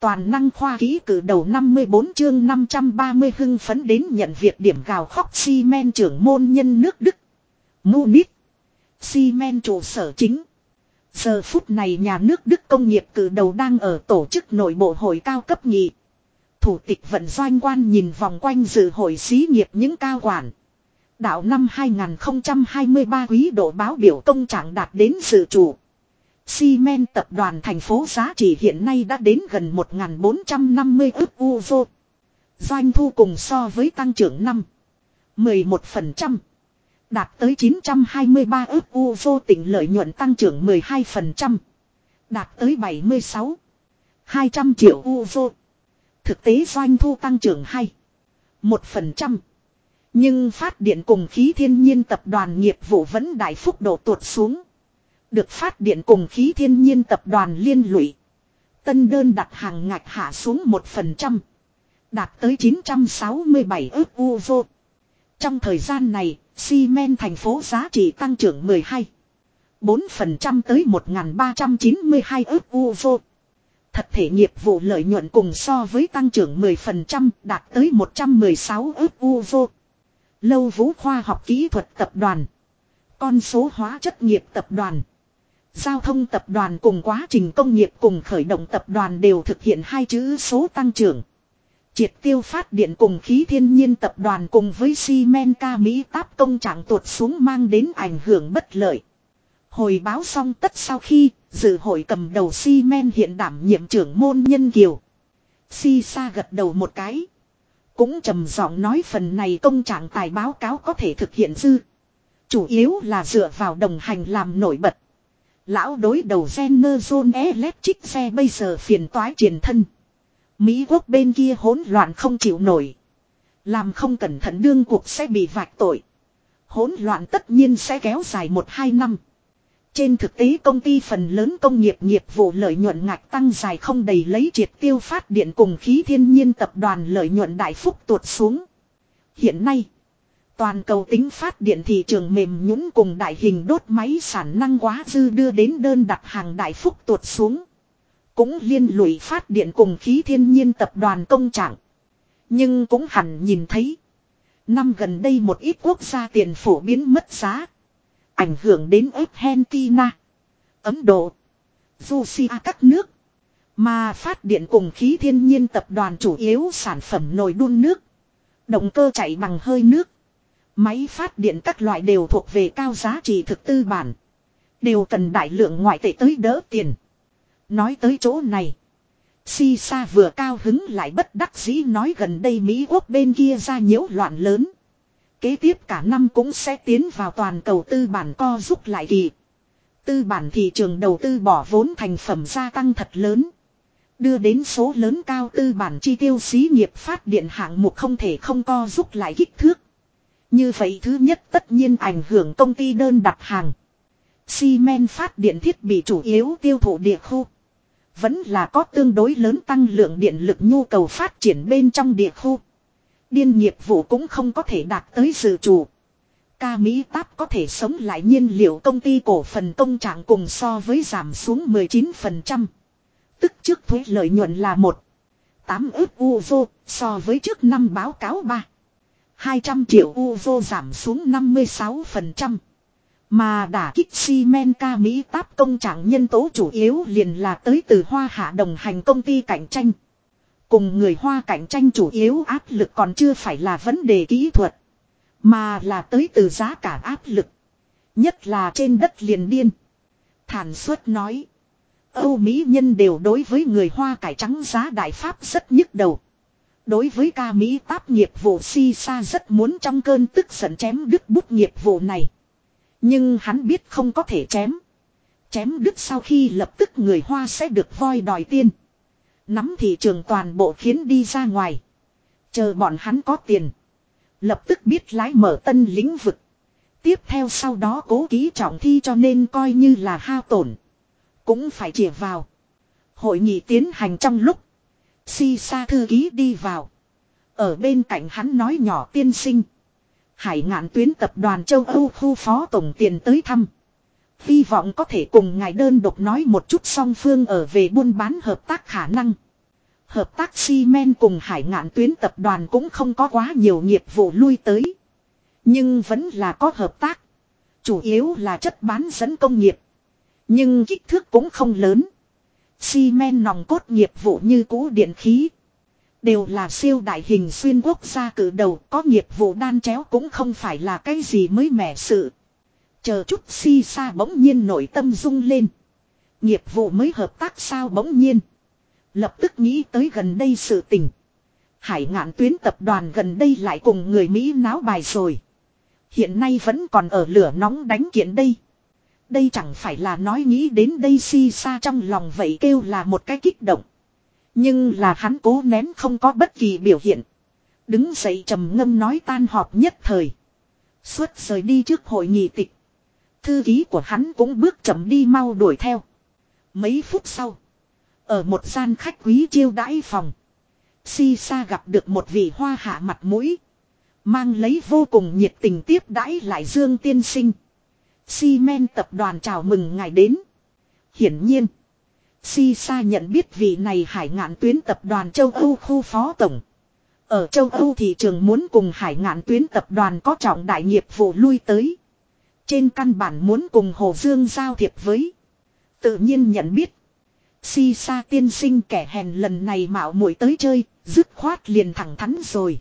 Toàn năng khoa ký cử đầu 54 chương 530 hưng phấn đến nhận việc điểm gào khóc xi men trưởng môn nhân nước Đức. Munich. Xi men trụ sở chính. Giờ phút này nhà nước Đức công nghiệp cử đầu đang ở tổ chức nội bộ hội cao cấp nhị. Thủ tịch vận doanh quan nhìn vòng quanh dự hội xí nghiệp những cao quản. Đạo năm 2023 quý độ báo biểu công trạng đạt đến sự chủ. Xi men tập đoàn thành phố giá trị hiện nay đã đến gần 1.450 ức euro. Doanh thu cùng so với tăng trưởng năm 11%. Đạt tới 923 ức euro tỉnh lợi nhuận tăng trưởng 12%. Đạt tới 76. 200 triệu euro. Thực tế doanh thu tăng trưởng 2. 1%. Nhưng phát điện cùng khí thiên nhiên tập đoàn nghiệp vụ vẫn đại phúc độ tuột xuống. Được phát điện cùng khí thiên nhiên tập đoàn liên lụy. Tân đơn đặt hàng ngạch hạ xuống 1%. Đạt tới 967 ước UVO. Trong thời gian này, xi men thành phố giá trị tăng trưởng 12. 4% tới 1.392 ước UVO. Thật thể nghiệp vụ lợi nhuận cùng so với tăng trưởng 10% đạt tới 116 ước UVO. Lâu vũ khoa học kỹ thuật tập đoàn. Con số hóa chất nghiệp tập đoàn. Giao thông tập đoàn cùng quá trình công nghiệp cùng khởi động tập đoàn đều thực hiện hai chữ số tăng trưởng. Triệt tiêu phát điện cùng khí thiên nhiên tập đoàn cùng với xi măng ca Mỹ táp công trạng tuột xuống mang đến ảnh hưởng bất lợi. Hồi báo xong tất sau khi, dự hội cầm đầu xi men hiện đảm nhiệm trưởng môn nhân kiều. Si sa gật đầu một cái. Cũng trầm giọng nói phần này công trạng tài báo cáo có thể thực hiện dư. Chủ yếu là dựa vào đồng hành làm nổi bật. Lão đối đầu General Electric xe bây giờ phiền toái triền thân. Mỹ quốc bên kia hỗn loạn không chịu nổi. Làm không cẩn thận đương cuộc sẽ bị vạch tội. Hỗn loạn tất nhiên sẽ kéo dài một hai năm. Trên thực tế công ty phần lớn công nghiệp nghiệp vụ lợi nhuận ngạch tăng dài không đầy lấy triệt tiêu phát điện cùng khí thiên nhiên tập đoàn lợi nhuận đại phúc tuột xuống. Hiện nay, toàn cầu tính phát điện thị trường mềm nhũng cùng đại hình đốt máy sản năng quá dư đưa đến đơn đặt hàng đại phúc tuột xuống. Cũng liên lụy phát điện cùng khí thiên nhiên tập đoàn công trạng. Nhưng cũng hẳn nhìn thấy. Năm gần đây một ít quốc gia tiền phổ biến mất giá. Ảnh hưởng đến Argentina, Ấn Độ, Russia các nước. Mà phát điện cùng khí thiên nhiên tập đoàn chủ yếu sản phẩm nồi đun nước. Động cơ chạy bằng hơi nước. Máy phát điện các loại đều thuộc về cao giá trị thực tư bản. Đều cần đại lượng ngoại tệ tới đỡ tiền. Nói tới chỗ này. Si Sa vừa cao hứng lại bất đắc dĩ nói gần đây Mỹ quốc bên kia ra nhiễu loạn lớn. Kế tiếp cả năm cũng sẽ tiến vào toàn cầu tư bản co giúp lại kỳ. Tư bản thị trường đầu tư bỏ vốn thành phẩm gia tăng thật lớn. Đưa đến số lớn cao tư bản chi tiêu xí nghiệp phát điện hạng mục không thể không co giúp lại kích thước. Như vậy thứ nhất tất nhiên ảnh hưởng công ty đơn đặt hàng. Xi men phát điện thiết bị chủ yếu tiêu thụ địa khu. Vẫn là có tương đối lớn tăng lượng điện lực nhu cầu phát triển bên trong địa khu. Điên nghiệp vụ cũng không có thể đạt tới dự chủ. Ca Mỹ Táp có thể sống lại nhiên liệu công ty cổ phần công trạng cùng so với giảm xuống 19%. Tức trước thuế lợi nhuận là 1. 8 ước UVO so với trước năm báo cáo 3. 200 triệu UVO giảm xuống 56%. Mà đả kích xi men ca Mỹ Táp công trạng nhân tố chủ yếu liền là tới từ hoa hạ đồng hành công ty cạnh tranh. Cùng người Hoa cạnh tranh chủ yếu áp lực còn chưa phải là vấn đề kỹ thuật. Mà là tới từ giá cả áp lực. Nhất là trên đất liền điên. Thản suất nói. Âu Mỹ nhân đều đối với người Hoa cải trắng giá đại pháp rất nhức đầu. Đối với ca Mỹ táp nghiệp vụ si sa rất muốn trong cơn tức giận chém đứt bút nghiệp vụ này. Nhưng hắn biết không có thể chém. Chém đứt sau khi lập tức người Hoa sẽ được voi đòi tiên. Nắm thị trường toàn bộ khiến đi ra ngoài. Chờ bọn hắn có tiền. Lập tức biết lái mở tân lĩnh vực. Tiếp theo sau đó cố ký trọng thi cho nên coi như là hao tổn. Cũng phải chìa vào. Hội nghị tiến hành trong lúc. Si sa thư ký đi vào. Ở bên cạnh hắn nói nhỏ tiên sinh. Hải ngạn tuyến tập đoàn châu Âu khu phó tổng tiền tới thăm. Hy vọng có thể cùng ngài đơn độc nói một chút song phương ở về buôn bán hợp tác khả năng. Hợp tác xi men cùng hải ngạn tuyến tập đoàn cũng không có quá nhiều nghiệp vụ lui tới. Nhưng vẫn là có hợp tác. Chủ yếu là chất bán dẫn công nghiệp. Nhưng kích thước cũng không lớn. Xi men nòng cốt nghiệp vụ như cũ điện khí. Đều là siêu đại hình xuyên quốc gia cử đầu, có nghiệp vụ đan chéo cũng không phải là cái gì mới mẻ sự. Chờ chút si xa bỗng nhiên nội tâm rung lên. Nghiệp vụ mới hợp tác sao bỗng nhiên. Lập tức nghĩ tới gần đây sự tình. Hải ngạn tuyến tập đoàn gần đây lại cùng người Mỹ náo bài rồi. Hiện nay vẫn còn ở lửa nóng đánh kiện đây. Đây chẳng phải là nói nghĩ đến đây si xa trong lòng vậy kêu là một cái kích động. Nhưng là hắn cố nén không có bất kỳ biểu hiện. Đứng dậy trầm ngâm nói tan họp nhất thời. Suốt rời đi trước hội nghị tịch. Thư ký của hắn cũng bước chậm đi mau đuổi theo. Mấy phút sau. Ở một gian khách quý chiêu đãi phòng. Si Sa gặp được một vị hoa hạ mặt mũi. Mang lấy vô cùng nhiệt tình tiếp đãi lại Dương Tiên Sinh. Si Men tập đoàn chào mừng ngài đến. Hiển nhiên. Si Sa nhận biết vị này hải ngạn tuyến tập đoàn châu Âu khu phó tổng. Ở châu Âu thị trường muốn cùng hải ngạn tuyến tập đoàn có trọng đại nghiệp vụ lui tới. Trên căn bản muốn cùng Hồ Dương giao thiệp với. Tự nhiên nhận biết. Si sa tiên sinh kẻ hèn lần này mạo muội tới chơi, dứt khoát liền thẳng thắn rồi.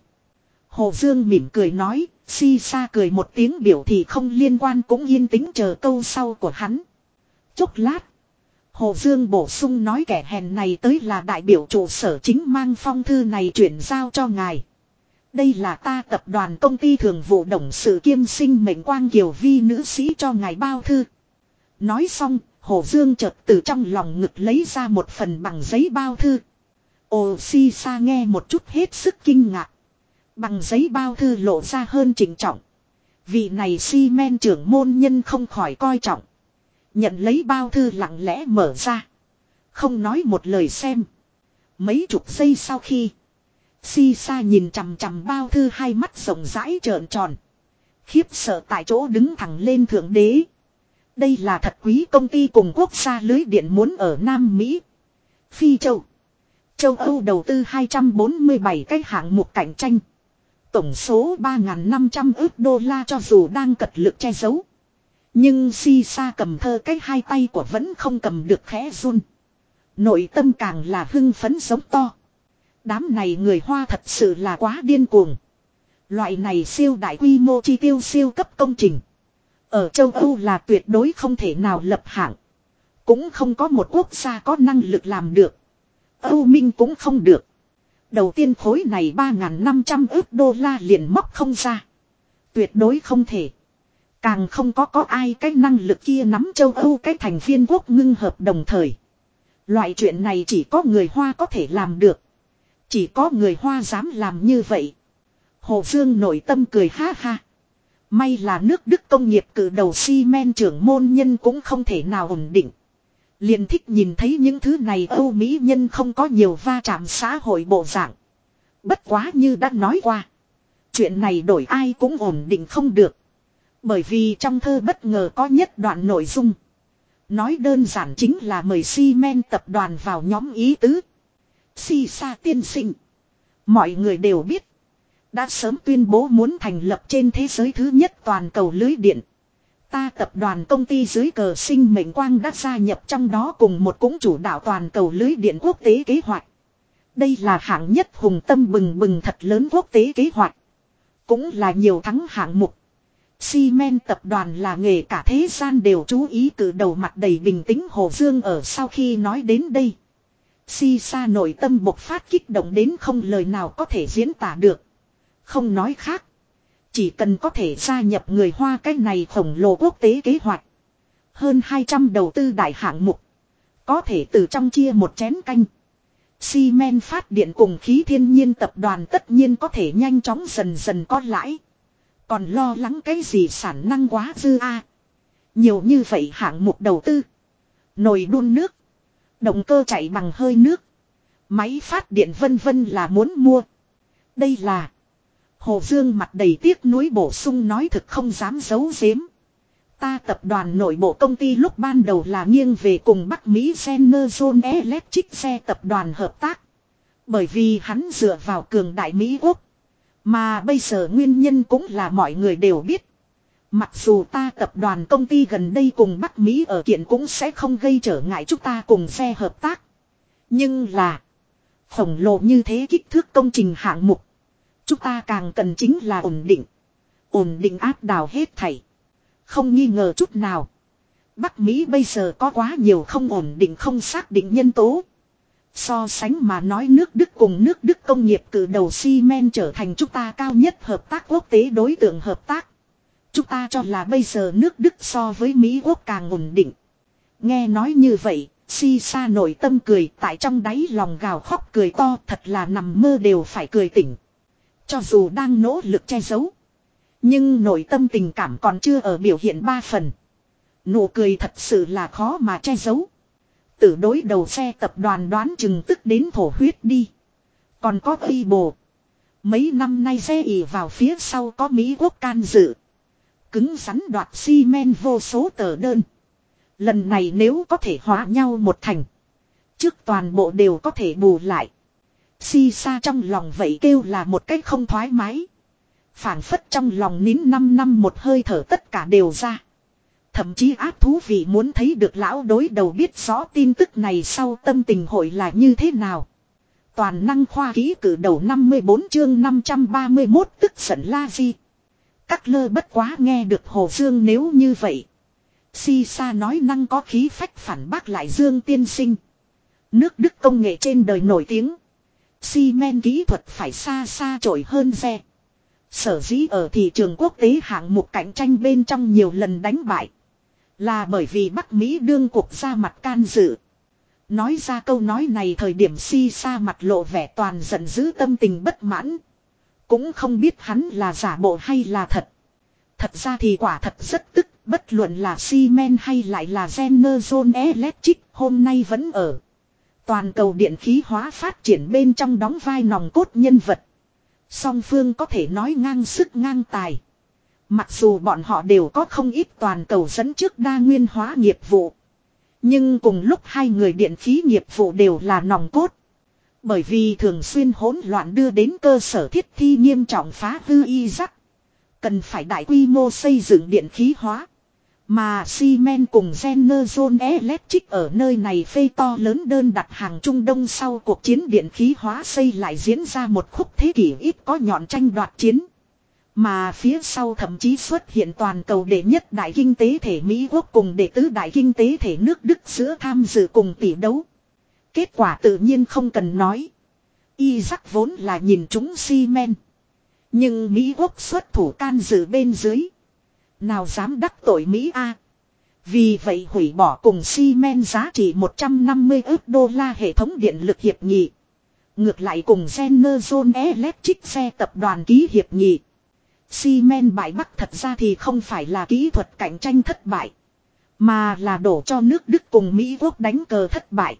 Hồ Dương mỉm cười nói, si sa cười một tiếng biểu thì không liên quan cũng yên tĩnh chờ câu sau của hắn. Chốc lát. Hồ Dương bổ sung nói kẻ hèn này tới là đại biểu trụ sở chính mang phong thư này chuyển giao cho ngài. Đây là ta tập đoàn công ty thường vụ đồng sự kiêm sinh mệnh quang kiều vi nữ sĩ cho ngài bao thư. Nói xong, Hồ Dương chợt từ trong lòng ngực lấy ra một phần bằng giấy bao thư. Ồ si sa nghe một chút hết sức kinh ngạc. Bằng giấy bao thư lộ ra hơn trình trọng. Vị này si men trưởng môn nhân không khỏi coi trọng. Nhận lấy bao thư lặng lẽ mở ra. Không nói một lời xem. Mấy chục giây sau khi. Si sa nhìn chằm chằm bao thư hai mắt rộng rãi trợn tròn. Khiếp sợ tại chỗ đứng thẳng lên thượng đế. Đây là thật quý công ty cùng quốc gia lưới điện muốn ở Nam Mỹ. Phi Châu. Châu Âu đầu tư 247 cái hạng mục cạnh tranh. Tổng số 3.500 ước đô la cho dù đang cật lực che giấu. Nhưng si sa cầm thơ cái hai tay của vẫn không cầm được khẽ run. Nội tâm càng là hưng phấn sống to. Đám này người Hoa thật sự là quá điên cuồng. Loại này siêu đại quy mô chi tiêu siêu cấp công trình. Ở châu Âu là tuyệt đối không thể nào lập hạng. Cũng không có một quốc gia có năng lực làm được. Âu Minh cũng không được. Đầu tiên khối này 3.500 ước đô la liền móc không ra. Tuyệt đối không thể. Càng không có có ai cái năng lực kia nắm châu Âu cái thành viên quốc ngưng hợp đồng thời. Loại chuyện này chỉ có người Hoa có thể làm được. Chỉ có người Hoa dám làm như vậy. Hồ Dương nội tâm cười ha ha. May là nước Đức công nghiệp cử đầu xi men trưởng môn nhân cũng không thể nào ổn định. Liền thích nhìn thấy những thứ này, Âu Mỹ nhân không có nhiều va chạm xã hội bộ dạng. Bất quá như đã nói qua. Chuyện này đổi ai cũng ổn định không được. Bởi vì trong thơ bất ngờ có nhất đoạn nội dung. Nói đơn giản chính là mời si men tập đoàn vào nhóm ý tứ. Si sa tiên sinh. Mọi người đều biết. Đã sớm tuyên bố muốn thành lập trên thế giới thứ nhất toàn cầu lưới điện. Ta tập đoàn công ty dưới cờ sinh mệnh quang đã gia nhập trong đó cùng một cũng chủ đạo toàn cầu lưới điện quốc tế kế hoạch. Đây là hạng nhất hùng tâm bừng bừng thật lớn quốc tế kế hoạch. Cũng là nhiều thắng hạng mục. Xi men tập đoàn là nghề cả thế gian đều chú ý từ đầu mặt đầy bình tĩnh Hồ Dương ở sau khi nói đến đây. Si sa nội tâm bộc phát kích động đến không lời nào có thể diễn tả được. Không nói khác. Chỉ cần có thể gia nhập người Hoa cái này khổng lồ quốc tế kế hoạch. Hơn 200 đầu tư đại hạng mục. Có thể từ trong chia một chén canh. Xi men phát điện cùng khí thiên nhiên tập đoàn tất nhiên có thể nhanh chóng dần dần có lãi. Còn lo lắng cái gì sản năng quá dư a Nhiều như vậy hạng mục đầu tư. Nồi đun nước. Động cơ chạy bằng hơi nước. Máy phát điện vân vân là muốn mua. Đây là. Hồ Dương mặt đầy tiếc nuối bổ sung nói thực không dám giấu giếm. Ta tập đoàn nội bộ công ty lúc ban đầu là nghiêng về cùng Bắc Mỹ General Electric xe tập đoàn hợp tác. Bởi vì hắn dựa vào cường đại Mỹ Quốc. Mà bây giờ nguyên nhân cũng là mọi người đều biết. Mặc dù ta tập đoàn công ty gần đây cùng Bắc Mỹ ở kiện cũng sẽ không gây trở ngại chúng ta cùng xe hợp tác. Nhưng là. Khổng lồ như thế kích thước công trình hạng mục. Chúng ta càng cần chính là ổn định. Ổn định áp đảo hết thảy. Không nghi ngờ chút nào. Bắc Mỹ bây giờ có quá nhiều không ổn định không xác định nhân tố. So sánh mà nói nước Đức cùng nước Đức công nghiệp cử đầu xi men trở thành chúng ta cao nhất hợp tác quốc tế đối tượng hợp tác. Chúng ta cho là bây giờ nước Đức so với Mỹ quốc càng ổn định. Nghe nói như vậy, si sa nội tâm cười tại trong đáy lòng gào khóc cười to thật là nằm mơ đều phải cười tỉnh. Cho dù đang nỗ lực che giấu. Nhưng nội tâm tình cảm còn chưa ở biểu hiện ba phần. Nụ cười thật sự là khó mà che giấu. Tử đối đầu xe tập đoàn đoán chừng tức đến thổ huyết đi. Còn có y bồ. Mấy năm nay xe ỉ vào phía sau có Mỹ quốc can dự. Cứng rắn đoạt xi men vô số tờ đơn. Lần này nếu có thể hóa nhau một thành. Trước toàn bộ đều có thể bù lại. Si sa trong lòng vậy kêu là một cách không thoải mái. phản phất trong lòng nín 5 năm một hơi thở tất cả đều ra. Thậm chí áp thú vị muốn thấy được lão đối đầu biết rõ tin tức này sau tâm tình hội là như thế nào. Toàn năng khoa ký cử đầu 54 chương 531 tức giận la di. Các lơ bất quá nghe được Hồ Dương nếu như vậy. Si Sa nói năng có khí phách phản bác lại Dương tiên sinh. Nước Đức công nghệ trên đời nổi tiếng. Xi men kỹ thuật phải xa xa trội hơn xe. Sở dĩ ở thị trường quốc tế hạng mục cạnh tranh bên trong nhiều lần đánh bại. Là bởi vì Bắc Mỹ đương cuộc ra mặt can dự. Nói ra câu nói này thời điểm si sa mặt lộ vẻ toàn giận dữ tâm tình bất mãn. Cũng không biết hắn là giả bộ hay là thật. Thật ra thì quả thật rất tức, bất luận là Siemens hay lại là General Electric hôm nay vẫn ở. Toàn cầu điện khí hóa phát triển bên trong đóng vai nòng cốt nhân vật. Song phương có thể nói ngang sức ngang tài. Mặc dù bọn họ đều có không ít toàn cầu dẫn trước đa nguyên hóa nghiệp vụ. Nhưng cùng lúc hai người điện khí nghiệp vụ đều là nòng cốt. Bởi vì thường xuyên hỗn loạn đưa đến cơ sở thiết thi nghiêm trọng phá hư y rắc. Cần phải đại quy mô xây dựng điện khí hóa. Mà Siemens cùng General Electric ở nơi này phê to lớn đơn đặt hàng Trung Đông sau cuộc chiến điện khí hóa xây lại diễn ra một khúc thế kỷ ít có nhọn tranh đoạt chiến. Mà phía sau thậm chí xuất hiện toàn cầu đệ nhất đại kinh tế thể Mỹ Quốc cùng đệ tứ đại kinh tế thể nước Đức giữa tham dự cùng tỷ đấu. Kết quả tự nhiên không cần nói. Isaac vốn là nhìn chúng Siemens. Nhưng Mỹ Quốc xuất thủ can dự bên dưới. Nào dám đắc tội Mỹ A. Vì vậy hủy bỏ cùng Siemens giá trị 150 ước đô la hệ thống điện lực hiệp nghị. Ngược lại cùng General Electric xe tập đoàn ký hiệp nghị. Siemens bại bắc thật ra thì không phải là kỹ thuật cạnh tranh thất bại. Mà là đổ cho nước Đức cùng Mỹ Quốc đánh cờ thất bại.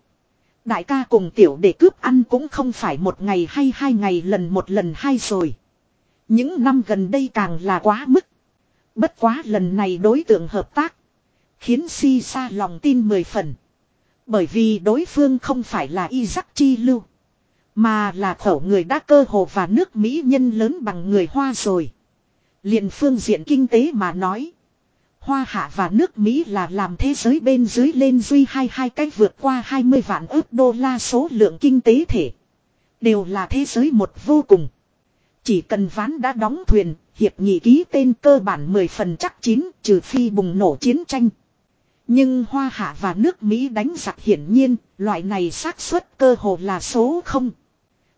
Đại ca cùng tiểu để cướp ăn cũng không phải một ngày hay hai ngày, lần một lần hai rồi. Những năm gần đây càng là quá mức. Bất quá lần này đối tượng hợp tác. Khiến si sa lòng tin mười phần. Bởi vì đối phương không phải là Isaac Chi Lưu. Mà là khẩu người đã cơ hồ và nước Mỹ nhân lớn bằng người Hoa rồi. liền phương diện kinh tế mà nói. Hoa hạ và nước Mỹ là làm thế giới bên dưới lên duy hai hai cách vượt qua 20 vạn ước đô la số lượng kinh tế thể. Đều là thế giới một vô cùng. Chỉ cần ván đã đóng thuyền, hiệp nghị ký tên cơ bản 10 phần chắc chín trừ phi bùng nổ chiến tranh. Nhưng Hoa Hạ và nước Mỹ đánh giặc hiển nhiên, loại này xác suất cơ hồ là số 0.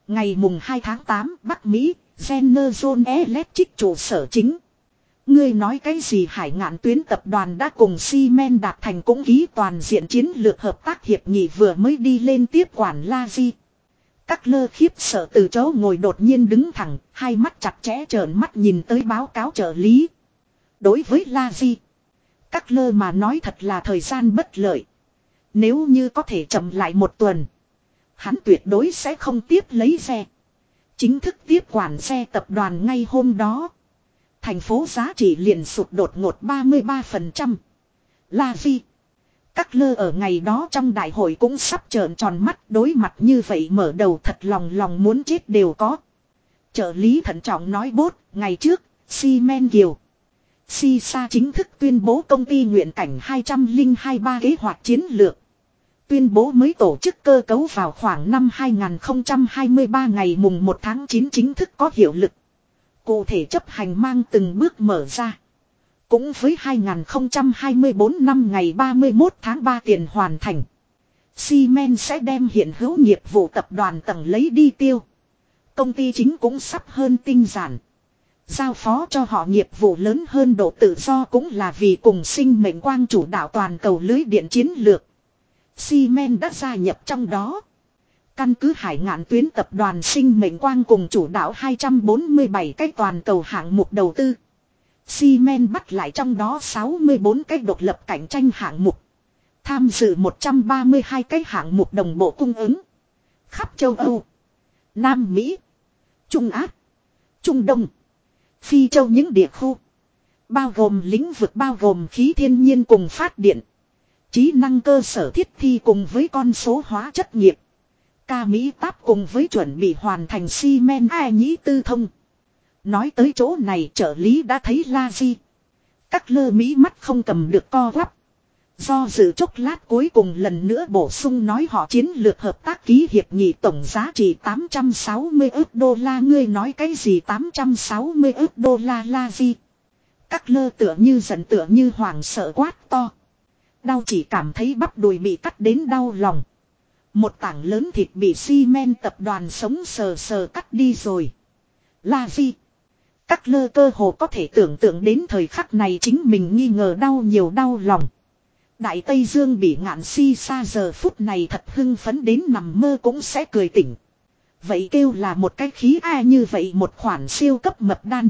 Ngày mùng 2 tháng 8, Bắc Mỹ, General Electric trụ sở chính. Ngươi nói cái gì hải ngạn tuyến tập đoàn đã cùng Siemens đạt thành cũng ký toàn diện chiến lược hợp tác hiệp nghị vừa mới đi lên tiếp quản La Di. Các lơ khiếp sợ từ chỗ ngồi đột nhiên đứng thẳng, hai mắt chặt chẽ trợn mắt nhìn tới báo cáo trợ lý. Đối với La Di, các lơ mà nói thật là thời gian bất lợi. Nếu như có thể chậm lại một tuần, hắn tuyệt đối sẽ không tiếp lấy xe. Chính thức tiếp quản xe tập đoàn ngay hôm đó. Thành phố giá trị liền sụt đột ngột 33%. La Di. Các lơ ở ngày đó trong đại hội cũng sắp trợn tròn mắt đối mặt như vậy mở đầu thật lòng lòng muốn chết đều có. Trợ lý thận trọng nói bốt, ngày trước, Si Men Kiều. Si Sa chính thức tuyên bố công ty nguyện cảnh 2023 kế hoạch chiến lược. Tuyên bố mới tổ chức cơ cấu vào khoảng năm 2023 ngày mùng 1 tháng 9 chính thức có hiệu lực. Cụ thể chấp hành mang từng bước mở ra. Cũng với 2024 năm ngày 31 tháng 3 tiền hoàn thành. Siemens sẽ đem hiện hữu nghiệp vụ tập đoàn tầng lấy đi tiêu. Công ty chính cũng sắp hơn tinh giản. Giao phó cho họ nghiệp vụ lớn hơn độ tự do cũng là vì cùng sinh mệnh quang chủ đạo toàn cầu lưới điện chiến lược. Siemens đã gia nhập trong đó. Căn cứ hải ngạn tuyến tập đoàn sinh mệnh quang cùng chủ đạo 247 cái toàn cầu hạng mục đầu tư. Siemens bắt lại trong đó 64 cái độc lập cạnh tranh hạng mục. Tham dự 132 cái hạng mục đồng bộ cung ứng. Khắp châu Âu, Nam Mỹ, Trung Á, Trung Đông, Phi châu những địa khu. Bao gồm lĩnh vực bao gồm khí thiên nhiên cùng phát điện. Trí năng cơ sở thiết thi cùng với con số hóa chất nghiệp. Ca Mỹ táp cùng với chuẩn bị hoàn thành Siemens A nhĩ tư thông. Nói tới chỗ này trợ lý đã thấy la di. Các lơ Mỹ mắt không cầm được co quắp. Do dự chốc lát cuối cùng lần nữa bổ sung nói họ chiến lược hợp tác ký hiệp nghị tổng giá trị 860 ức đô la ngươi nói cái gì 860 ức đô la la di. Các lơ tựa như giận tựa như hoàng sợ quát to. Đau chỉ cảm thấy bắp đùi bị cắt đến đau lòng. Một tảng lớn thịt bị xi men tập đoàn sống sờ sờ cắt đi rồi. La di. Các lơ cơ hồ có thể tưởng tượng đến thời khắc này chính mình nghi ngờ đau nhiều đau lòng. Đại Tây Dương bị ngạn si xa giờ phút này thật hưng phấn đến nằm mơ cũng sẽ cười tỉnh. Vậy kêu là một cái khí ai như vậy một khoản siêu cấp mập đan.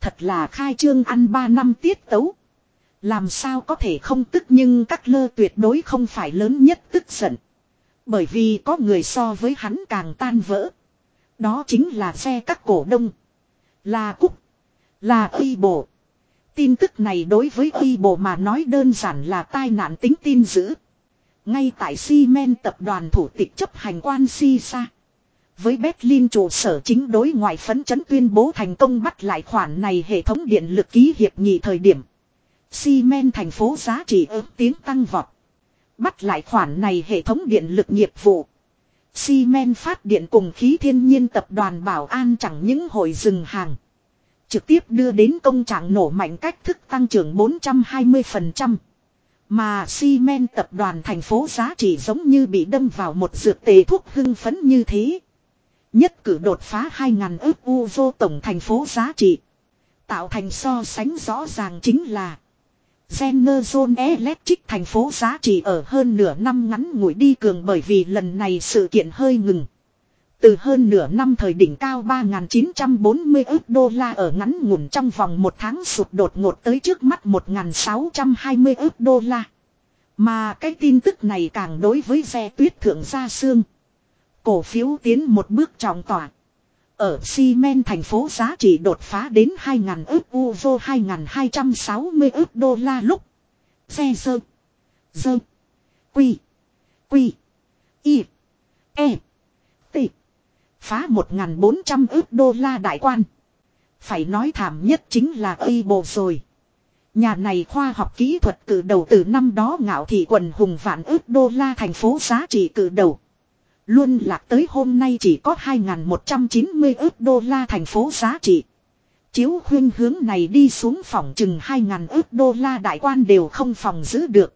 Thật là khai trương ăn 3 năm tiết tấu. Làm sao có thể không tức nhưng các lơ tuyệt đối không phải lớn nhất tức giận. Bởi vì có người so với hắn càng tan vỡ. Đó chính là xe các cổ đông. Là cúc. Là uy bộ. Tin tức này đối với uy bộ mà nói đơn giản là tai nạn tính tin dữ. Ngay tại Siemens tập đoàn thủ tịch chấp hành quan Si Sa. Với Berlin trụ sở chính đối ngoại phấn chấn tuyên bố thành công bắt lại khoản này hệ thống điện lực ký hiệp nghị thời điểm. Siemens thành phố giá trị ước tiếng tăng vọt. Bắt lại khoản này hệ thống điện lực nghiệp vụ. Siemens phát điện cùng khí thiên nhiên tập đoàn bảo an chẳng những hội dừng hàng. Trực tiếp đưa đến công trạng nổ mạnh cách thức tăng trưởng 420%. Mà Siemens tập đoàn thành phố giá trị giống như bị đâm vào một dược tề thuốc hưng phấn như thế. Nhất cử đột phá 2.000 ước u vô tổng thành phố giá trị. Tạo thành so sánh rõ ràng chính là General Electric thành phố giá trị ở hơn nửa năm ngắn ngủi đi cường bởi vì lần này sự kiện hơi ngừng. Từ hơn nửa năm thời đỉnh cao 3.940 ức đô la ở ngắn ngủn trong vòng một tháng sụt đột ngột tới trước mắt 1.620 ức đô la. Mà cái tin tức này càng đối với xe tuyết thượng gia xương. Cổ phiếu tiến một bước trọng tỏa. Ở xi men thành phố giá trị đột phá đến 2.000 ức UVO 2.260 ức đô la lúc. Xe sơ. Dơ. Quy. Quy. Y. E. T. Phá 1.400 ức đô la đại quan. Phải nói thảm nhất chính là y bộ rồi. Nhà này khoa học kỹ thuật cử đầu từ năm đó ngạo thị quần hùng vạn ước đô la thành phố giá trị cử đầu. Luôn lạc tới hôm nay chỉ có 2.190 ước đô la thành phố giá trị. Chiếu khuyên hướng này đi xuống phòng chừng 2.000 ước đô la đại quan đều không phòng giữ được.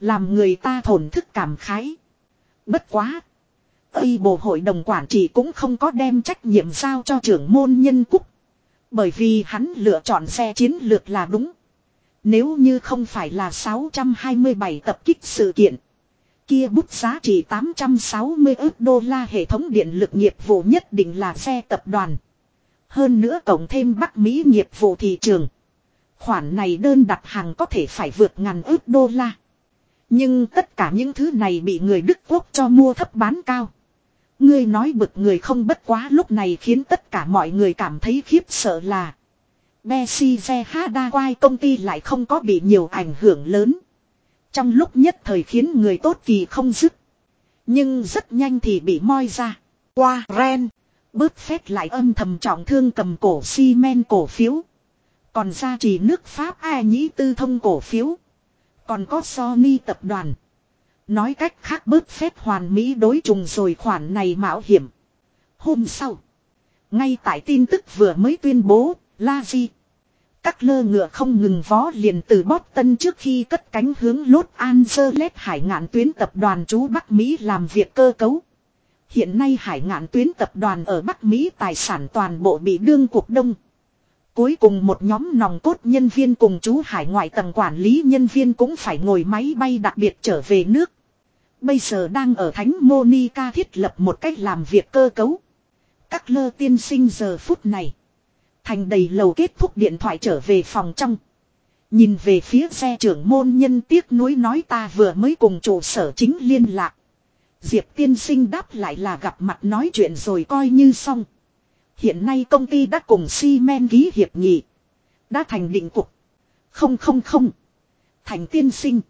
Làm người ta thổn thức cảm khái. Bất quá. Tây bộ hội đồng quản trị cũng không có đem trách nhiệm giao cho trưởng môn nhân cúc. Bởi vì hắn lựa chọn xe chiến lược là đúng. Nếu như không phải là 627 tập kích sự kiện. Kia bút giá trị 860 ước đô la hệ thống điện lực nghiệp vụ nhất định là xe tập đoàn. Hơn nữa cộng thêm Bắc Mỹ nghiệp vụ thị trường. Khoản này đơn đặt hàng có thể phải vượt ngàn ước đô la. Nhưng tất cả những thứ này bị người Đức Quốc cho mua thấp bán cao. Ngươi nói bực người không bất quá lúc này khiến tất cả mọi người cảm thấy khiếp sợ là. Bessie Hadawai công ty lại không có bị nhiều ảnh hưởng lớn. Trong lúc nhất thời khiến người tốt kỳ không dứt. Nhưng rất nhanh thì bị moi ra. Qua ren. Bớt phép lại âm thầm trọng thương cầm cổ xi men cổ phiếu. Còn ra chỉ nước Pháp A nhĩ tư thông cổ phiếu. Còn có Sony tập đoàn. Nói cách khác bớt phép hoàn mỹ đối trùng rồi khoản này mạo hiểm. Hôm sau. Ngay tại tin tức vừa mới tuyên bố, La Di. Các lơ ngựa không ngừng vó liền từ Boston trước khi cất cánh hướng Los Angeles hải ngạn tuyến tập đoàn chú Bắc Mỹ làm việc cơ cấu. Hiện nay hải ngạn tuyến tập đoàn ở Bắc Mỹ tài sản toàn bộ bị đương cuộc đông. Cuối cùng một nhóm nòng cốt nhân viên cùng chú hải ngoại tầng quản lý nhân viên cũng phải ngồi máy bay đặc biệt trở về nước. Bây giờ đang ở Thánh Monica thiết lập một cách làm việc cơ cấu. Các lơ tiên sinh giờ phút này. Thành đầy lầu kết thúc điện thoại trở về phòng trong. Nhìn về phía xe trưởng môn nhân tiếc nuối nói ta vừa mới cùng trụ sở chính liên lạc. Diệp tiên sinh đáp lại là gặp mặt nói chuyện rồi coi như xong. Hiện nay công ty đã cùng Siemens ký hiệp nghị. Đã thành định cục. Không không không. Thành tiên sinh.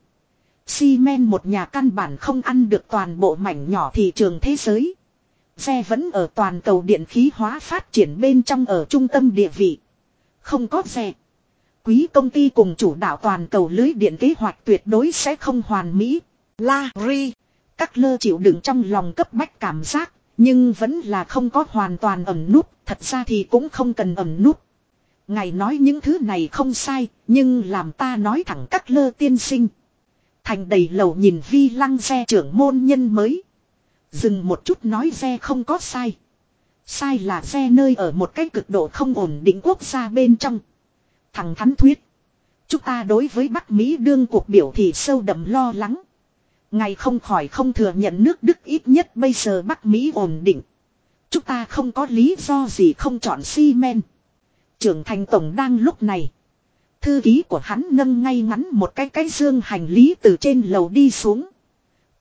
Siemens một nhà căn bản không ăn được toàn bộ mảnh nhỏ thị trường thế giới. Xe vẫn ở toàn cầu điện khí hóa phát triển bên trong ở trung tâm địa vị. Không có xe. Quý công ty cùng chủ đạo toàn cầu lưới điện kế hoạch tuyệt đối sẽ không hoàn mỹ. La Ri. Các lơ chịu đựng trong lòng cấp bách cảm giác. Nhưng vẫn là không có hoàn toàn ẩn nút. Thật ra thì cũng không cần ẩn nút. Ngài nói những thứ này không sai. Nhưng làm ta nói thẳng các lơ tiên sinh. Thành đầy lầu nhìn vi lăng xe trưởng môn nhân mới. Dừng một chút nói xe không có sai. Sai là xe nơi ở một cái cực độ không ổn định quốc gia bên trong. Thằng thắn thuyết. Chúng ta đối với Bắc Mỹ đương cuộc biểu thì sâu đậm lo lắng. Ngày không khỏi không thừa nhận nước Đức ít nhất bây giờ Bắc Mỹ ổn định. Chúng ta không có lý do gì không chọn xi men. Trưởng thành tổng đang lúc này. Thư ký của hắn nâng ngay ngắn một cái cái dương hành lý từ trên lầu đi xuống.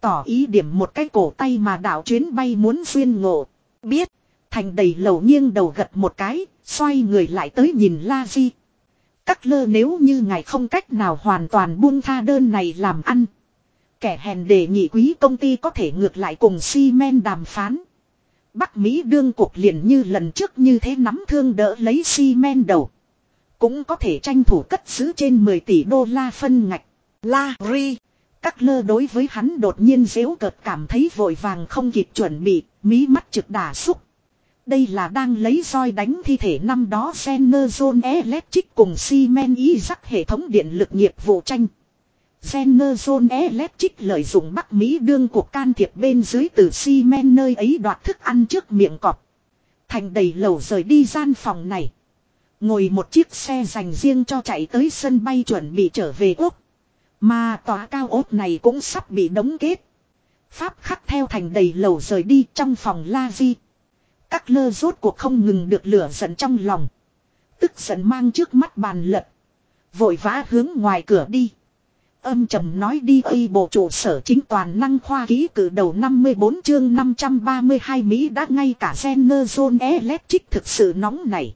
Tỏ ý điểm một cái cổ tay mà đảo chuyến bay muốn xuyên ngộ. Biết. Thành đầy lầu nghiêng đầu gật một cái. Xoay người lại tới nhìn La Di. Cắt lơ nếu như ngài không cách nào hoàn toàn buông tha đơn này làm ăn. Kẻ hèn đề nghị quý công ty có thể ngược lại cùng si men đàm phán. Bắc Mỹ đương cuộc liền như lần trước như thế nắm thương đỡ lấy si men đầu. Cũng có thể tranh thủ cất giữ trên 10 tỷ đô la phân ngạch. La Ri. Các lơ đối với hắn đột nhiên dễu cợt cảm thấy vội vàng không kịp chuẩn bị, mí mắt trực đà xúc. Đây là đang lấy roi đánh thi thể năm đó Zenerzone Electric cùng Siemens y rắc hệ thống điện lực nghiệp vụ tranh. Zenerzone Electric lợi dụng Bắc Mỹ đương cuộc can thiệp bên dưới từ Siemens nơi ấy đoạt thức ăn trước miệng cọp. Thành đầy lầu rời đi gian phòng này. Ngồi một chiếc xe dành riêng cho chạy tới sân bay chuẩn bị trở về quốc. Mà tòa cao ốt này cũng sắp bị đóng kết. Pháp khắc theo thành đầy lầu rời đi trong phòng la di. Các lơ rốt cuộc không ngừng được lửa giận trong lòng. Tức giận mang trước mắt bàn lật. Vội vã hướng ngoài cửa đi. Âm trầm nói đi y bộ trụ sở chính toàn năng khoa ký cử đầu 54 chương 532 Mỹ đã ngay cả Zenerzone Electric thực sự nóng này.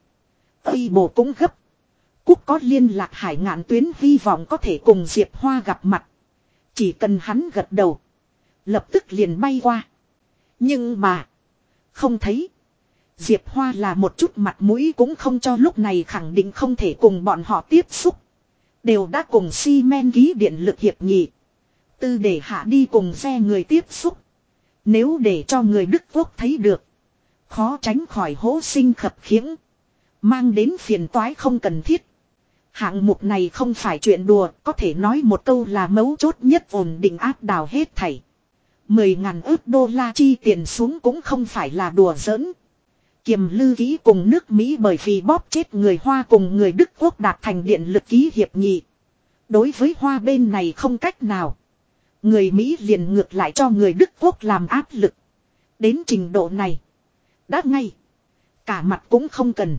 Y bộ cũng gấp. Cúc có liên lạc hải ngạn tuyến hy vọng có thể cùng Diệp Hoa gặp mặt. Chỉ cần hắn gật đầu. Lập tức liền bay qua. Nhưng mà. Không thấy. Diệp Hoa là một chút mặt mũi cũng không cho lúc này khẳng định không thể cùng bọn họ tiếp xúc. Đều đã cùng si men ký điện lực hiệp nghị. Tư để hạ đi cùng xe người tiếp xúc. Nếu để cho người Đức Quốc thấy được. Khó tránh khỏi hố sinh khập khiễng. Mang đến phiền toái không cần thiết. Hạng mục này không phải chuyện đùa, có thể nói một câu là mấu chốt nhất ổn định áp đảo hết thảy. Mười ngàn ước đô la chi tiền xuống cũng không phải là đùa giỡn. Kiềm lư ký cùng nước Mỹ bởi vì bóp chết người Hoa cùng người Đức Quốc đạt thành điện lực ký hiệp nghị. Đối với Hoa bên này không cách nào. Người Mỹ liền ngược lại cho người Đức Quốc làm áp lực. Đến trình độ này. Đã ngay. Cả mặt cũng không cần.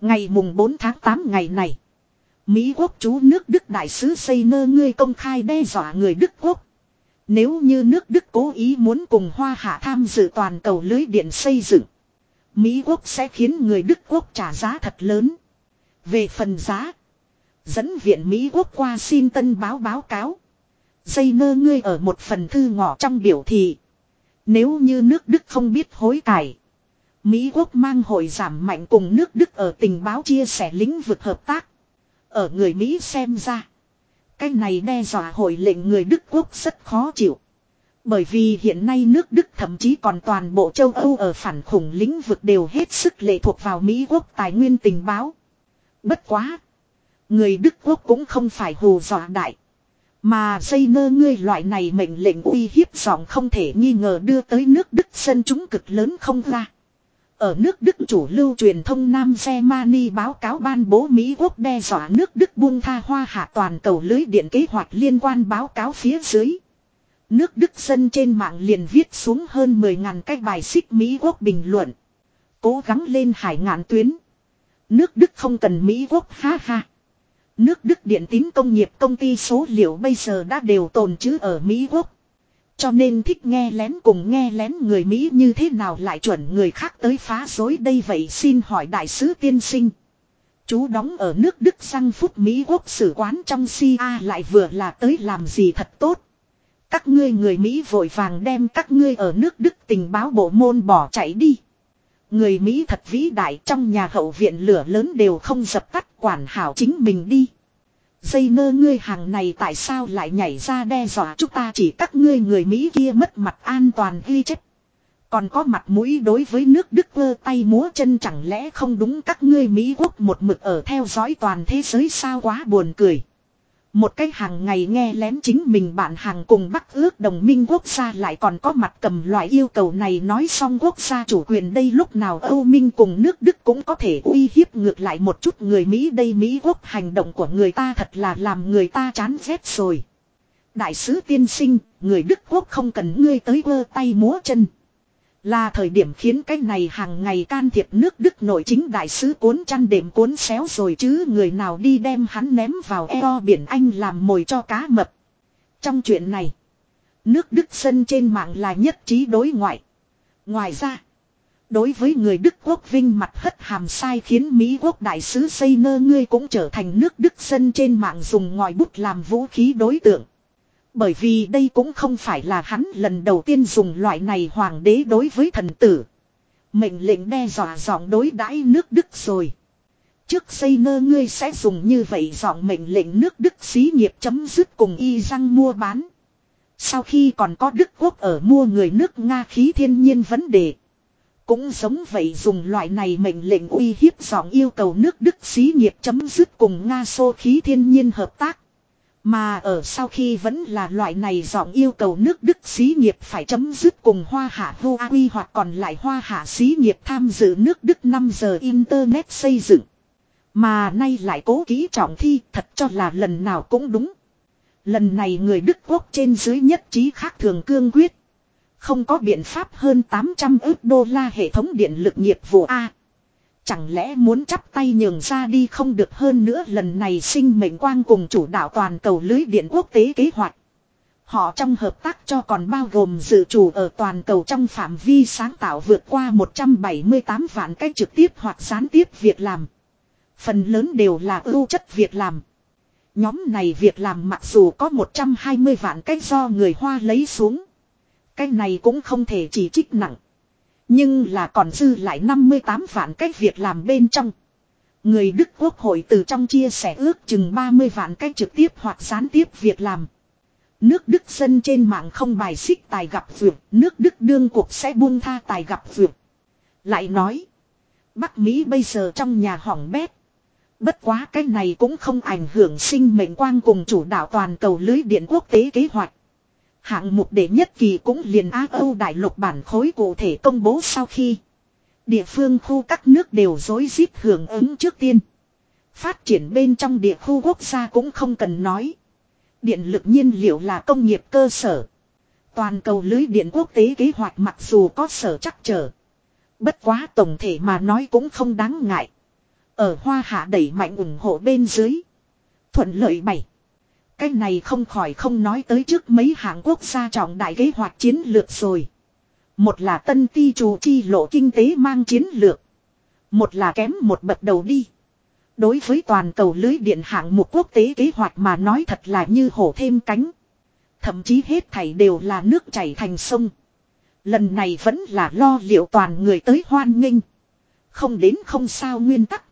Ngày mùng 4 tháng 8 ngày này. Mỹ quốc chú nước Đức đại sứ xây nơ ngươi công khai đe dọa người Đức quốc. Nếu như nước Đức cố ý muốn cùng Hoa Hạ tham dự toàn cầu lưới điện xây dựng. Mỹ quốc sẽ khiến người Đức quốc trả giá thật lớn. Về phần giá. Dẫn viện Mỹ quốc qua xin tân báo báo cáo. Dây nơ ngươi ở một phần thư ngỏ trong biểu thị. Nếu như nước Đức không biết hối cải. Mỹ quốc mang hội giảm mạnh cùng nước Đức ở tình báo chia sẻ lĩnh vực hợp tác. Ở người Mỹ xem ra. Cái này đe dọa hội lệnh người Đức quốc rất khó chịu. Bởi vì hiện nay nước Đức thậm chí còn toàn bộ châu Âu ở phản khủng lĩnh vực đều hết sức lệ thuộc vào Mỹ quốc tài nguyên tình báo. Bất quá. Người Đức quốc cũng không phải hù dọa đại. Mà dây nơ ngươi loại này mệnh lệnh uy hiếp giọng không thể nghi ngờ đưa tới nước Đức sân chúng cực lớn không ra. Ở nước Đức chủ lưu truyền thông Nam Germany báo cáo ban bố Mỹ quốc đe dọa nước Đức buông tha hoa hạ toàn cầu lưới điện kế hoạch liên quan báo cáo phía dưới. Nước Đức dân trên mạng liền viết xuống hơn 10.000 cái bài xích Mỹ quốc bình luận. Cố gắng lên hải ngạn tuyến. Nước Đức không cần Mỹ quốc, ha ha. Nước Đức điện tín công nghiệp công ty số liệu bây giờ đã đều tồn trữ ở Mỹ quốc. Cho nên thích nghe lén cùng nghe lén người Mỹ như thế nào lại chuẩn người khác tới phá rối đây vậy xin hỏi đại sứ tiên sinh. Chú đóng ở nước Đức sang phút Mỹ quốc sử quán trong CIA lại vừa là tới làm gì thật tốt. Các ngươi người Mỹ vội vàng đem các ngươi ở nước Đức tình báo bộ môn bỏ chạy đi. Người Mỹ thật vĩ đại trong nhà hậu viện lửa lớn đều không dập tắt quản hảo chính mình đi. Dây nơ ngươi hàng này tại sao lại nhảy ra đe dọa chúng ta chỉ các ngươi người Mỹ kia mất mặt an toàn ghi chết. Còn có mặt mũi đối với nước Đức vơ tay múa chân chẳng lẽ không đúng các ngươi Mỹ quốc một mực ở theo dõi toàn thế giới sao quá buồn cười. Một cái hàng ngày nghe lén chính mình bạn hàng cùng Bắc ước đồng minh quốc gia lại còn có mặt cầm loại yêu cầu này nói xong quốc gia chủ quyền đây lúc nào Âu Minh cùng nước Đức cũng có thể uy hiếp ngược lại một chút người Mỹ đây Mỹ quốc hành động của người ta thật là làm người ta chán ghét rồi. Đại sứ tiên sinh, người Đức quốc không cần ngươi tới vơ tay múa chân. Là thời điểm khiến cái này hàng ngày can thiệp nước Đức nội chính đại sứ cuốn chăn đệm cuốn xéo rồi chứ người nào đi đem hắn ném vào eo biển Anh làm mồi cho cá mập. Trong chuyện này, nước Đức sân trên mạng là nhất trí đối ngoại. Ngoài ra, đối với người Đức quốc vinh mặt hất hàm sai khiến Mỹ quốc đại sứ xây nơ ngươi cũng trở thành nước Đức sân trên mạng dùng ngòi bút làm vũ khí đối tượng. Bởi vì đây cũng không phải là hắn lần đầu tiên dùng loại này hoàng đế đối với thần tử. Mệnh lệnh đe dọa giọng đối đãi nước Đức rồi. Trước xây nơ ngươi sẽ dùng như vậy giọng mệnh lệnh nước Đức xí nghiệp chấm dứt cùng y răng mua bán. Sau khi còn có Đức Quốc ở mua người nước Nga khí thiên nhiên vấn đề. Cũng giống vậy dùng loại này mệnh lệnh uy hiếp giọng yêu cầu nước Đức xí nghiệp chấm dứt cùng Nga xô khí thiên nhiên hợp tác. Mà ở sau khi vẫn là loại này giọng yêu cầu nước Đức xí nghiệp phải chấm dứt cùng hoa hạ Huawei hoặc còn lại hoa hạ xí nghiệp tham dự nước Đức 5 giờ Internet xây dựng. Mà nay lại cố ký trọng thi, thật cho là lần nào cũng đúng. Lần này người Đức quốc trên dưới nhất trí khác thường cương quyết. Không có biện pháp hơn 800 ước đô la hệ thống điện lực nghiệp vụ A. Chẳng lẽ muốn chắp tay nhường ra đi không được hơn nữa lần này sinh mệnh quang cùng chủ đạo toàn cầu lưới điện quốc tế kế hoạch. Họ trong hợp tác cho còn bao gồm dự chủ ở toàn cầu trong phạm vi sáng tạo vượt qua 178 vạn cách trực tiếp hoặc gián tiếp việc làm. Phần lớn đều là ưu chất việc làm. Nhóm này việc làm mặc dù có 120 vạn cách do người Hoa lấy xuống. Cái này cũng không thể chỉ trích nặng. Nhưng là còn dư lại 58 vạn cách việc làm bên trong. Người Đức Quốc hội từ trong chia sẻ ước chừng 30 vạn cách trực tiếp hoặc gián tiếp việc làm. Nước Đức dân trên mạng không bài xích tài gặp vượt, nước Đức đương cuộc sẽ buông tha tài gặp vượt. Lại nói, Bắc Mỹ bây giờ trong nhà hỏng bét. Bất quá cái này cũng không ảnh hưởng sinh mệnh quang cùng chủ đạo toàn cầu lưới điện quốc tế kế hoạch. Hạng mục đệ nhất kỳ cũng liền Á Âu đại lục bản khối cụ thể công bố sau khi địa phương khu các nước đều dối rít hưởng ứng trước tiên. Phát triển bên trong địa khu quốc gia cũng không cần nói. Điện lực nhiên liệu là công nghiệp cơ sở. Toàn cầu lưới điện quốc tế kế hoạch mặc dù có sở chắc trở. Bất quá tổng thể mà nói cũng không đáng ngại. Ở Hoa Hạ đẩy mạnh ủng hộ bên dưới. Thuận lợi bảy. Cái này không khỏi không nói tới trước mấy hạng quốc gia trọng đại kế hoạch chiến lược rồi. Một là tân ti chủ chi lộ kinh tế mang chiến lược. Một là kém một bậc đầu đi. Đối với toàn cầu lưới điện hạng mục quốc tế kế hoạch mà nói thật là như hổ thêm cánh. Thậm chí hết thảy đều là nước chảy thành sông. Lần này vẫn là lo liệu toàn người tới hoan nghênh. Không đến không sao nguyên tắc.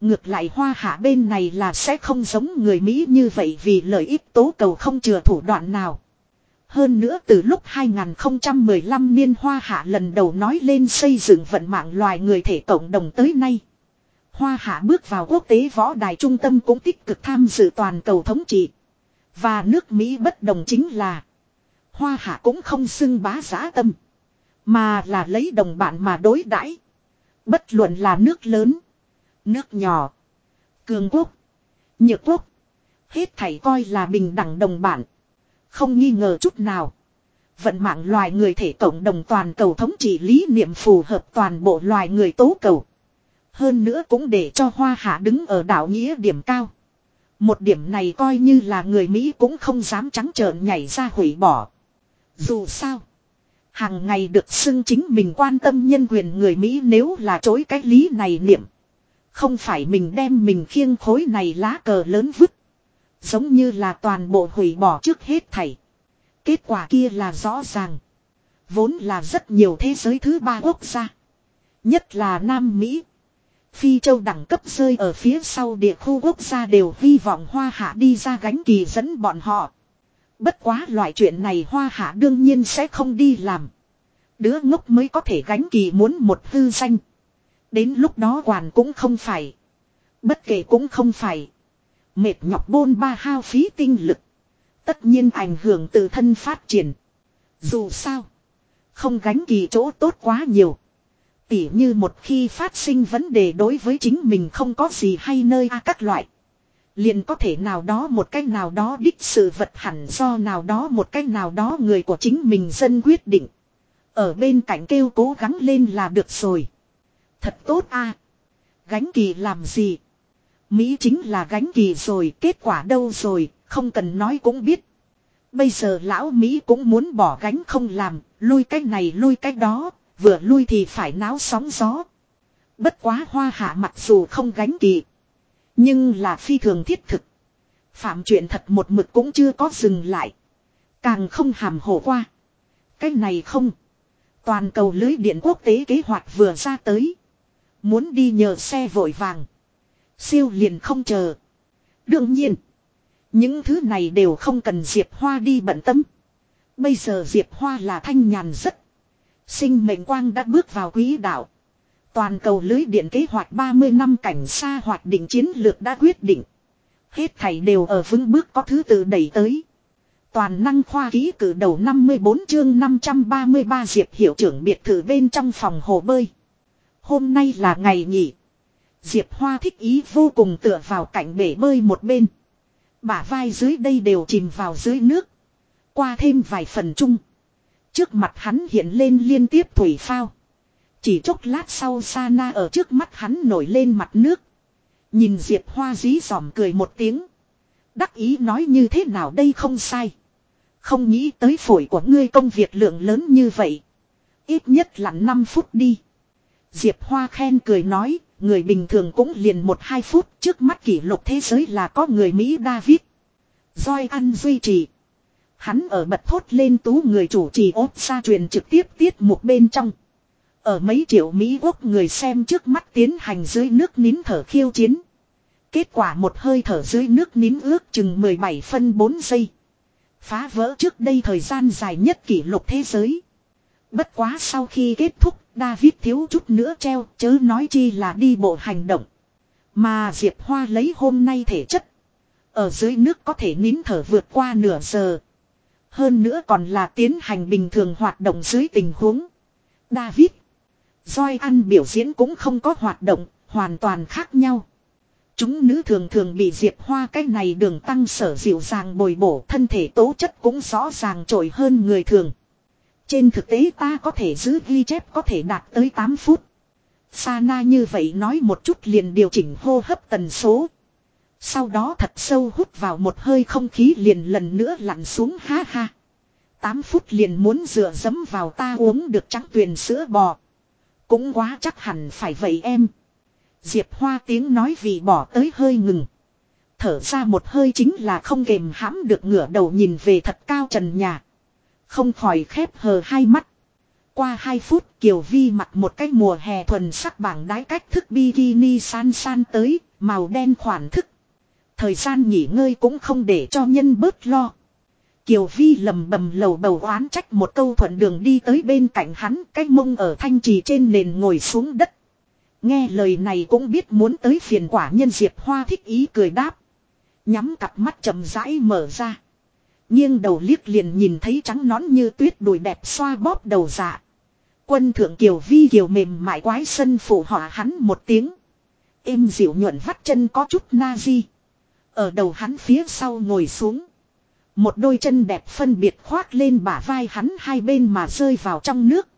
Ngược lại hoa hạ bên này là sẽ không giống người Mỹ như vậy vì lợi ích tố cầu không chừa thủ đoạn nào. Hơn nữa từ lúc 2015 niên hoa hạ lần đầu nói lên xây dựng vận mạng loài người thể cộng đồng tới nay. Hoa hạ bước vào quốc tế võ đài trung tâm cũng tích cực tham dự toàn cầu thống trị. Và nước Mỹ bất đồng chính là Hoa hạ cũng không xưng bá giá tâm. Mà là lấy đồng bạn mà đối đãi Bất luận là nước lớn, nước nhỏ, cường quốc, nhược quốc. Hết thảy coi là bình đẳng đồng bản, Không nghi ngờ chút nào. Vận mạng loài người thể cộng đồng toàn cầu thống trị lý niệm phù hợp toàn bộ loài người tố cầu. Hơn nữa cũng để cho Hoa Hạ đứng ở đảo nghĩa điểm cao. Một điểm này coi như là người Mỹ cũng không dám trắng trợn nhảy ra hủy bỏ. Dù sao. Hàng ngày được xưng chính mình quan tâm nhân quyền người Mỹ nếu là chối cái lý này niệm. Không phải mình đem mình khiêng khối này lá cờ lớn vứt. Giống như là toàn bộ hủy bỏ trước hết thảy. Kết quả kia là rõ ràng. Vốn là rất nhiều thế giới thứ ba quốc gia. Nhất là Nam Mỹ. Phi châu đẳng cấp rơi ở phía sau địa khu quốc gia đều hy vọng Hoa Hạ đi ra gánh kỳ dẫn bọn họ. Bất quá loại chuyện này Hoa Hạ đương nhiên sẽ không đi làm. Đứa ngốc mới có thể gánh kỳ muốn một hư danh. Đến lúc đó quản cũng không phải. Bất kể cũng không phải. Mệt nhọc bôn ba hao phí tinh lực. Tất nhiên ảnh hưởng từ thân phát triển. Dù sao. Không gánh kỳ chỗ tốt quá nhiều. Tỉ như một khi phát sinh vấn đề đối với chính mình không có gì hay nơi a các loại. Liền có thể nào đó một cách nào đó đích sự vật hẳn do nào đó một cách nào đó người của chính mình dân quyết định. Ở bên cạnh kêu cố gắng lên là được rồi. Thật tốt a Gánh kỳ làm gì? Mỹ chính là gánh kỳ rồi, kết quả đâu rồi, không cần nói cũng biết. Bây giờ lão Mỹ cũng muốn bỏ gánh không làm, lui cái này lui cái đó, vừa lui thì phải náo sóng gió. Bất quá hoa hạ mặc dù không gánh kỳ. Nhưng là phi thường thiết thực. Phạm chuyện thật một mực cũng chưa có dừng lại. Càng không hàm hổ qua. Cái này không. Toàn cầu lưới điện quốc tế kế hoạch vừa ra tới. Muốn đi nhờ xe vội vàng. Siêu liền không chờ. Đương nhiên. Những thứ này đều không cần Diệp Hoa đi bận tâm. Bây giờ Diệp Hoa là thanh nhàn rất. Sinh mệnh quang đã bước vào quỹ đạo. Toàn cầu lưới điện kế hoạch 30 năm cảnh xa hoạt định chiến lược đã quyết định. Hết thảy đều ở vững bước có thứ tự đẩy tới. Toàn năng khoa ký cử đầu 54 chương 533 diệp hiệu trưởng biệt thự bên trong phòng hồ bơi. Hôm nay là ngày nghỉ. Diệp Hoa thích ý vô cùng tựa vào cạnh bể bơi một bên. Bả vai dưới đây đều chìm vào dưới nước. Qua thêm vài phần chung. Trước mặt hắn hiện lên liên tiếp thủy phao. Chỉ chốc lát sau Sana ở trước mắt hắn nổi lên mặt nước. Nhìn Diệp Hoa dí dỏm cười một tiếng. Đắc ý nói như thế nào đây không sai. Không nghĩ tới phổi của ngươi công việc lượng lớn như vậy. Ít nhất là 5 phút đi. Diệp Hoa khen cười nói, người bình thường cũng liền 1-2 phút trước mắt kỷ lục thế giới là có người Mỹ David. Doi ăn duy trì. Hắn ở bật thốt lên tú người chủ trì ốt xa truyền trực tiếp tiết một bên trong. Ở mấy triệu Mỹ quốc người xem trước mắt tiến hành dưới nước nín thở khiêu chiến. Kết quả một hơi thở dưới nước nín ước chừng 17 phân 4 giây. Phá vỡ trước đây thời gian dài nhất kỷ lục thế giới. Bất quá sau khi kết thúc, David thiếu chút nữa treo, chớ nói chi là đi bộ hành động. Mà Diệp Hoa lấy hôm nay thể chất. Ở dưới nước có thể nín thở vượt qua nửa giờ. Hơn nữa còn là tiến hành bình thường hoạt động dưới tình huống. David. Doi ăn biểu diễn cũng không có hoạt động, hoàn toàn khác nhau. Chúng nữ thường thường bị Diệp Hoa cái này đường tăng sở dịu dàng bồi bổ thân thể tố chất cũng rõ ràng trội hơn người thường. Trên thực tế ta có thể giữ ghi chép có thể đạt tới 8 phút. Sana như vậy nói một chút liền điều chỉnh hô hấp tần số. Sau đó thật sâu hút vào một hơi không khí liền lần nữa lặn xuống ha ha. 8 phút liền muốn dựa dẫm vào ta uống được trắng tuyền sữa bò. Cũng quá chắc hẳn phải vậy em. Diệp Hoa tiếng nói vì bỏ tới hơi ngừng. Thở ra một hơi chính là không kềm hãm được ngửa đầu nhìn về thật cao trần nhà. Không khỏi khép hờ hai mắt. Qua hai phút Kiều Vi mặc một cái mùa hè thuần sắc bảng đái cách thức bikini san san tới, màu đen khoản thức. Thời gian nghỉ ngơi cũng không để cho nhân bớt lo. Kiều Vi lầm bầm lầu bầu oán trách một câu thuận đường đi tới bên cạnh hắn, cái mông ở thanh trì trên nền ngồi xuống đất. Nghe lời này cũng biết muốn tới phiền quả nhân Diệp Hoa thích ý cười đáp. Nhắm cặp mắt chậm rãi mở ra. Nghiêng đầu liếc liền nhìn thấy trắng nón như tuyết đùi đẹp xoa bóp đầu dạ. Quân thượng kiều vi kiều mềm mại quái sân phụ họa hắn một tiếng. Êm dịu nhuận vắt chân có chút na di. Ở đầu hắn phía sau ngồi xuống. Một đôi chân đẹp phân biệt khoác lên bả vai hắn hai bên mà rơi vào trong nước.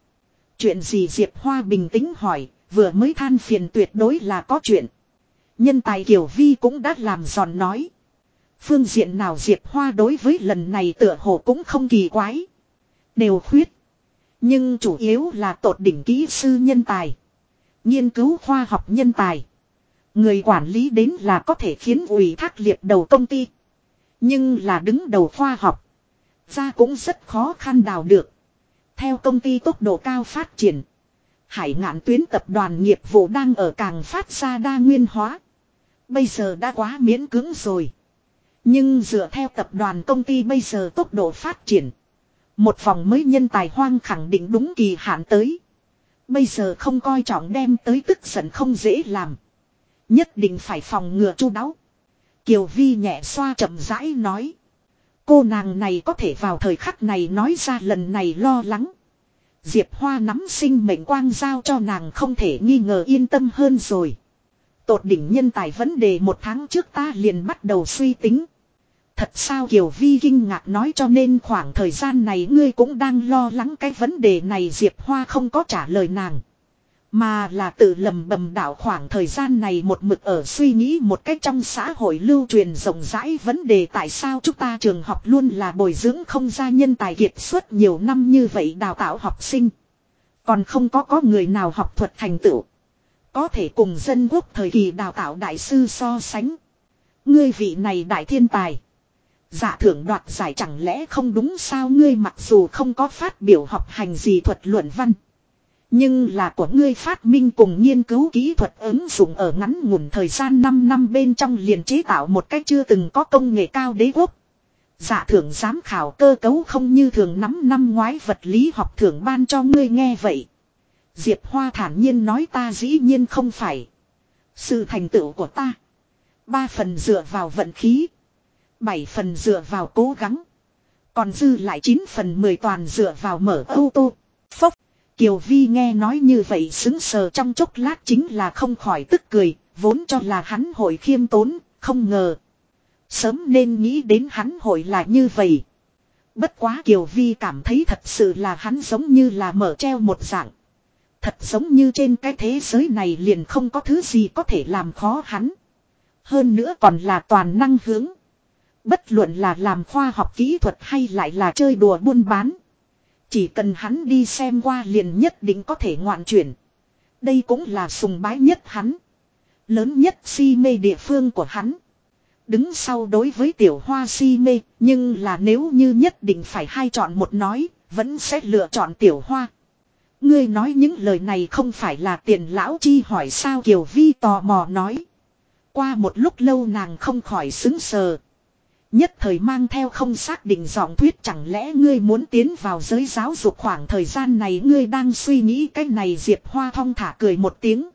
Chuyện gì Diệp Hoa bình tĩnh hỏi, vừa mới than phiền tuyệt đối là có chuyện. Nhân tài Kiều Vi cũng đã làm giòn nói. Phương diện nào Diệp Hoa đối với lần này tựa hồ cũng không kỳ quái. Đều khuyết. Nhưng chủ yếu là tột đỉnh kỹ sư nhân tài. Nghiên cứu khoa học nhân tài. Người quản lý đến là có thể khiến ủy thác liệt đầu công ty. Nhưng là đứng đầu khoa học. Ra cũng rất khó khăn đào được. Theo công ty tốc độ cao phát triển. Hải ngạn tuyến tập đoàn nghiệp vụ đang ở càng phát ra đa nguyên hóa. Bây giờ đã quá miễn cứng rồi. Nhưng dựa theo tập đoàn công ty bây giờ tốc độ phát triển. Một vòng mới nhân tài hoang khẳng định đúng kỳ hạn tới. Bây giờ không coi trọng đem tới tức giận không dễ làm. Nhất định phải phòng ngừa chu đáo. Kiều Vi nhẹ xoa chậm rãi nói. Cô nàng này có thể vào thời khắc này nói ra lần này lo lắng. Diệp Hoa nắm sinh mệnh quang giao cho nàng không thể nghi ngờ yên tâm hơn rồi. Tột đỉnh nhân tài vấn đề một tháng trước ta liền bắt đầu suy tính. Thật sao Kiều Vi kinh ngạc nói cho nên khoảng thời gian này ngươi cũng đang lo lắng cái vấn đề này Diệp Hoa không có trả lời nàng. Mà là tự lầm bầm đảo khoảng thời gian này một mực ở suy nghĩ một cách trong xã hội lưu truyền rộng rãi vấn đề tại sao chúng ta trường học luôn là bồi dưỡng không ra nhân tài kiệt xuất nhiều năm như vậy đào tạo học sinh. Còn không có có người nào học thuật thành tựu. Có thể cùng dân quốc thời kỳ đào tạo đại sư so sánh. Ngươi vị này đại thiên tài. Giả thưởng đoạt giải chẳng lẽ không đúng sao ngươi mặc dù không có phát biểu học hành gì thuật luận văn. Nhưng là của ngươi phát minh cùng nghiên cứu kỹ thuật ứng dụng ở ngắn ngủn thời gian 5 năm bên trong liền chế tạo một cách chưa từng có công nghệ cao đế quốc. Giả thưởng giám khảo cơ cấu không như thường nắm năm ngoái vật lý học thưởng ban cho ngươi nghe vậy. Diệp Hoa thản nhiên nói ta dĩ nhiên không phải. Sự thành tựu của ta. Ba phần dựa vào vận khí. Bảy phần dựa vào cố gắng. Còn dư lại chín phần mười toàn dựa vào mở ô tô. Phốc. Kiều Vi nghe nói như vậy xứng sờ trong chốc lát chính là không khỏi tức cười, vốn cho là hắn hội khiêm tốn, không ngờ. Sớm nên nghĩ đến hắn hội là như vậy. Bất quá Kiều Vi cảm thấy thật sự là hắn giống như là mở treo một dạng. Thật giống như trên cái thế giới này liền không có thứ gì có thể làm khó hắn. Hơn nữa còn là toàn năng hướng. Bất luận là làm khoa học kỹ thuật hay lại là chơi đùa buôn bán. Chỉ cần hắn đi xem qua liền nhất định có thể ngoạn chuyển. Đây cũng là sùng bái nhất hắn. Lớn nhất si mê địa phương của hắn. Đứng sau đối với tiểu hoa si mê, nhưng là nếu như nhất định phải hai chọn một nói, vẫn sẽ lựa chọn tiểu hoa. Ngươi nói những lời này không phải là tiền lão chi hỏi sao Kiều Vi tò mò nói. Qua một lúc lâu nàng không khỏi xứng sờ. Nhất thời mang theo không xác định giọng thuyết chẳng lẽ ngươi muốn tiến vào giới giáo dục khoảng thời gian này ngươi đang suy nghĩ cái này Diệp Hoa thong thả cười một tiếng.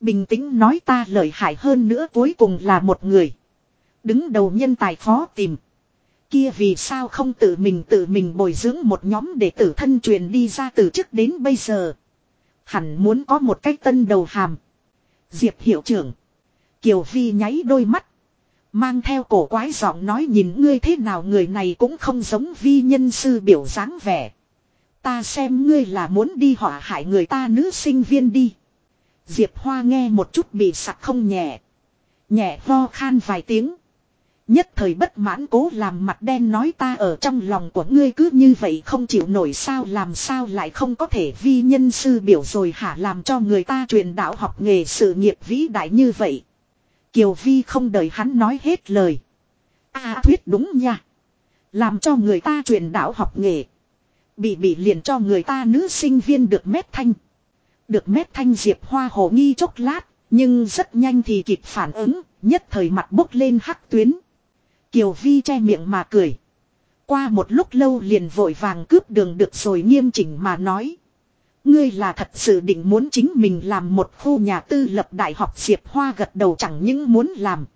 Bình tĩnh nói ta lợi hại hơn nữa cuối cùng là một người. Đứng đầu nhân tài khó tìm. Kia vì sao không tự mình tự mình bồi dưỡng một nhóm để tử thân truyền đi ra từ trước đến bây giờ. Hẳn muốn có một cách tân đầu hàm. Diệp hiệu trưởng. Kiều Vi nháy đôi mắt Mang theo cổ quái giọng nói nhìn ngươi thế nào, người này cũng không giống vi nhân sư biểu dáng vẻ. Ta xem ngươi là muốn đi họa hại người ta nữ sinh viên đi. Diệp Hoa nghe một chút bị sặc không nhẹ. Nhẹ ho khan vài tiếng. Nhất thời bất mãn cố làm mặt đen nói ta ở trong lòng của ngươi cứ như vậy không chịu nổi sao, làm sao lại không có thể vi nhân sư biểu rồi hả, làm cho người ta truyền đạo học nghề sự nghiệp vĩ đại như vậy. Kiều Vi không đợi hắn nói hết lời. A thuyết đúng nha. Làm cho người ta truyền đạo học nghề. Bị bị liền cho người ta nữ sinh viên được mét thanh. Được mét thanh diệp hoa hồ nghi chốc lát. Nhưng rất nhanh thì kịp phản ứng. Nhất thời mặt bốc lên hắc tuyến. Kiều Vi che miệng mà cười. Qua một lúc lâu liền vội vàng cướp đường được rồi nghiêm chỉnh mà nói. Ngươi là thật sự định muốn chính mình làm một khu nhà tư lập đại học Diệp Hoa gật đầu chẳng những muốn làm.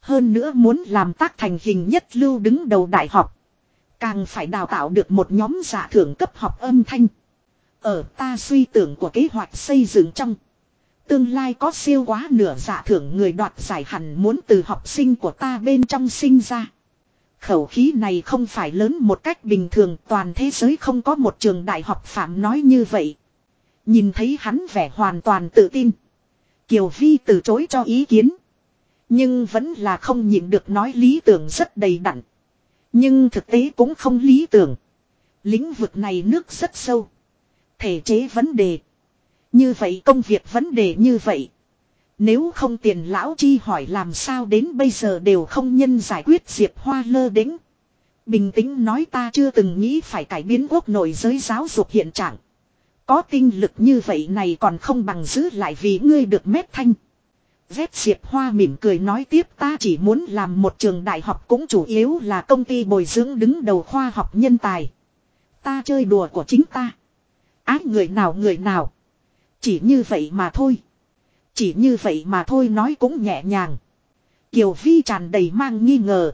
Hơn nữa muốn làm tác thành hình nhất lưu đứng đầu đại học. Càng phải đào tạo được một nhóm giả thưởng cấp học âm thanh. Ở ta suy tưởng của kế hoạch xây dựng trong. Tương lai có siêu quá nửa giả thưởng người đoạt giải hẳn muốn từ học sinh của ta bên trong sinh ra. Khẩu khí này không phải lớn một cách bình thường, toàn thế giới không có một trường đại học phạm nói như vậy. Nhìn thấy hắn vẻ hoàn toàn tự tin. Kiều Vi từ chối cho ý kiến. Nhưng vẫn là không nhịn được nói lý tưởng rất đầy đặn. Nhưng thực tế cũng không lý tưởng. Lĩnh vực này nước rất sâu. Thể chế vấn đề. Như vậy công việc vấn đề như vậy. Nếu không tiền lão chi hỏi làm sao đến bây giờ đều không nhân giải quyết Diệp Hoa lơ đỉnh Bình tĩnh nói ta chưa từng nghĩ phải cải biến quốc nội giới giáo dục hiện trạng. Có tinh lực như vậy này còn không bằng giữ lại vì ngươi được mét thanh. Vét Diệp Hoa mỉm cười nói tiếp ta chỉ muốn làm một trường đại học cũng chủ yếu là công ty bồi dưỡng đứng đầu khoa học nhân tài. Ta chơi đùa của chính ta. Ái, người nào người nào. Chỉ như vậy mà thôi. Chỉ như vậy mà thôi nói cũng nhẹ nhàng. Kiều Vi tràn đầy mang nghi ngờ.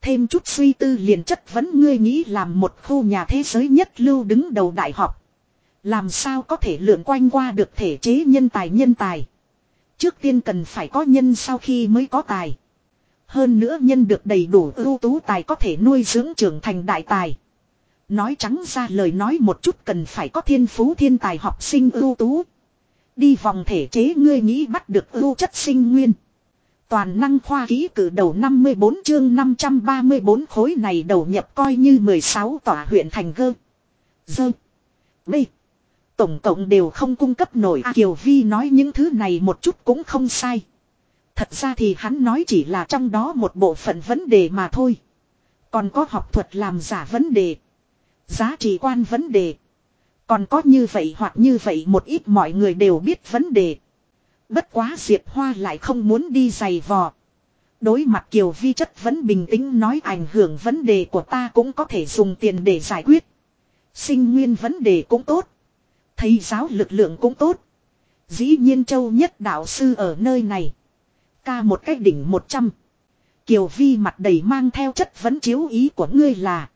Thêm chút suy tư liền chất vấn ngươi nghĩ làm một khu nhà thế giới nhất lưu đứng đầu đại học. Làm sao có thể lượn quanh qua được thể chế nhân tài nhân tài. Trước tiên cần phải có nhân sau khi mới có tài. Hơn nữa nhân được đầy đủ ưu tú tài có thể nuôi dưỡng trưởng thành đại tài. Nói trắng ra lời nói một chút cần phải có thiên phú thiên tài học sinh ưu tú. Đi vòng thể chế ngươi nghĩ bắt được ưu chất sinh nguyên. Toàn năng khoa ký cử đầu 54 chương 534 khối này đầu nhập coi như 16 tòa huyện thành gơ. Dơ. Bê. Tổng cộng đều không cung cấp nổi à, Kiều Vi nói những thứ này một chút cũng không sai. Thật ra thì hắn nói chỉ là trong đó một bộ phận vấn đề mà thôi. Còn có học thuật làm giả vấn đề. Giá trị quan vấn đề. Còn có như vậy hoặc như vậy một ít mọi người đều biết vấn đề. Bất quá Diệp Hoa lại không muốn đi giày vò. Đối mặt Kiều Vi chất vẫn bình tĩnh nói ảnh hưởng vấn đề của ta cũng có thể dùng tiền để giải quyết. Sinh nguyên vấn đề cũng tốt. Thầy giáo lực lượng cũng tốt. Dĩ nhiên châu nhất đạo sư ở nơi này. Ca một cách đỉnh 100. Kiều Vi mặt đầy mang theo chất vấn chiếu ý của ngươi là.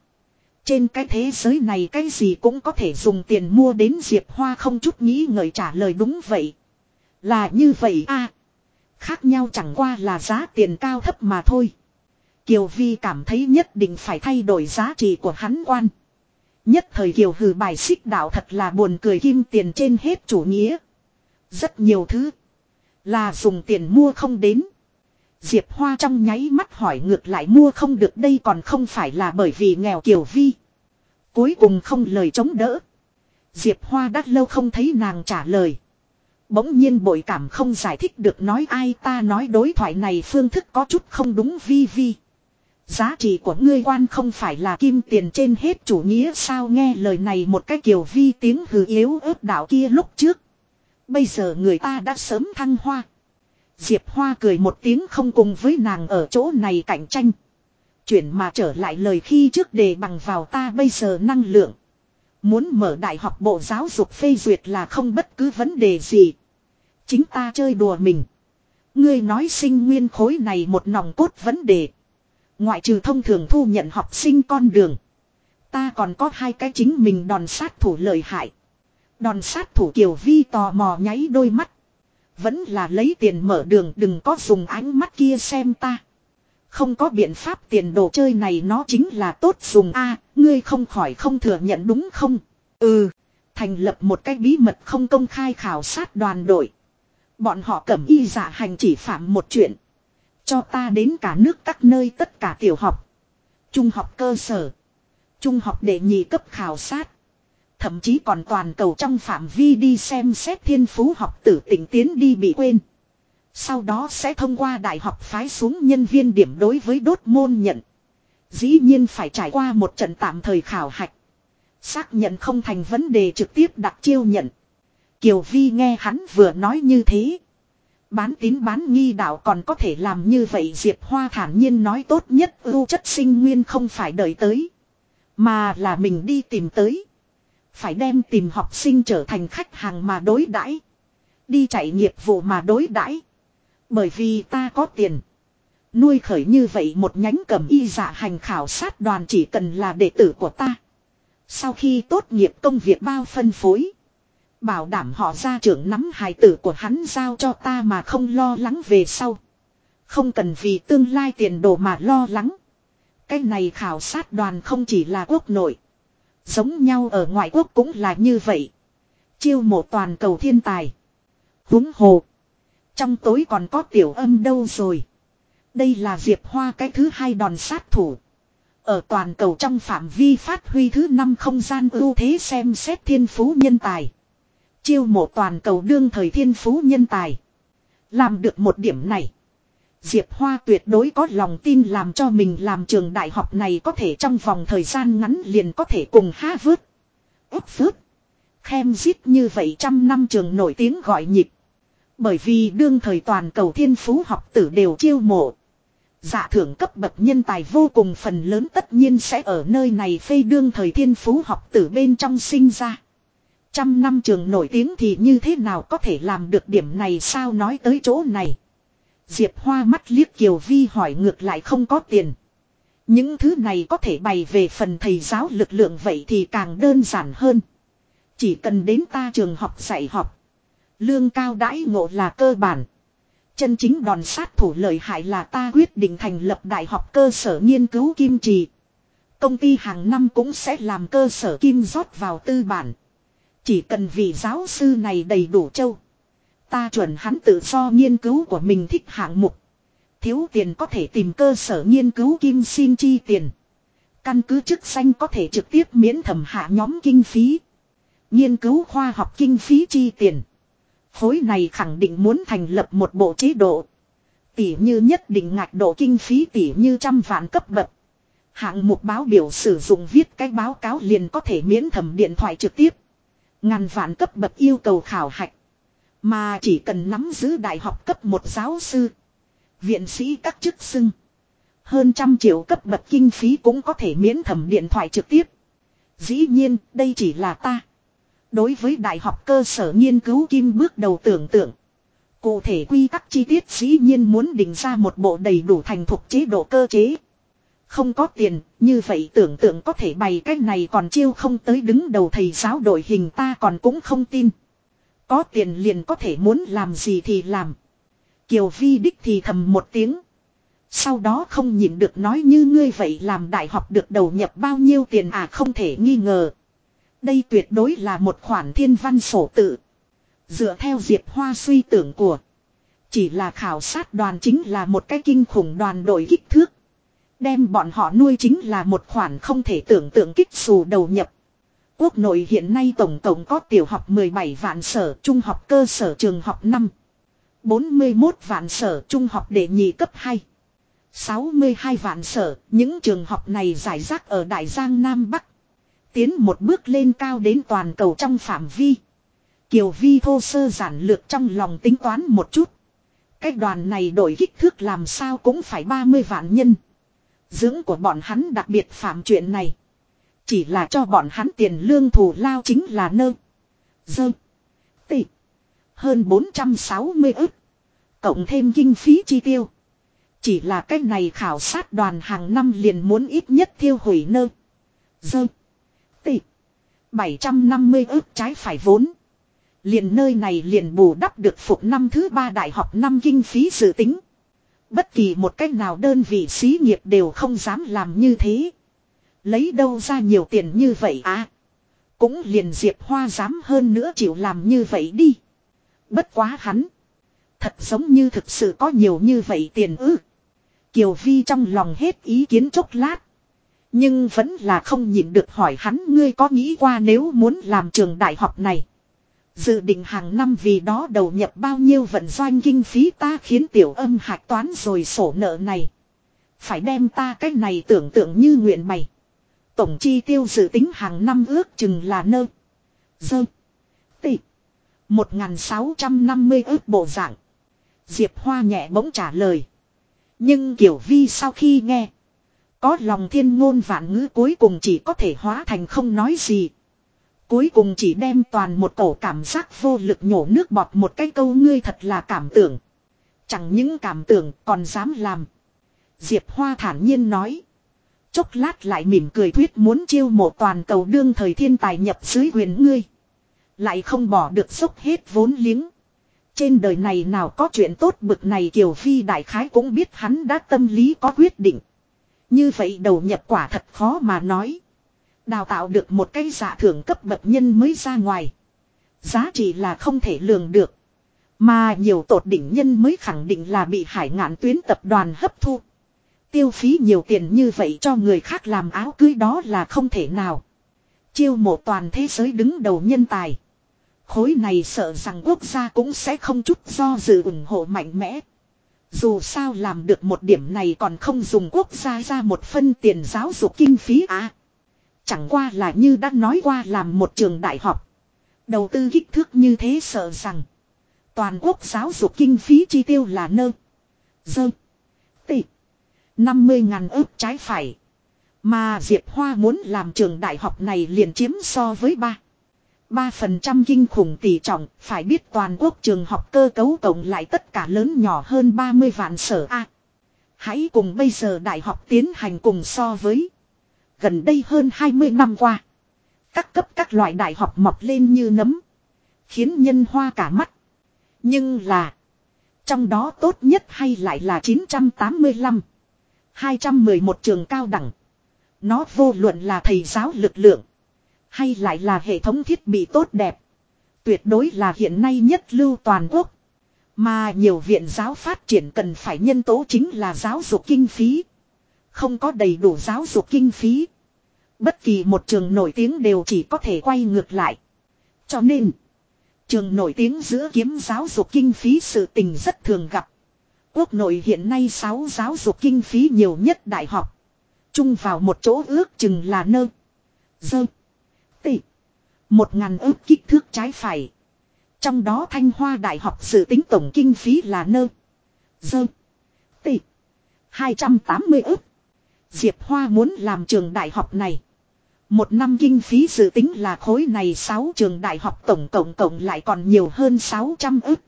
Trên cái thế giới này cái gì cũng có thể dùng tiền mua đến Diệp Hoa không chút nghĩ ngợi trả lời đúng vậy. Là như vậy a Khác nhau chẳng qua là giá tiền cao thấp mà thôi. Kiều Vi cảm thấy nhất định phải thay đổi giá trị của hắn quan. Nhất thời Kiều hừ bài xích đạo thật là buồn cười kim tiền trên hết chủ nghĩa. Rất nhiều thứ. Là dùng tiền mua không đến. Diệp Hoa trong nháy mắt hỏi ngược lại mua không được đây còn không phải là bởi vì nghèo Kiều Vi. Cuối cùng không lời chống đỡ. Diệp Hoa đã lâu không thấy nàng trả lời. Bỗng nhiên bội cảm không giải thích được nói ai ta nói đối thoại này phương thức có chút không đúng vi vi. Giá trị của ngươi quan không phải là kim tiền trên hết chủ nghĩa sao nghe lời này một cái kiều vi tiếng hừ yếu ớt đạo kia lúc trước. Bây giờ người ta đã sớm thăng hoa. Diệp Hoa cười một tiếng không cùng với nàng ở chỗ này cạnh tranh. Chuyển mà trở lại lời khi trước đề bằng vào ta bây giờ năng lượng. Muốn mở đại học bộ giáo dục phê duyệt là không bất cứ vấn đề gì. Chính ta chơi đùa mình. Ngươi nói sinh nguyên khối này một nòng cốt vấn đề. Ngoại trừ thông thường thu nhận học sinh con đường. Ta còn có hai cái chính mình đòn sát thủ lợi hại. Đòn sát thủ Kiều Vi tò mò nháy đôi mắt. Vẫn là lấy tiền mở đường đừng có dùng ánh mắt kia xem ta. Không có biện pháp tiền đồ chơi này nó chính là tốt dùng a ngươi không khỏi không thừa nhận đúng không? Ừ, thành lập một cái bí mật không công khai khảo sát đoàn đội. Bọn họ cẩm y giả hành chỉ phạm một chuyện. Cho ta đến cả nước các nơi tất cả tiểu học. Trung học cơ sở. Trung học đệ nhị cấp khảo sát. Thậm chí còn toàn cầu trong phạm vi đi xem xét thiên phú học tử tỉnh tiến đi bị quên. Sau đó sẽ thông qua đại học phái xuống nhân viên điểm đối với đốt môn nhận. Dĩ nhiên phải trải qua một trận tạm thời khảo hạch. Xác nhận không thành vấn đề trực tiếp đặt chiêu nhận. Kiều Vi nghe hắn vừa nói như thế. Bán tín bán nghi đạo còn có thể làm như vậy Diệp Hoa thản nhiên nói tốt nhất, ưu chất sinh nguyên không phải đợi tới. Mà là mình đi tìm tới. Phải đem tìm học sinh trở thành khách hàng mà đối đãi Đi chạy nghiệp vụ mà đối đãi Bởi vì ta có tiền. Nuôi khởi như vậy một nhánh cầm y giả hành khảo sát đoàn chỉ cần là đệ tử của ta. Sau khi tốt nghiệp công việc bao phân phối. Bảo đảm họ ra trưởng nắm hài tử của hắn giao cho ta mà không lo lắng về sau. Không cần vì tương lai tiền đồ mà lo lắng. Cái này khảo sát đoàn không chỉ là quốc nội. Giống nhau ở ngoại quốc cũng là như vậy. Chiêu mộ toàn cầu thiên tài. Húng hồ. Trong tối còn có tiểu âm đâu rồi. Đây là Diệp Hoa cái thứ hai đòn sát thủ. Ở toàn cầu trong phạm vi phát huy thứ năm không gian ưu thế xem xét thiên phú nhân tài. Chiêu mộ toàn cầu đương thời thiên phú nhân tài. Làm được một điểm này. Diệp Hoa tuyệt đối có lòng tin làm cho mình làm trường đại học này có thể trong vòng thời gian ngắn liền có thể cùng Harvard, Oxford, Cambridge như vậy trăm năm trường nổi tiếng gọi nhịp. Bởi vì đương thời toàn cầu thiên phú học tử đều chiêu mộ. Dạ thưởng cấp bậc nhân tài vô cùng phần lớn tất nhiên sẽ ở nơi này phê đương thời thiên phú học tử bên trong sinh ra. Trăm năm trường nổi tiếng thì như thế nào có thể làm được điểm này sao nói tới chỗ này. Diệp Hoa mắt liếc Kiều Vi hỏi ngược lại không có tiền. Những thứ này có thể bày về phần thầy giáo lực lượng vậy thì càng đơn giản hơn. Chỉ cần đến ta trường học dạy học. Lương cao đãi ngộ là cơ bản. Chân chính đòn sát thủ lợi hại là ta quyết định thành lập đại học cơ sở nghiên cứu kim trì. Công ty hàng năm cũng sẽ làm cơ sở kim rót vào tư bản. Chỉ cần vị giáo sư này đầy đủ châu. Ta chuẩn hắn tự do nghiên cứu của mình thích hạng mục. Thiếu tiền có thể tìm cơ sở nghiên cứu kim xin chi tiền. Căn cứ chức danh có thể trực tiếp miễn thẩm hạ nhóm kinh phí. Nghiên cứu khoa học kinh phí chi tiền. Khối này khẳng định muốn thành lập một bộ chế độ. Tỷ như nhất định ngạch độ kinh phí tỷ như trăm vạn cấp bậc. Hạng mục báo biểu sử dụng viết cái báo cáo liền có thể miễn thẩm điện thoại trực tiếp. Ngàn vạn cấp bậc yêu cầu khảo hạch. Mà chỉ cần nắm giữ đại học cấp một giáo sư. Viện sĩ các chức xưng. Hơn trăm triệu cấp bậc kinh phí cũng có thể miễn thẩm điện thoại trực tiếp. Dĩ nhiên, đây chỉ là ta. Đối với đại học cơ sở nghiên cứu kim bước đầu tưởng tượng. Cụ thể quy tắc chi tiết dĩ nhiên muốn định ra một bộ đầy đủ thành thục chế độ cơ chế. Không có tiền, như vậy tưởng tượng có thể bày cách này còn chiêu không tới đứng đầu thầy giáo đội hình ta còn cũng không tin. Có tiền liền có thể muốn làm gì thì làm. Kiều Vi đích thì thầm một tiếng. Sau đó không nhìn được nói như ngươi vậy làm đại học được đầu nhập bao nhiêu tiền à không thể nghi ngờ. Đây tuyệt đối là một khoản thiên văn sổ tự. Dựa theo Diệp Hoa suy tưởng của. Chỉ là khảo sát đoàn chính là một cái kinh khủng đoàn đội kích thước. Đem bọn họ nuôi chính là một khoản không thể tưởng tượng kích xù đầu nhập. Quốc nội hiện nay tổng cộng có tiểu học 17 vạn sở, trung học cơ sở trường học 5. 41 vạn sở, trung học đệ nhị cấp 2. 62 vạn sở, những trường học này giải rác ở Đại Giang Nam Bắc. Tiến một bước lên cao đến toàn cầu trong phạm vi. Kiều Vi thô sơ giản lược trong lòng tính toán một chút. Cái đoàn này đổi kích thước làm sao cũng phải 30 vạn nhân. Dưỡng của bọn hắn đặc biệt phạm chuyện này. Chỉ là cho bọn hắn tiền lương thù lao chính là nơ. Dơ. Tị. Hơn 460 ức. Cộng thêm kinh phí chi tiêu. Chỉ là cái này khảo sát đoàn hàng năm liền muốn ít nhất tiêu hủy nơ. Dơ. Tị. 750 ức trái phải vốn. Liền nơi này liền bù đắp được phục năm thứ ba đại học năm kinh phí dự tính. Bất kỳ một cách nào đơn vị xí nghiệp đều không dám làm như thế. Lấy đâu ra nhiều tiền như vậy à? Cũng liền Diệp Hoa dám hơn nữa chịu làm như vậy đi. Bất quá hắn. Thật giống như thực sự có nhiều như vậy tiền ư. Kiều Vi trong lòng hết ý kiến chốc lát. Nhưng vẫn là không nhịn được hỏi hắn, ngươi có nghĩ qua nếu muốn làm trường đại học này. Dự định hàng năm vì đó đầu nhập bao nhiêu vận doanh kinh phí ta khiến tiểu âm hạch toán rồi sổ nợ này. Phải đem ta cái này tưởng tượng như nguyện bày. Tổng chi tiêu dự tính hàng năm ước chừng là nơ. Dơ. Tị. 1650 ước bộ dạng. Diệp Hoa nhẹ bỗng trả lời. Nhưng Kiều Vi sau khi nghe. Có lòng thiên ngôn vạn ngữ cuối cùng chỉ có thể hóa thành không nói gì. Cuối cùng chỉ đem toàn một cổ cảm giác vô lực nhổ nước bọt một cái câu ngươi thật là cảm tưởng. Chẳng những cảm tưởng còn dám làm. Diệp Hoa thản nhiên nói. Chốc lát lại mỉm cười thuyết muốn chiêu mộ toàn cầu đương thời thiên tài nhập dưới quyền ngươi. Lại không bỏ được dốc hết vốn liếng. Trên đời này nào có chuyện tốt bực này Kiều Phi đại khái cũng biết hắn đã tâm lý có quyết định. Như vậy đầu nhập quả thật khó mà nói. Đào tạo được một cái giả thưởng cấp bậc nhân mới ra ngoài. Giá trị là không thể lường được. Mà nhiều tột đỉnh nhân mới khẳng định là bị hải ngạn tuyến tập đoàn hấp thu. Tiêu phí nhiều tiền như vậy cho người khác làm áo cưới đó là không thể nào. Chiêu mộ toàn thế giới đứng đầu nhân tài. Khối này sợ rằng quốc gia cũng sẽ không chút do dự ủng hộ mạnh mẽ. Dù sao làm được một điểm này còn không dùng quốc gia ra một phân tiền giáo dục kinh phí à. Chẳng qua là như đã nói qua làm một trường đại học. Đầu tư kích thước như thế sợ rằng. Toàn quốc giáo dục kinh phí chi tiêu là nơ. Dơ. Tị. 50 ngàn ước trái phải. Mà Diệp Hoa muốn làm trường đại học này liền chiếm so với ba. 3% kinh khủng tỷ trọng, phải biết toàn quốc trường học cơ cấu tổng lại tất cả lớn nhỏ hơn 30 vạn sở A. Hãy cùng bây giờ đại học tiến hành cùng so với. Gần đây hơn 20 năm qua. Các cấp các loại đại học mọc lên như nấm. Khiến nhân hoa cả mắt. Nhưng là. Trong đó tốt nhất hay lại là 985. 211 trường cao đẳng. Nó vô luận là thầy giáo lực lượng. Hay lại là hệ thống thiết bị tốt đẹp. Tuyệt đối là hiện nay nhất lưu toàn quốc. Mà nhiều viện giáo phát triển cần phải nhân tố chính là giáo dục kinh phí. Không có đầy đủ giáo dục kinh phí. Bất kỳ một trường nổi tiếng đều chỉ có thể quay ngược lại. Cho nên, trường nổi tiếng giữa kiếm giáo dục kinh phí sự tình rất thường gặp. Quốc nội hiện nay 6 giáo dục kinh phí nhiều nhất đại học. Chung vào một chỗ ước chừng là nơ. Dơ. Tị. Một ngàn ước kích thước trái phải. Trong đó Thanh Hoa Đại học dự tính tổng kinh phí là nơ. Dơ. Tị. 280 ước. Diệp Hoa muốn làm trường đại học này. Một năm kinh phí dự tính là khối này 6 trường đại học tổng cộng cộng lại còn nhiều hơn 600 ức.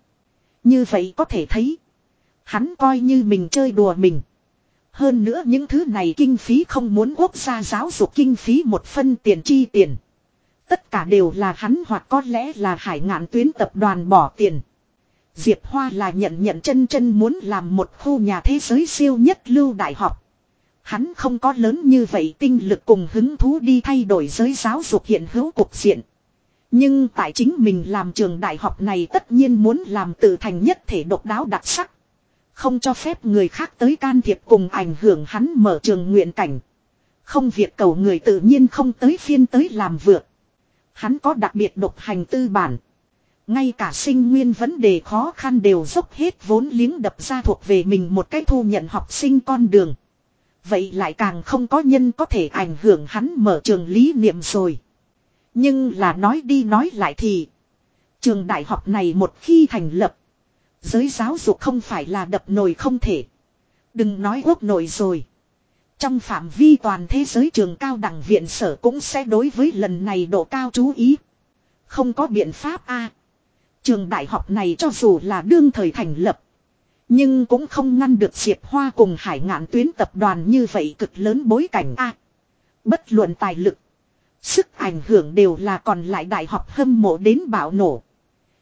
Như vậy có thể thấy. Hắn coi như mình chơi đùa mình. Hơn nữa những thứ này kinh phí không muốn quốc gia giáo dục kinh phí một phân tiền chi tiền. Tất cả đều là hắn hoặc có lẽ là hải ngạn tuyến tập đoàn bỏ tiền. Diệp Hoa là nhận nhận chân chân muốn làm một khu nhà thế giới siêu nhất lưu đại học. Hắn không có lớn như vậy tinh lực cùng hứng thú đi thay đổi giới giáo dục hiện hữu cục diện. Nhưng tại chính mình làm trường đại học này tất nhiên muốn làm tự thành nhất thể độc đáo đặc sắc. Không cho phép người khác tới can thiệp cùng ảnh hưởng hắn mở trường nguyện cảnh. Không việc cầu người tự nhiên không tới phiên tới làm vượt. Hắn có đặc biệt độc hành tư bản. Ngay cả sinh nguyên vấn đề khó khăn đều dốc hết vốn liếng đập ra thuộc về mình một cái thu nhận học sinh con đường. Vậy lại càng không có nhân có thể ảnh hưởng hắn mở trường lý niệm rồi. Nhưng là nói đi nói lại thì. Trường đại học này một khi thành lập. Giới giáo dục không phải là đập nồi không thể. Đừng nói quốc nội rồi. Trong phạm vi toàn thế giới trường cao đẳng viện sở cũng sẽ đối với lần này độ cao chú ý. Không có biện pháp a Trường đại học này cho dù là đương thời thành lập. Nhưng cũng không ngăn được Diệp Hoa cùng hải ngạn tuyến tập đoàn như vậy cực lớn bối cảnh a Bất luận tài lực. Sức ảnh hưởng đều là còn lại đại học hâm mộ đến bạo nổ.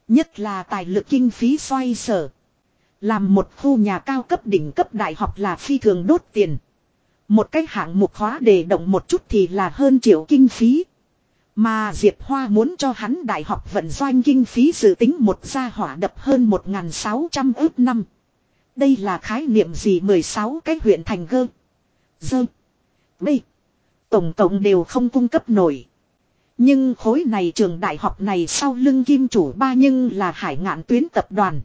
Nhất là tài lực kinh phí xoay sở. Làm một khu nhà cao cấp đỉnh cấp đại học là phi thường đốt tiền. Một cái hạng mục hóa đề động một chút thì là hơn triệu kinh phí. Mà Diệp Hoa muốn cho hắn đại học vận doanh kinh phí dự tính một gia hỏa đập hơn 1.600 ước năm. Đây là khái niệm gì 16 cái huyện thành gơ. Dơ. B. Tổng cộng đều không cung cấp nổi. Nhưng khối này trường đại học này sau lưng kim chủ ba nhưng là hải ngạn tuyến tập đoàn.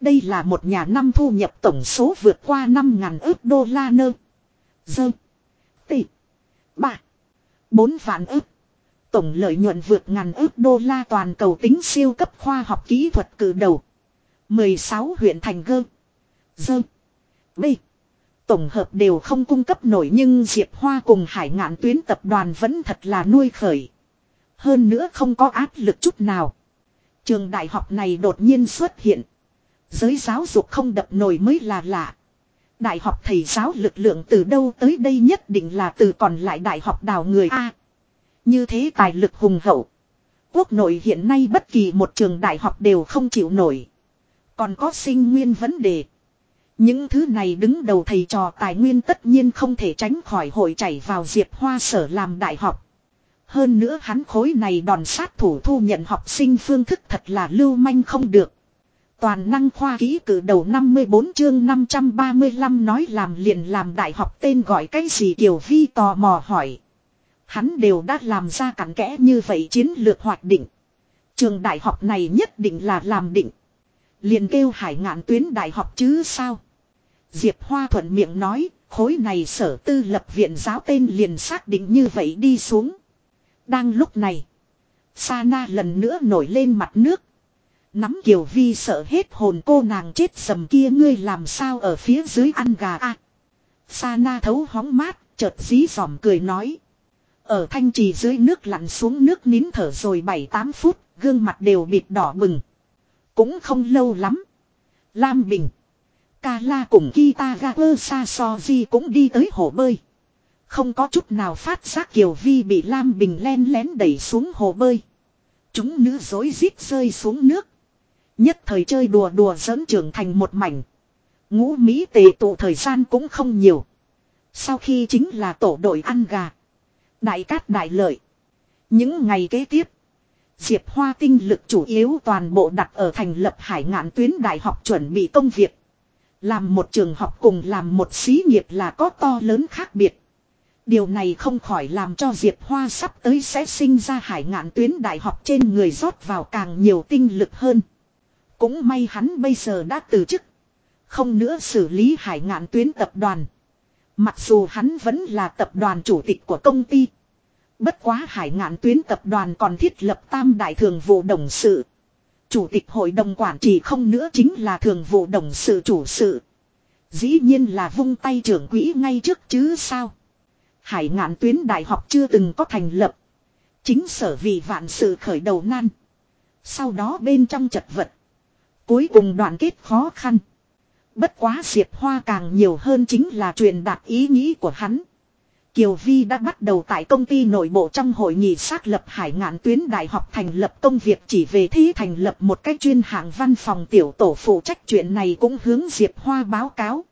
Đây là một nhà năm thu nhập tổng số vượt qua 5.000 ước đô la nơ. Dơ. Tỷ. Ba. Bốn vạn ước. Tổng lợi nhuận vượt ngàn ước đô la toàn cầu tính siêu cấp khoa học kỹ thuật cử đầu. 16 huyện thành gơ. Dơ. B. Tổng hợp đều không cung cấp nổi nhưng Diệp Hoa cùng hải ngạn tuyến tập đoàn vẫn thật là nuôi khởi. Hơn nữa không có áp lực chút nào. Trường đại học này đột nhiên xuất hiện. Giới giáo dục không đập nổi mới là lạ. Đại học thầy giáo lực lượng từ đâu tới đây nhất định là từ còn lại đại học đào người A. như thế tài lực hùng hậu. Quốc nội hiện nay bất kỳ một trường đại học đều không chịu nổi. Còn có sinh nguyên vấn đề. Những thứ này đứng đầu thầy trò tài nguyên tất nhiên không thể tránh khỏi hội chảy vào Diệp Hoa sở làm đại học. Hơn nữa hắn khối này đòn sát thủ thu nhận học sinh phương thức thật là lưu manh không được. Toàn năng khoa ký cử đầu 54 chương 535 nói làm liền làm đại học tên gọi cái gì Kiều Vi tò mò hỏi. Hắn đều đã làm ra cản kẽ như vậy chiến lược hoạch định. Trường đại học này nhất định là làm định. Liền kêu hải ngạn tuyến đại học chứ sao. Diệp Hoa thuận miệng nói, khối này sở tư lập viện giáo tên liền xác định như vậy đi xuống. Đang lúc này, Sana lần nữa nổi lên mặt nước. Nắm Kiều Vi sợ hết hồn cô nàng chết sầm kia ngươi làm sao ở phía dưới ăn gà a Sana thấu hóng mát, chợt dí dòm cười nói. Ở thanh trì dưới nước lặn xuống nước nín thở rồi 7-8 phút, gương mặt đều bịt đỏ bừng. Cũng không lâu lắm. Lam Bình. Ca La cùng Kitagawa Sasoji cũng đi tới hồ bơi. Không có chút nào phát giác Kiều Vi bị Lam Bình len lén đẩy xuống hồ bơi. Chúng nữ dối rít rơi xuống nước. Nhất thời chơi đùa đùa dẫn trưởng thành một mảnh. Ngũ Mỹ tề tụ thời gian cũng không nhiều. Sau khi chính là tổ đội ăn gà. Đại cát đại lợi. Những ngày kế tiếp. Diệp Hoa tinh lực chủ yếu toàn bộ đặt ở thành lập hải ngạn tuyến đại học chuẩn bị công việc. Làm một trường học cùng làm một xí nghiệp là có to lớn khác biệt. Điều này không khỏi làm cho Diệp Hoa sắp tới sẽ sinh ra hải ngạn tuyến đại học trên người rót vào càng nhiều tinh lực hơn. Cũng may hắn bây giờ đã từ chức. Không nữa xử lý hải ngạn tuyến tập đoàn. Mặc dù hắn vẫn là tập đoàn chủ tịch của công ty. Bất quá hải ngạn tuyến tập đoàn còn thiết lập tam đại thường vụ đồng sự. Chủ tịch hội đồng quản trị không nữa chính là thường vụ đồng sự chủ sự. Dĩ nhiên là vung tay trưởng quỹ ngay trước chứ sao. Hải ngạn tuyến đại học chưa từng có thành lập. Chính sở vì vạn sự khởi đầu nan. Sau đó bên trong chật vật. Cuối cùng đoạn kết khó khăn. Bất quá Diệp Hoa càng nhiều hơn chính là truyền đạt ý nghĩ của hắn. Kiều Vi đã bắt đầu tại công ty nội bộ trong hội nghị xác lập hải ngạn tuyến đại học thành lập công việc chỉ về thi thành lập một cách chuyên hạng văn phòng tiểu tổ phụ trách chuyện này cũng hướng Diệp Hoa báo cáo.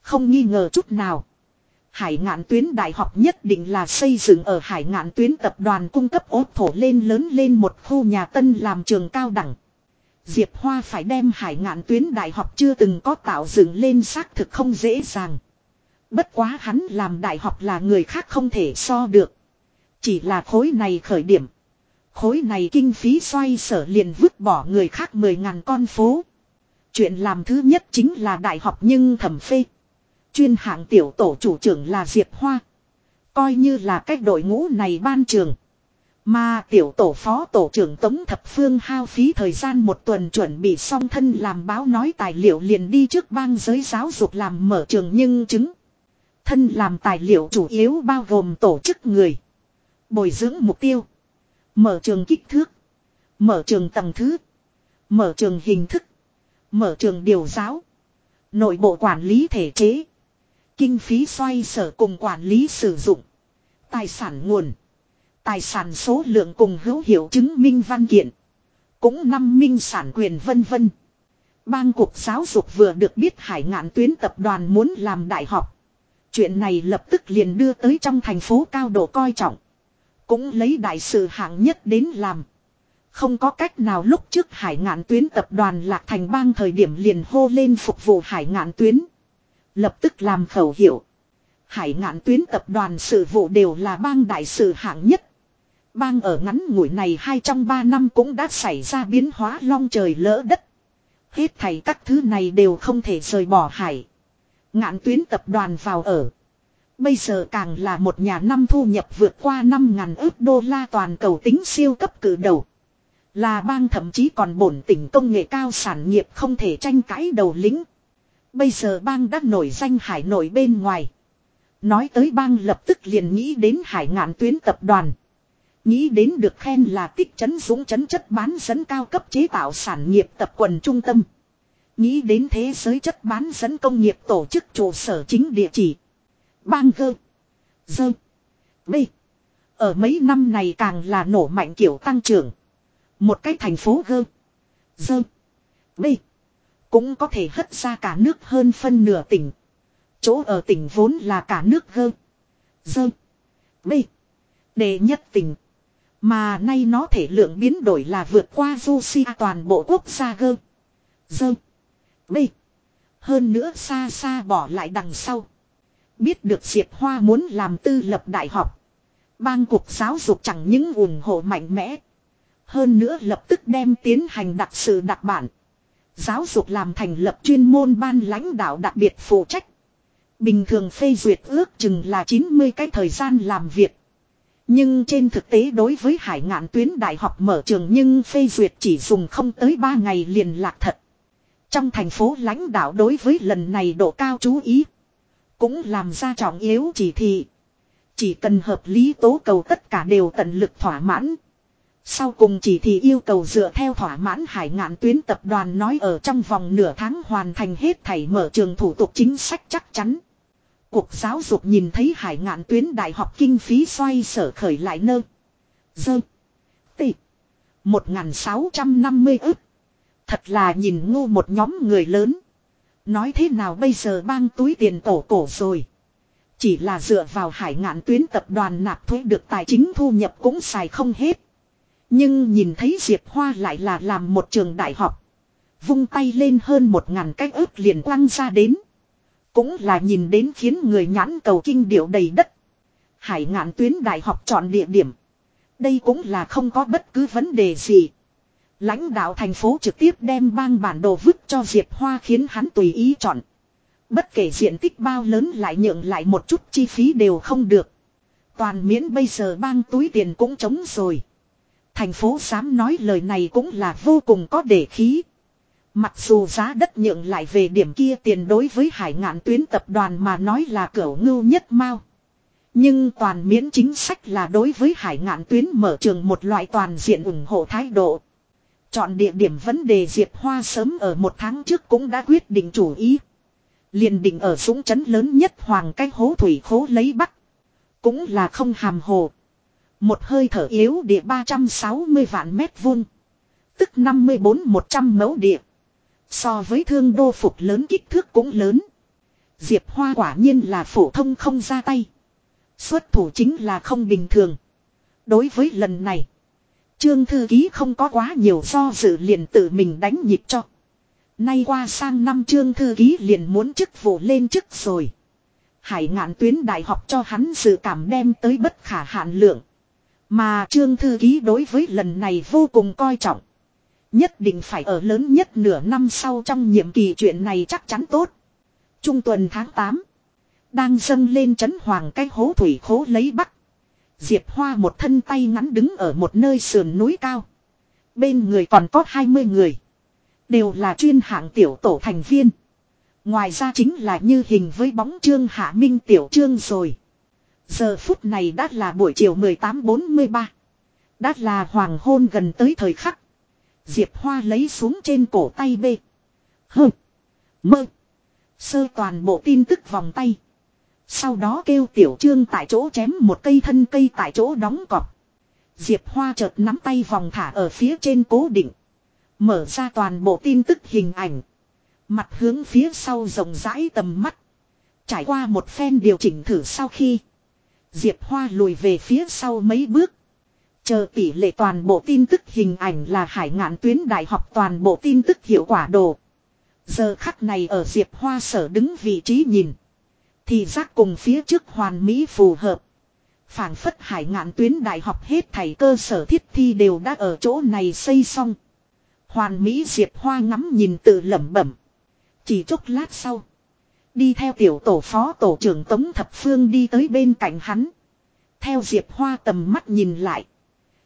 Không nghi ngờ chút nào. Hải ngạn tuyến đại học nhất định là xây dựng ở hải ngạn tuyến tập đoàn cung cấp ốt thổ lên lớn lên một khu nhà tân làm trường cao đẳng. Diệp Hoa phải đem hải ngạn tuyến đại học chưa từng có tạo dựng lên xác thực không dễ dàng. Bất quá hắn làm đại học là người khác không thể so được. Chỉ là khối này khởi điểm. Khối này kinh phí xoay sở liền vứt bỏ người khác mười ngàn con phố. Chuyện làm thứ nhất chính là đại học nhưng thẩm phê. Chuyên hạng tiểu tổ chủ trưởng là Diệp Hoa. Coi như là cách đội ngũ này ban trường. Mà tiểu tổ phó tổ trưởng Tống Thập Phương hao phí thời gian một tuần chuẩn bị xong thân làm báo nói tài liệu liền đi trước bang giới giáo dục làm mở trường nhưng chứng. Thân làm tài liệu chủ yếu bao gồm tổ chức người. Bồi dưỡng mục tiêu. Mở trường kích thước. Mở trường tầng thứ. Mở trường hình thức. Mở trường điều giáo. Nội bộ quản lý thể chế. Kinh phí xoay sở cùng quản lý sử dụng. Tài sản nguồn. Tài sản số lượng cùng hữu hiệu chứng minh văn kiện. Cũng năm minh sản quyền vân vân. Bang cục giáo dục vừa được biết hải ngạn tuyến tập đoàn muốn làm đại học. Chuyện này lập tức liền đưa tới trong thành phố cao độ coi trọng. Cũng lấy đại sự hạng nhất đến làm. Không có cách nào lúc trước hải ngạn tuyến tập đoàn lạc thành bang thời điểm liền hô lên phục vụ hải ngạn tuyến. Lập tức làm khẩu hiệu. Hải ngạn tuyến tập đoàn sự vụ đều là bang đại sự hạng nhất. Bang ở ngắn ngủi này hai trong ba năm cũng đã xảy ra biến hóa long trời lỡ đất. Hết thảy các thứ này đều không thể rời bỏ hải. Ngạn tuyến tập đoàn vào ở. Bây giờ càng là một nhà năm thu nhập vượt qua 5.000 ước đô la toàn cầu tính siêu cấp cử đầu. Là bang thậm chí còn bổn tỉnh công nghệ cao sản nghiệp không thể tranh cãi đầu lĩnh. Bây giờ bang đã nổi danh hải nổi bên ngoài. Nói tới bang lập tức liền nghĩ đến hải ngạn tuyến tập đoàn. Nghĩ đến được khen là tích chấn dũng chấn chất bán dẫn cao cấp chế tạo sản nghiệp tập quần trung tâm. Nghĩ đến thế giới chất bán dẫn công nghiệp tổ chức trụ sở chính địa chỉ. Bang gơ. Dơ. Bê. Ở mấy năm này càng là nổ mạnh kiểu tăng trưởng. Một cái thành phố gơ. Dơ. Bê. Cũng có thể hất ra cả nước hơn phân nửa tỉnh. Chỗ ở tỉnh vốn là cả nước gơ. Dơ. B. Đệ nhất tỉnh. Mà nay nó thể lượng biến đổi là vượt qua du si toàn bộ quốc gia gơ. Dơ. B. Hơn nữa xa xa bỏ lại đằng sau. Biết được Diệp Hoa muốn làm tư lập đại học. Bang cục giáo dục chẳng những ủng hộ mạnh mẽ. Hơn nữa lập tức đem tiến hành đặc sự đặc bản. Giáo dục làm thành lập chuyên môn ban lãnh đạo đặc biệt phụ trách. Bình thường phê duyệt ước chừng là 90 cái thời gian làm việc. Nhưng trên thực tế đối với hải ngạn tuyến đại học mở trường nhưng phê duyệt chỉ dùng không tới 3 ngày liền lạc thật. Trong thành phố lãnh đạo đối với lần này độ cao chú ý. Cũng làm ra trọng yếu chỉ thị. Chỉ cần hợp lý tố cầu tất cả đều tận lực thỏa mãn. Sau cùng chỉ thị yêu cầu dựa theo thỏa mãn hải ngạn tuyến tập đoàn nói ở trong vòng nửa tháng hoàn thành hết thảy mở trường thủ tục chính sách chắc chắn. Cục giáo dục nhìn thấy hải ngạn tuyến đại học kinh phí xoay sở khởi lại nơ. Dơ. Tị. 1.650 ức. Thật là nhìn ngu một nhóm người lớn. Nói thế nào bây giờ bang túi tiền tổ cổ rồi. Chỉ là dựa vào hải ngạn tuyến tập đoàn nạp thuế được tài chính thu nhập cũng xài không hết. Nhưng nhìn thấy Diệp Hoa lại là làm một trường đại học. Vung tay lên hơn một ngàn cách ước liền quăng ra đến. Cũng là nhìn đến khiến người nhãn cầu kinh điệu đầy đất. Hải ngạn tuyến đại học chọn địa điểm. Đây cũng là không có bất cứ vấn đề gì. Lãnh đạo thành phố trực tiếp đem bang bản đồ vứt cho Diệp Hoa khiến hắn tùy ý chọn. Bất kể diện tích bao lớn lại nhượng lại một chút chi phí đều không được. Toàn miễn bây giờ bang túi tiền cũng trống rồi. Thành phố dám nói lời này cũng là vô cùng có để khí. Mặc dù giá đất nhượng lại về điểm kia tiền đối với hải ngạn tuyến tập đoàn mà nói là cửa ngưu nhất mau. Nhưng toàn miễn chính sách là đối với hải ngạn tuyến mở trường một loại toàn diện ủng hộ thái độ. Chọn địa điểm vấn đề Diệp Hoa sớm ở một tháng trước cũng đã quyết định chủ ý. liền định ở súng chấn lớn nhất hoàng cái hố thủy khố lấy bắc. Cũng là không hàm hồ. Một hơi thở yếu địa 360 vạn mét vuông. Tức 54-100 mẫu địa. So với thương đô phục lớn kích thước cũng lớn. Diệp Hoa quả nhiên là phổ thông không ra tay. Xuất thủ chính là không bình thường. Đối với lần này. Trương thư ký không có quá nhiều do dự liền tự mình đánh nhịp cho. Nay qua sang năm trương thư ký liền muốn chức vụ lên chức rồi. Hải ngạn tuyến đại học cho hắn sự cảm đem tới bất khả hạn lượng. Mà trương thư ký đối với lần này vô cùng coi trọng. Nhất định phải ở lớn nhất nửa năm sau trong nhiệm kỳ chuyện này chắc chắn tốt. Trung tuần tháng 8. Đang dâng lên chấn hoàng cái hố thủy khố lấy bắc. Diệp Hoa một thân tay ngắn đứng ở một nơi sườn núi cao. Bên người còn có 20 người. Đều là chuyên hạng tiểu tổ thành viên. Ngoài ra chính là như hình với bóng trương hạ minh tiểu trương rồi. Giờ phút này đã là buổi chiều 18.43. Đã là hoàng hôn gần tới thời khắc. Diệp Hoa lấy xuống trên cổ tay bê. Hừ. Mơ. Sơ toàn bộ tin tức vòng tay. Sau đó kêu tiểu trương tại chỗ chém một cây thân cây tại chỗ đóng cọp. Diệp Hoa chợt nắm tay vòng thả ở phía trên cố định. Mở ra toàn bộ tin tức hình ảnh. Mặt hướng phía sau rộng rãi tầm mắt. Trải qua một phen điều chỉnh thử sau khi. Diệp Hoa lùi về phía sau mấy bước. Chờ tỷ lệ toàn bộ tin tức hình ảnh là hải ngạn tuyến đại học toàn bộ tin tức hiệu quả đồ. Giờ khắc này ở Diệp Hoa sở đứng vị trí nhìn. Thì giác cùng phía trước hoàn mỹ phù hợp. phảng phất hải ngạn tuyến đại học hết thảy cơ sở thiết thi đều đã ở chỗ này xây xong. Hoàn Mỹ Diệp Hoa ngắm nhìn tự lẩm bẩm. Chỉ chốc lát sau. Đi theo tiểu tổ phó tổ trưởng Tống Thập Phương đi tới bên cạnh hắn. Theo Diệp Hoa tầm mắt nhìn lại.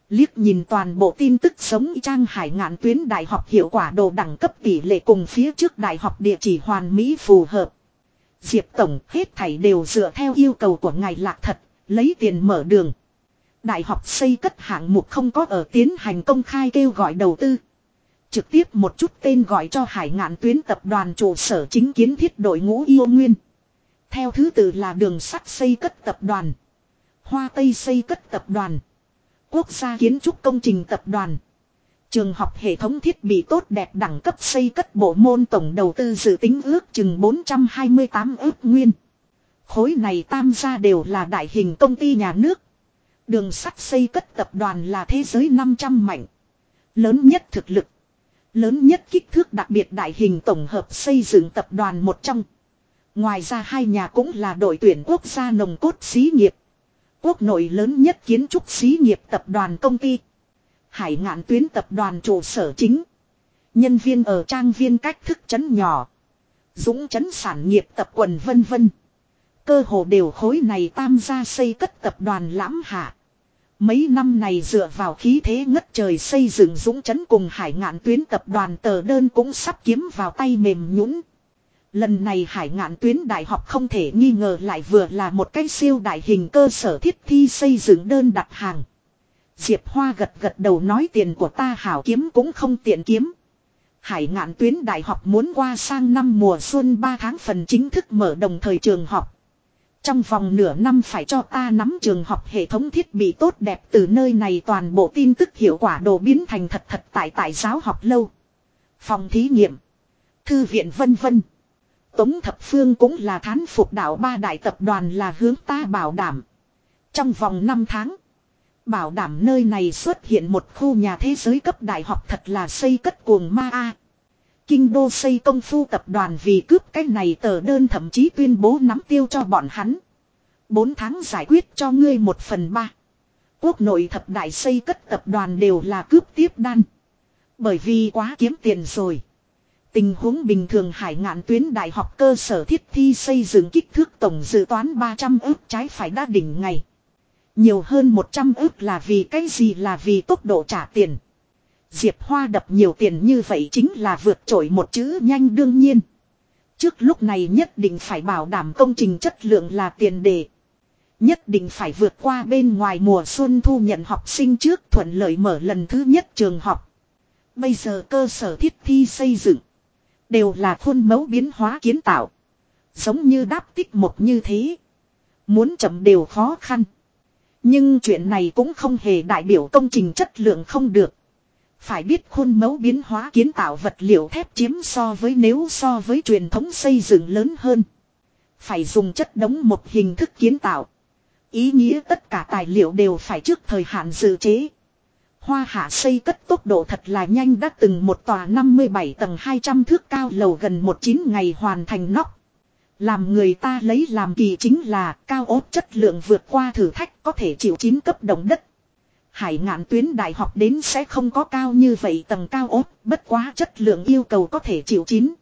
Liếc nhìn toàn bộ tin tức sống trang hải ngạn tuyến đại học hiệu quả đồ đẳng cấp tỷ lệ cùng phía trước đại học địa chỉ hoàn mỹ phù hợp. Diệp Tổng hết thảy đều dựa theo yêu cầu của ngài lạc thật, lấy tiền mở đường. Đại học xây cất hạng mục không có ở tiến hành công khai kêu gọi đầu tư. Trực tiếp một chút tên gọi cho hải ngạn tuyến tập đoàn trụ sở chính kiến thiết đội ngũ yêu nguyên. Theo thứ tự là đường sắt xây cất tập đoàn. Hoa Tây xây cất tập đoàn. Quốc gia kiến trúc công trình tập đoàn. Trường học hệ thống thiết bị tốt đẹp đẳng cấp xây cất bộ môn tổng đầu tư dự tính ước chừng 428 ước nguyên. Khối này tam gia đều là đại hình công ty nhà nước. Đường sắt xây cất tập đoàn là thế giới 500 mạnh. Lớn nhất thực lực. Lớn nhất kích thước đặc biệt đại hình tổng hợp xây dựng tập đoàn một trong. Ngoài ra hai nhà cũng là đội tuyển quốc gia nồng cốt xí nghiệp. Quốc nội lớn nhất kiến trúc xí nghiệp tập đoàn công ty. Hải ngạn tuyến tập đoàn trụ sở chính. Nhân viên ở trang viên cách thức chấn nhỏ. Dũng chấn sản nghiệp tập quần vân vân. Cơ hồ đều khối này tam gia xây cất tập đoàn lãm hạ. Mấy năm này dựa vào khí thế ngất trời xây dựng dũng chấn cùng hải ngạn tuyến tập đoàn tờ đơn cũng sắp kiếm vào tay mềm nhũng. Lần này hải ngạn tuyến đại học không thể nghi ngờ lại vừa là một cái siêu đại hình cơ sở thiết thi xây dựng đơn đặt hàng. Diệp Hoa gật gật đầu nói tiền của ta hảo kiếm cũng không tiện kiếm. Hải ngạn tuyến đại học muốn qua sang năm mùa xuân 3 tháng phần chính thức mở đồng thời trường học. Trong vòng nửa năm phải cho ta nắm trường học hệ thống thiết bị tốt đẹp từ nơi này toàn bộ tin tức hiệu quả đồ biến thành thật thật tại tại giáo học lâu. Phòng thí nghiệm. Thư viện vân vân. Tống Thập Phương cũng là thán phục đạo ba đại tập đoàn là hướng ta bảo đảm. Trong vòng 5 tháng. Bảo đảm nơi này xuất hiện một khu nhà thế giới cấp đại học thật là xây cất cuồng ma A. Kinh đô xây công phu tập đoàn vì cướp cái này tờ đơn thậm chí tuyên bố nắm tiêu cho bọn hắn. 4 tháng giải quyết cho ngươi một phần ba. Quốc nội thập đại xây cất tập đoàn đều là cướp tiếp đan. Bởi vì quá kiếm tiền rồi. Tình huống bình thường hải ngạn tuyến đại học cơ sở thiết thi xây dựng kích thước tổng dự toán 300 ước trái phải đã đỉnh ngày. Nhiều hơn 100 ước là vì cái gì là vì tốc độ trả tiền. Diệp Hoa đập nhiều tiền như vậy chính là vượt trội một chữ nhanh đương nhiên. Trước lúc này nhất định phải bảo đảm công trình chất lượng là tiền đề. Nhất định phải vượt qua bên ngoài mùa xuân thu nhận học sinh trước thuận lợi mở lần thứ nhất trường học. Bây giờ cơ sở thiết thi xây dựng. Đều là khuôn mẫu biến hóa kiến tạo. Giống như đáp tích một như thế. Muốn chậm đều khó khăn. Nhưng chuyện này cũng không hề đại biểu công trình chất lượng không được. Phải biết khuôn mẫu biến hóa kiến tạo vật liệu thép chiếm so với nếu so với truyền thống xây dựng lớn hơn. Phải dùng chất đống một hình thức kiến tạo. Ý nghĩa tất cả tài liệu đều phải trước thời hạn dự chế. Hoa hạ xây cất tốc độ thật là nhanh đã từng một tòa 57 tầng 200 thước cao lầu gần 19 ngày hoàn thành nóc. Làm người ta lấy làm kỳ chính là cao ốt chất lượng vượt qua thử thách có thể chịu chín cấp động đất. Hải ngạn tuyến đại học đến sẽ không có cao như vậy tầng cao ốt, bất quá chất lượng yêu cầu có thể chịu chín.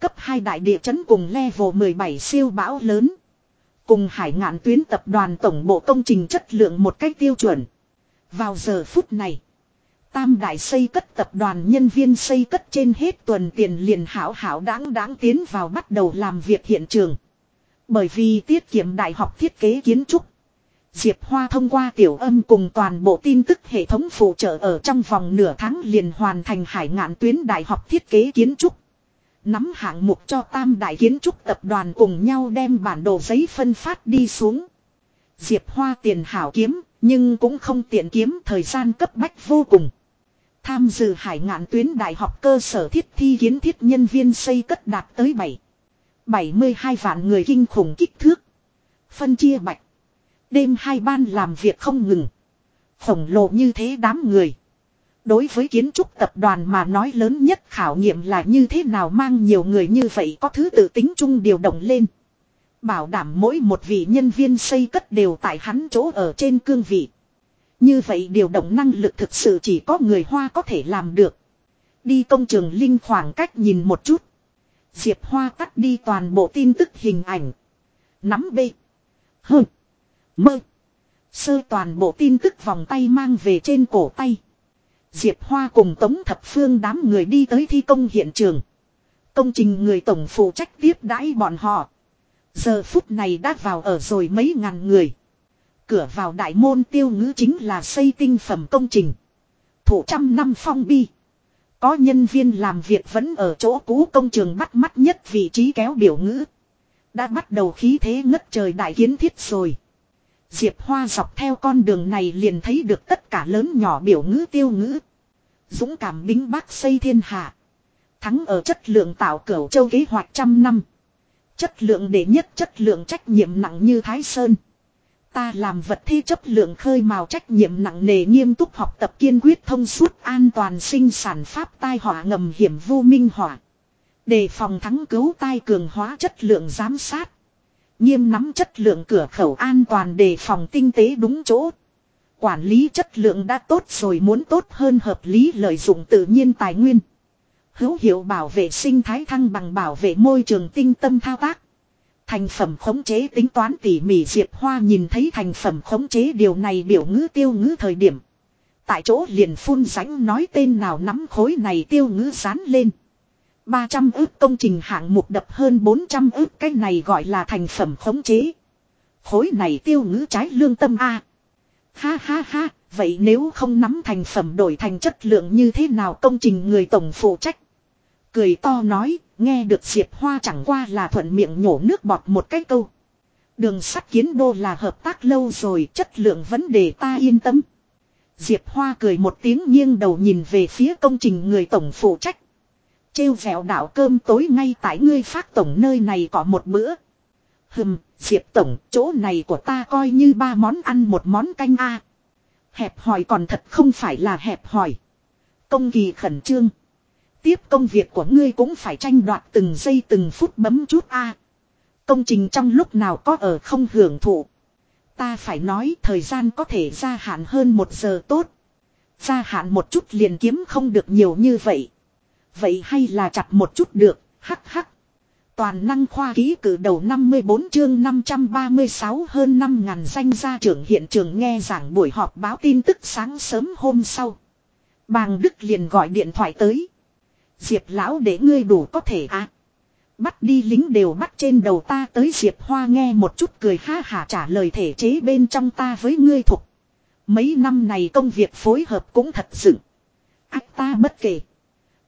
Cấp 2 đại địa chấn cùng level 17 siêu bão lớn. Cùng hải ngạn tuyến tập đoàn tổng bộ công trình chất lượng một cách tiêu chuẩn. Vào giờ phút này, Tam đại xây cất tập đoàn nhân viên xây cất trên hết tuần tiền liền hảo hảo đáng đáng tiến vào bắt đầu làm việc hiện trường. Bởi vì tiết kiệm đại học thiết kế kiến trúc. Diệp Hoa thông qua tiểu âm cùng toàn bộ tin tức hệ thống phụ trợ ở trong vòng nửa tháng liền hoàn thành hải ngạn tuyến đại học thiết kế kiến trúc. Nắm hạng mục cho tam đại kiến trúc tập đoàn cùng nhau đem bản đồ giấy phân phát đi xuống. Diệp Hoa tiền hảo kiếm, nhưng cũng không tiện kiếm thời gian cấp bách vô cùng. Tham dự hải ngạn tuyến đại học cơ sở thiết thi kiến thiết nhân viên xây cất đạt tới 7. 72 vạn người kinh khủng kích thước. Phân chia bạch. Đêm hai ban làm việc không ngừng. Khổng lồ như thế đám người. Đối với kiến trúc tập đoàn mà nói lớn nhất khảo nghiệm là như thế nào mang nhiều người như vậy có thứ tự tính chung điều động lên. Bảo đảm mỗi một vị nhân viên xây cất đều tại hắn chỗ ở trên cương vị. Như vậy điều động năng lực thực sự chỉ có người Hoa có thể làm được. Đi công trường Linh khoảng cách nhìn một chút. Diệp Hoa tắt đi toàn bộ tin tức hình ảnh. Nắm bê. Hừm. Mơ. Sơ toàn bộ tin tức vòng tay mang về trên cổ tay. Diệp Hoa cùng Tống Thập Phương đám người đi tới thi công hiện trường. Công trình người tổng phụ trách tiếp đãi bọn họ. Giờ phút này đã vào ở rồi mấy ngàn người. Cửa vào đại môn tiêu ngữ chính là xây tinh phẩm công trình. Thủ trăm năm phong bi. Có nhân viên làm việc vẫn ở chỗ cũ công trường bắt mắt nhất vị trí kéo biểu ngữ. Đã bắt đầu khí thế ngất trời đại kiến thiết rồi. Diệp Hoa dọc theo con đường này liền thấy được tất cả lớn nhỏ biểu ngữ tiêu ngữ. Dũng cảm bính bác xây thiên hạ. Thắng ở chất lượng tạo cửu châu kế hoạch trăm năm. Chất lượng đệ nhất, chất lượng trách nhiệm nặng như Thái Sơn. Ta làm vật thi chất lượng khơi màu trách nhiệm nặng nề nghiêm túc học tập kiên quyết thông suốt an toàn sinh sản pháp tai họa ngầm hiểm vô minh họa. Đề phòng thắng cứu tai cường hóa chất lượng giám sát. Nghiêm nắm chất lượng cửa khẩu an toàn đề phòng tinh tế đúng chỗ. Quản lý chất lượng đã tốt rồi muốn tốt hơn hợp lý lợi dụng tự nhiên tài nguyên. Hữu hiệu bảo vệ sinh thái thăng bằng bảo vệ môi trường tinh tâm thao tác. Thành phẩm khống chế tính toán tỉ mỉ Diệp Hoa nhìn thấy thành phẩm khống chế điều này biểu ngữ tiêu ngữ thời điểm. Tại chỗ liền phun ránh nói tên nào nắm khối này tiêu ngữ rán lên. 300 ước công trình hạng mục đập hơn 400 ước cái này gọi là thành phẩm khống chế. Khối này tiêu ngữ trái lương tâm A. Ha ha ha, vậy nếu không nắm thành phẩm đổi thành chất lượng như thế nào công trình người tổng phụ trách. Cười to nói, nghe được Diệp Hoa chẳng qua là thuận miệng nhổ nước bọt một cái câu. Đường sắt kiến đô là hợp tác lâu rồi, chất lượng vấn đề ta yên tâm. Diệp Hoa cười một tiếng nghiêng đầu nhìn về phía công trình người tổng phụ trách. Trêu vẹo đảo cơm tối ngay tại ngươi phát tổng nơi này có một bữa. Hừm, Diệp Tổng, chỗ này của ta coi như ba món ăn một món canh a. Hẹp hỏi còn thật không phải là hẹp hỏi. Công kỳ khẩn trương. Tiếp công việc của ngươi cũng phải tranh đoạt từng giây từng phút bấm chút a. Công trình trong lúc nào có ở không hưởng thụ. Ta phải nói thời gian có thể gia hạn hơn một giờ tốt. Gia hạn một chút liền kiếm không được nhiều như vậy. Vậy hay là chặt một chút được, hắc hắc. Toàn năng khoa ký cử đầu 54 chương 536 hơn 5 ngàn danh gia trưởng hiện trường nghe giảng buổi họp báo tin tức sáng sớm hôm sau. Bàng Đức liền gọi điện thoại tới. Diệp lão để ngươi đủ có thể à. Bắt đi lính đều bắt trên đầu ta tới Diệp Hoa nghe một chút cười ha hả trả lời thể chế bên trong ta với ngươi thuộc. Mấy năm này công việc phối hợp cũng thật sự. Ác ta bất kể.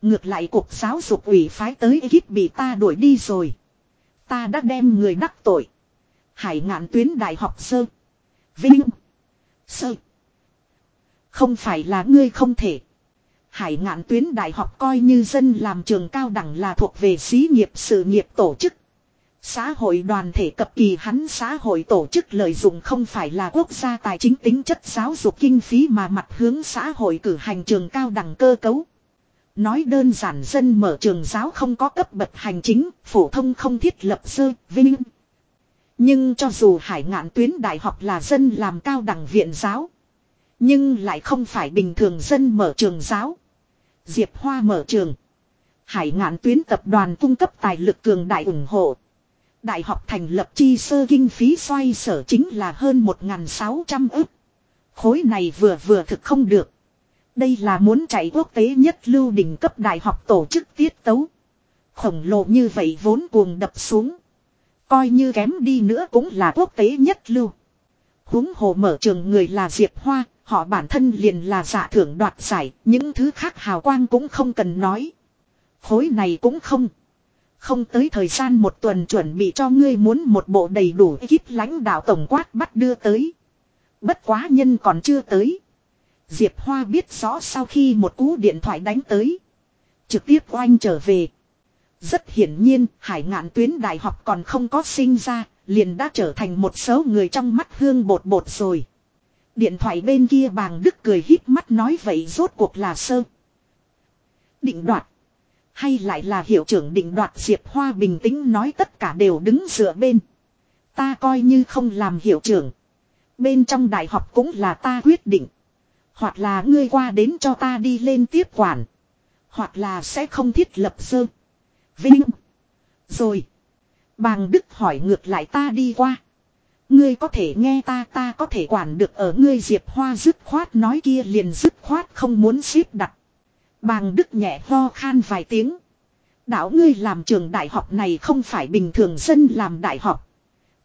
Ngược lại cục giáo dục ủy phái tới ekip bị ta đuổi đi rồi. Ta đã đem người đắc tội. Hải ngạn tuyến đại học sơ. Vinh. Sơ. Không phải là ngươi không thể. Hải ngạn tuyến đại học coi như dân làm trường cao đẳng là thuộc về xí nghiệp sự nghiệp tổ chức. Xã hội đoàn thể cập kỳ hắn xã hội tổ chức lợi dụng không phải là quốc gia tài chính tính chất giáo dục kinh phí mà mặt hướng xã hội cử hành trường cao đẳng cơ cấu. Nói đơn giản dân mở trường giáo không có cấp bậc hành chính, phổ thông không thiết lập sơ, vinh. Nhưng cho dù hải ngạn tuyến đại học là dân làm cao đẳng viện giáo. Nhưng lại không phải bình thường dân mở trường giáo. Diệp Hoa mở trường. Hải ngạn tuyến tập đoàn cung cấp tài lực cường đại ủng hộ. Đại học thành lập chi sơ kinh phí xoay sở chính là hơn 1.600 ức. Khối này vừa vừa thực không được. Đây là muốn chạy quốc tế nhất lưu đỉnh cấp đại học tổ chức tiết tấu. Khổng lồ như vậy vốn cuồng đập xuống. Coi như kém đi nữa cũng là quốc tế nhất lưu. huống hồ mở trường người là Diệp Hoa, họ bản thân liền là giả thưởng đoạt giải, những thứ khác hào quang cũng không cần nói. Khối này cũng không. Không tới thời gian một tuần chuẩn bị cho ngươi muốn một bộ đầy đủ ekip lãnh đạo tổng quát bắt đưa tới. Bất quá nhân còn chưa tới. Diệp Hoa biết rõ sau khi một cú điện thoại đánh tới. Trực tiếp oanh trở về. Rất hiển nhiên, hải ngạn tuyến đại học còn không có sinh ra, liền đã trở thành một số người trong mắt hương bột bột rồi. Điện thoại bên kia bàng đức cười híp mắt nói vậy rốt cuộc là sơ. Định đoạt. Hay lại là hiệu trưởng định đoạt Diệp Hoa bình tĩnh nói tất cả đều đứng dựa bên. Ta coi như không làm hiệu trưởng. Bên trong đại học cũng là ta quyết định. Hoặc là ngươi qua đến cho ta đi lên tiếp quản. Hoặc là sẽ không thiết lập sơ. Vinh. Rồi. Bàng Đức hỏi ngược lại ta đi qua. Ngươi có thể nghe ta ta có thể quản được ở ngươi Diệp Hoa dứt khoát nói kia liền dứt khoát không muốn xếp đặt. Bàng Đức nhẹ ho khan vài tiếng. Đạo ngươi làm trường đại học này không phải bình thường dân làm đại học.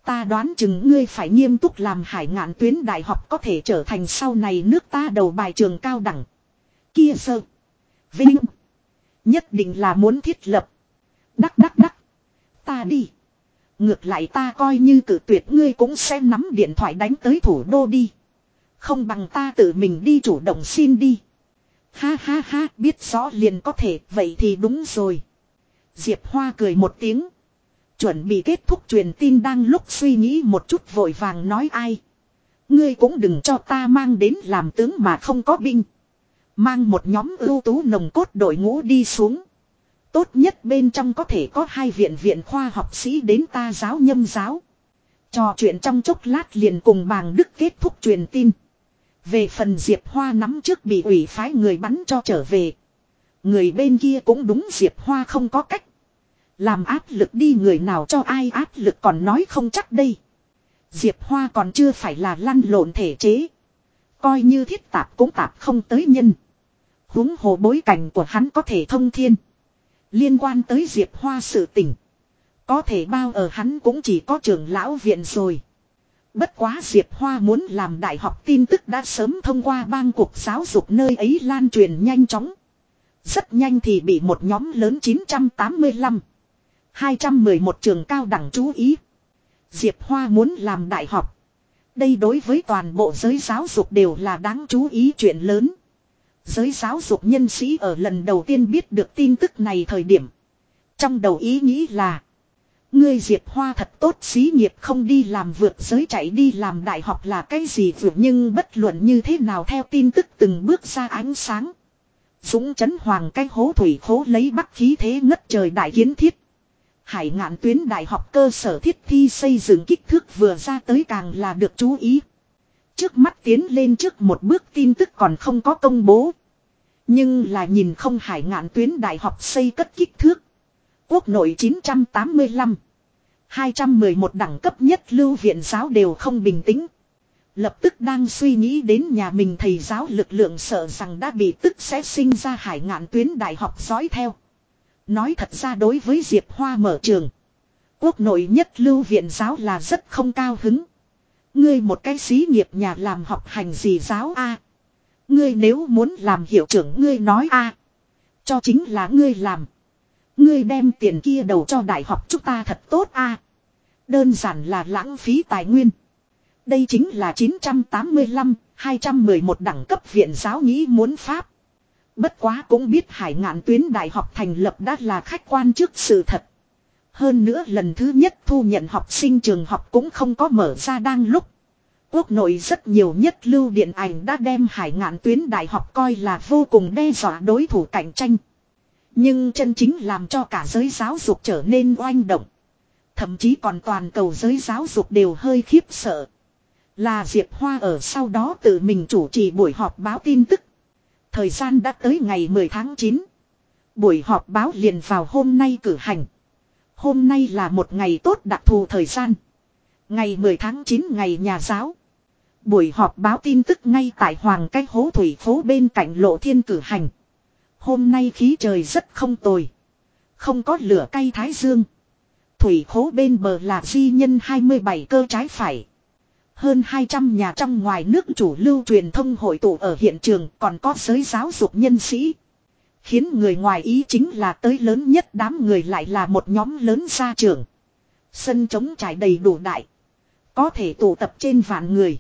Ta đoán chừng ngươi phải nghiêm túc làm hải ngạn tuyến đại học có thể trở thành sau này nước ta đầu bài trường cao đẳng. Kia sơ. Vinh. Nhất định là muốn thiết lập. Đắc đắc đắc. Ta đi. Ngược lại ta coi như cử tuyệt ngươi cũng sẽ nắm điện thoại đánh tới thủ đô đi. Không bằng ta tự mình đi chủ động xin đi. Ha ha ha, biết rõ liền có thể, vậy thì đúng rồi. Diệp Hoa cười một tiếng. Chuẩn bị kết thúc truyền tin đang lúc suy nghĩ một chút vội vàng nói ai. Ngươi cũng đừng cho ta mang đến làm tướng mà không có binh. Mang một nhóm ưu tú nồng cốt đội ngũ đi xuống. Tốt nhất bên trong có thể có hai viện viện khoa học sĩ đến ta giáo nhâm giáo. Trò chuyện trong chốc lát liền cùng bàng đức kết thúc truyền tin. Về phần Diệp Hoa nắm trước bị ủy phái người bắn cho trở về. Người bên kia cũng đúng Diệp Hoa không có cách. Làm áp lực đi người nào cho ai áp lực còn nói không chắc đây. Diệp Hoa còn chưa phải là lăn lộn thể chế. Coi như thiết tạp cũng tạp không tới nhân. huống hồ bối cảnh của hắn có thể thông thiên. Liên quan tới Diệp Hoa sự tình. Có thể bao ở hắn cũng chỉ có trưởng lão viện rồi. Bất quá Diệp Hoa muốn làm đại học tin tức đã sớm thông qua bang cuộc giáo dục nơi ấy lan truyền nhanh chóng. Rất nhanh thì bị một nhóm lớn 985. 211 trường cao đẳng chú ý. Diệp Hoa muốn làm đại học. Đây đối với toàn bộ giới giáo dục đều là đáng chú ý chuyện lớn. Giới giáo dục nhân sĩ ở lần đầu tiên biết được tin tức này thời điểm. Trong đầu ý nghĩ là. Ngươi Diệp Hoa thật tốt, xí nghiệp không đi làm vượt giới chạy đi làm đại học là cái gì vượt nhưng bất luận như thế nào theo tin tức từng bước ra ánh sáng. Dũng chấn hoàng cái hố thủy khố lấy bắc khí thế ngất trời đại kiến thiết. Hải ngạn tuyến đại học cơ sở thiết thi xây dựng kích thước vừa ra tới càng là được chú ý. Trước mắt tiến lên trước một bước tin tức còn không có công bố. Nhưng là nhìn không hải ngạn tuyến đại học xây cất kích thước. Quốc nội 985. 211 đẳng cấp nhất lưu viện giáo đều không bình tĩnh. Lập tức đang suy nghĩ đến nhà mình thầy giáo lực lượng sợ rằng đã bị tức sẽ sinh ra hải ngạn tuyến đại học dõi theo. Nói thật ra đối với Diệp Hoa mở trường. Quốc nội nhất lưu viện giáo là rất không cao hứng. Ngươi một cái xí nghiệp nhà làm học hành gì giáo a Ngươi nếu muốn làm hiệu trưởng ngươi nói a Cho chính là ngươi làm. Ngươi đem tiền kia đầu cho đại học chúng ta thật tốt a Đơn giản là lãng phí tài nguyên. Đây chính là 985, 211 đẳng cấp viện giáo nghĩ muốn Pháp. Bất quá cũng biết hải ngạn tuyến đại học thành lập đã là khách quan trước sự thật. Hơn nữa lần thứ nhất thu nhận học sinh trường học cũng không có mở ra đang lúc. Quốc nội rất nhiều nhất lưu điện ảnh đã đem hải ngạn tuyến đại học coi là vô cùng đe dọa đối thủ cạnh tranh. Nhưng chân chính làm cho cả giới giáo dục trở nên oanh động. Thậm chí còn toàn cầu giới giáo dục đều hơi khiếp sợ. Là Diệp Hoa ở sau đó tự mình chủ trì buổi họp báo tin tức. Thời gian đã tới ngày 10 tháng 9. Buổi họp báo liền vào hôm nay cử hành. Hôm nay là một ngày tốt đặc thù thời gian. Ngày 10 tháng 9 ngày nhà giáo. Buổi họp báo tin tức ngay tại Hoàng Cách Hố Thủy Phố bên cạnh lộ thiên cử hành. Hôm nay khí trời rất không tồi. Không có lửa cây thái dương. Thủy khố bên bờ là di nhân 27 cơ trái phải. Hơn 200 nhà trong ngoài nước chủ lưu truyền thông hội tụ ở hiện trường còn có giới giáo dục nhân sĩ. Khiến người ngoài ý chính là tới lớn nhất đám người lại là một nhóm lớn gia trưởng. Sân trống trải đầy đủ đại. Có thể tụ tập trên vạn người.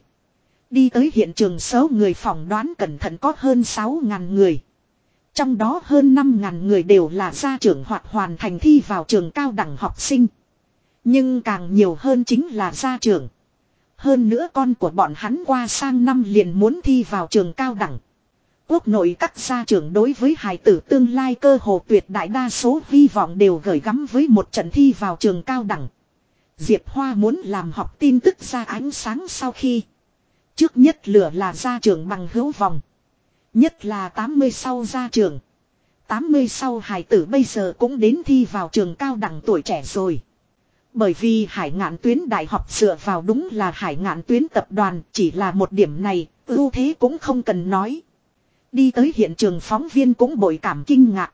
Đi tới hiện trường số người phỏng đoán cẩn thận có hơn 6.000 người. Trong đó hơn 5.000 người đều là gia trưởng hoặc hoàn thành thi vào trường cao đẳng học sinh. Nhưng càng nhiều hơn chính là gia trưởng. Hơn nữa con của bọn hắn qua sang năm liền muốn thi vào trường cao đẳng. Quốc nội các gia trưởng đối với hài tử tương lai cơ hồ tuyệt đại đa số hy vọng đều gửi gắm với một trận thi vào trường cao đẳng. Diệp Hoa muốn làm học tin tức ra ánh sáng sau khi. Trước nhất lửa là gia trưởng bằng hữu vòng. Nhất là 80 sau gia trưởng. 80 sau hài tử bây giờ cũng đến thi vào trường cao đẳng tuổi trẻ rồi. Bởi vì hải ngạn tuyến đại học dựa vào đúng là hải ngạn tuyến tập đoàn chỉ là một điểm này, ưu thế cũng không cần nói. Đi tới hiện trường phóng viên cũng bội cảm kinh ngạc.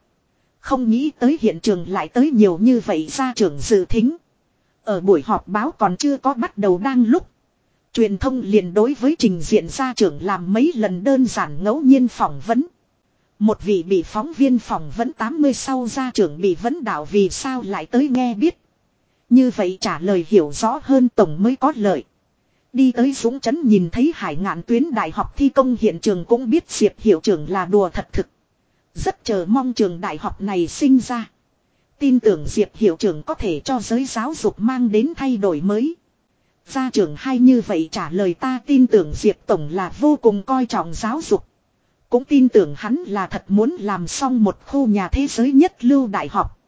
Không nghĩ tới hiện trường lại tới nhiều như vậy ra trường dự thính. Ở buổi họp báo còn chưa có bắt đầu đang lúc. Truyền thông liền đối với trình diện gia trưởng làm mấy lần đơn giản ngẫu nhiên phỏng vấn. Một vị bị phóng viên phỏng vấn 80 sau gia trưởng bị vấn đạo vì sao lại tới nghe biết. Như vậy trả lời hiểu rõ hơn tổng mới có lợi. Đi tới Dũng Trấn nhìn thấy hải ngạn tuyến đại học thi công hiện trường cũng biết Diệp hiệu trưởng là đùa thật thực. Rất chờ mong trường đại học này sinh ra. Tin tưởng Diệp hiệu trưởng có thể cho giới giáo dục mang đến thay đổi mới. Gia trưởng hay như vậy trả lời ta tin tưởng Diệp Tổng là vô cùng coi trọng giáo dục. Cũng tin tưởng hắn là thật muốn làm xong một khu nhà thế giới nhất lưu đại học.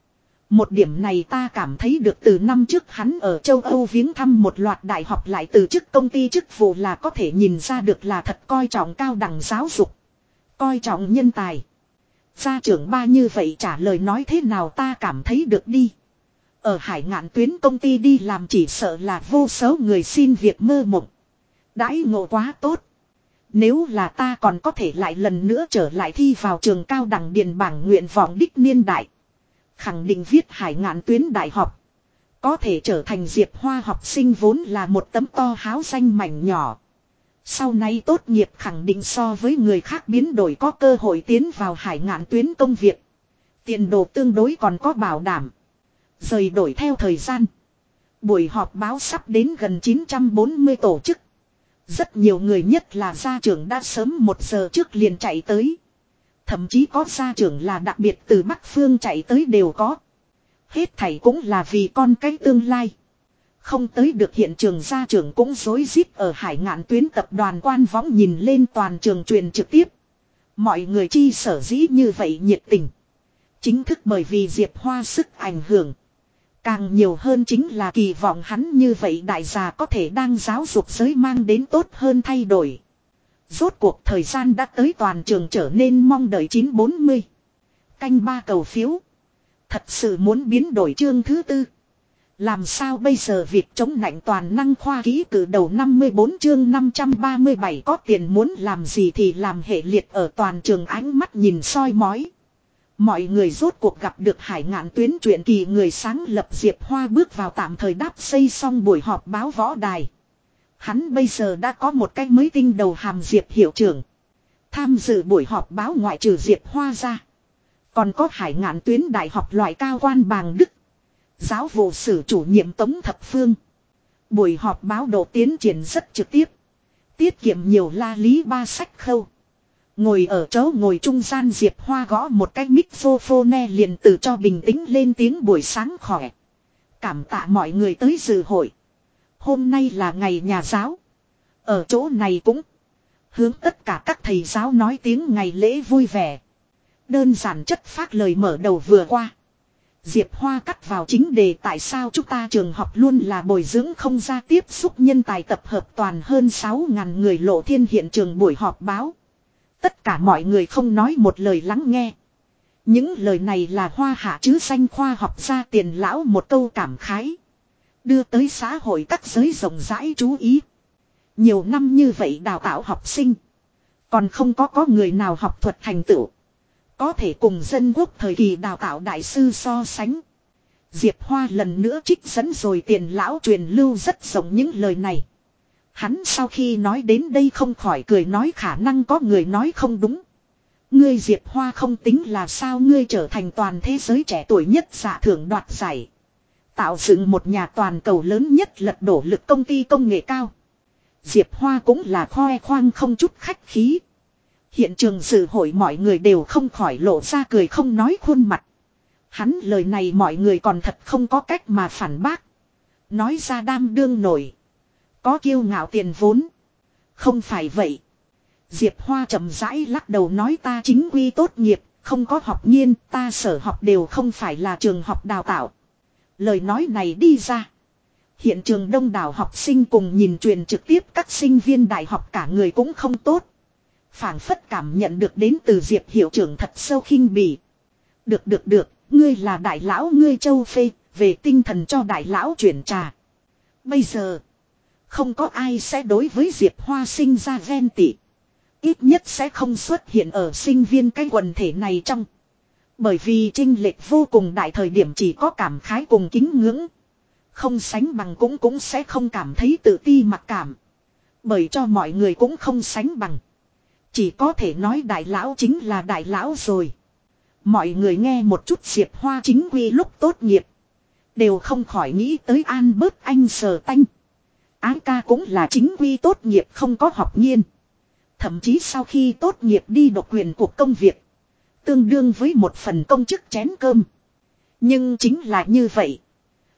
Một điểm này ta cảm thấy được từ năm trước hắn ở châu Âu viếng thăm một loạt đại học lại từ chức công ty chức vụ là có thể nhìn ra được là thật coi trọng cao đẳng giáo dục. Coi trọng nhân tài. Gia trưởng ba như vậy trả lời nói thế nào ta cảm thấy được đi. Ở hải ngạn tuyến công ty đi làm chỉ sợ là vô số người xin việc mơ mộng. Đãi ngộ quá tốt. Nếu là ta còn có thể lại lần nữa trở lại thi vào trường cao đẳng điền bảng nguyện vọng đích niên đại. Khẳng định viết hải ngạn tuyến đại học. Có thể trở thành diệp hoa học sinh vốn là một tấm to háo xanh mảnh nhỏ. Sau này tốt nghiệp khẳng định so với người khác biến đổi có cơ hội tiến vào hải ngạn tuyến công việc. Tiền đồ tương đối còn có bảo đảm. Rời đổi theo thời gian. Buổi họp báo sắp đến gần 940 tổ chức. Rất nhiều người nhất là gia trưởng đã sớm một giờ trước liền chạy tới. Thậm chí có gia trưởng là đặc biệt từ Bắc Phương chạy tới đều có. Hết thảy cũng là vì con cái tương lai. Không tới được hiện trường gia trưởng cũng dối rít ở hải ngạn tuyến tập đoàn quan võng nhìn lên toàn trường truyền trực tiếp. Mọi người chi sở dĩ như vậy nhiệt tình. Chính thức bởi vì Diệp Hoa sức ảnh hưởng. Càng nhiều hơn chính là kỳ vọng hắn như vậy đại gia có thể đang giáo dục giới mang đến tốt hơn thay đổi. Rốt cuộc thời gian đã tới toàn trường trở nên mong đợi 940. Canh ba cầu phiếu. Thật sự muốn biến đổi chương thứ tư. Làm sao bây giờ việc chống nạnh toàn năng khoa ký cử đầu 54 chương 537 có tiền muốn làm gì thì làm hệ liệt ở toàn trường ánh mắt nhìn soi mói. Mọi người rốt cuộc gặp được hải ngạn tuyến truyện kỳ người sáng lập Diệp Hoa bước vào tạm thời đáp xây xong buổi họp báo võ đài. Hắn bây giờ đã có một cái mới tinh đầu hàm Diệp hiệu trưởng. Tham dự buổi họp báo ngoại trừ Diệp Hoa ra. Còn có hải ngạn tuyến đại học loại cao quan bàng Đức. Giáo vụ sử chủ nhiệm Tống Thập Phương. Buổi họp báo độ tiến triển rất trực tiếp. Tiết kiệm nhiều la lý ba sách khâu. Ngồi ở chỗ ngồi trung gian Diệp Hoa gõ một cái microphone liền từ cho bình tĩnh lên tiếng buổi sáng khỏe. Cảm tạ mọi người tới dự hội. Hôm nay là ngày nhà giáo. Ở chỗ này cũng hướng tất cả các thầy giáo nói tiếng ngày lễ vui vẻ. Đơn giản chất phát lời mở đầu vừa qua. Diệp Hoa cắt vào chính đề tại sao chúng ta trường học luôn là bồi dưỡng không ra tiếp xúc nhân tài tập hợp toàn hơn 6.000 người lộ thiên hiện trường buổi họp báo. Tất cả mọi người không nói một lời lắng nghe. Những lời này là hoa hạ chứ danh khoa học ra tiền lão một câu cảm khái. Đưa tới xã hội các giới rộng rãi chú ý. Nhiều năm như vậy đào tạo học sinh. Còn không có có người nào học thuật thành tựu. Có thể cùng dân quốc thời kỳ đào tạo đại sư so sánh. Diệp Hoa lần nữa trích dẫn rồi tiền lão truyền lưu rất rộng những lời này. Hắn sau khi nói đến đây không khỏi cười nói khả năng có người nói không đúng. Ngươi Diệp Hoa không tính là sao ngươi trở thành toàn thế giới trẻ tuổi nhất giả thưởng đoạt giải. Tạo dựng một nhà toàn cầu lớn nhất lật đổ lực công ty công nghệ cao. Diệp Hoa cũng là khoe khoang không chút khách khí. Hiện trường sự hội mọi người đều không khỏi lộ ra cười không nói khuôn mặt. Hắn lời này mọi người còn thật không có cách mà phản bác. Nói ra đam đương nổi. Có kiêu ngạo tiền vốn. Không phải vậy. Diệp Hoa chậm rãi lắc đầu nói ta chính quy tốt nghiệp, không có học nhiên, ta sở học đều không phải là trường học đào tạo. Lời nói này đi ra. Hiện trường đông đảo học sinh cùng nhìn truyền trực tiếp các sinh viên đại học cả người cũng không tốt. phảng phất cảm nhận được đến từ Diệp hiệu trưởng thật sâu khinh bỉ. Được được được, ngươi là đại lão ngươi châu phê, về tinh thần cho đại lão chuyển trà. Bây giờ, không có ai sẽ đối với Diệp Hoa sinh ra ghen tị. Ít nhất sẽ không xuất hiện ở sinh viên cái quần thể này trong. Bởi vì trinh lệch vô cùng đại thời điểm chỉ có cảm khái cùng kính ngưỡng. Không sánh bằng cũng cũng sẽ không cảm thấy tự ti mặc cảm. Bởi cho mọi người cũng không sánh bằng. Chỉ có thể nói đại lão chính là đại lão rồi. Mọi người nghe một chút diệp hoa chính quy lúc tốt nghiệp. Đều không khỏi nghĩ tới an bớt anh sờ tanh. Ái ca cũng là chính quy tốt nghiệp không có học nhiên. Thậm chí sau khi tốt nghiệp đi độc quyền cuộc công việc. Tương đương với một phần công chức chén cơm. Nhưng chính là như vậy.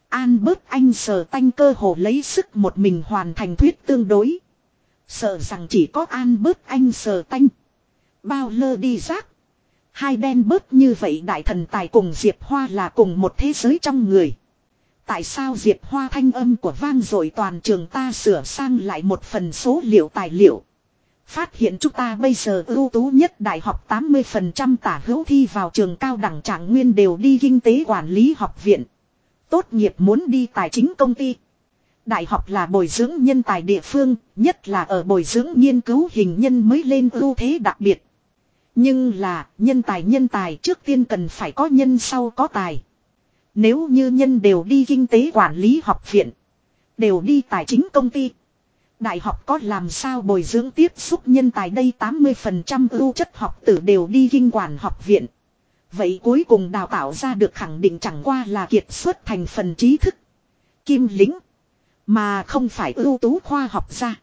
An bớt anh sờ tanh cơ hồ lấy sức một mình hoàn thành thuyết tương đối. Sợ rằng chỉ có an bớt anh sờ tanh. Bao lơ đi rác. Hai đen bớt như vậy đại thần tài cùng Diệp Hoa là cùng một thế giới trong người. Tại sao Diệp Hoa thanh âm của vang rồi toàn trường ta sửa sang lại một phần số liệu tài liệu. Phát hiện chúng ta bây giờ ưu tú nhất đại học 80% tả hữu thi vào trường cao đẳng trạng nguyên đều đi kinh tế quản lý học viện. Tốt nghiệp muốn đi tài chính công ty. Đại học là bồi dưỡng nhân tài địa phương, nhất là ở bồi dưỡng nghiên cứu hình nhân mới lên ưu thế đặc biệt. Nhưng là, nhân tài nhân tài trước tiên cần phải có nhân sau có tài. Nếu như nhân đều đi kinh tế quản lý học viện, đều đi tài chính công ty. Đại học có làm sao bồi dưỡng tiếp xúc nhân tài đây 80% ưu chất học tử đều đi kinh quản học viện. Vậy cuối cùng đào tạo ra được khẳng định chẳng qua là kiệt xuất thành phần trí thức. Kim lính. Mà không phải ưu tú khoa học gia.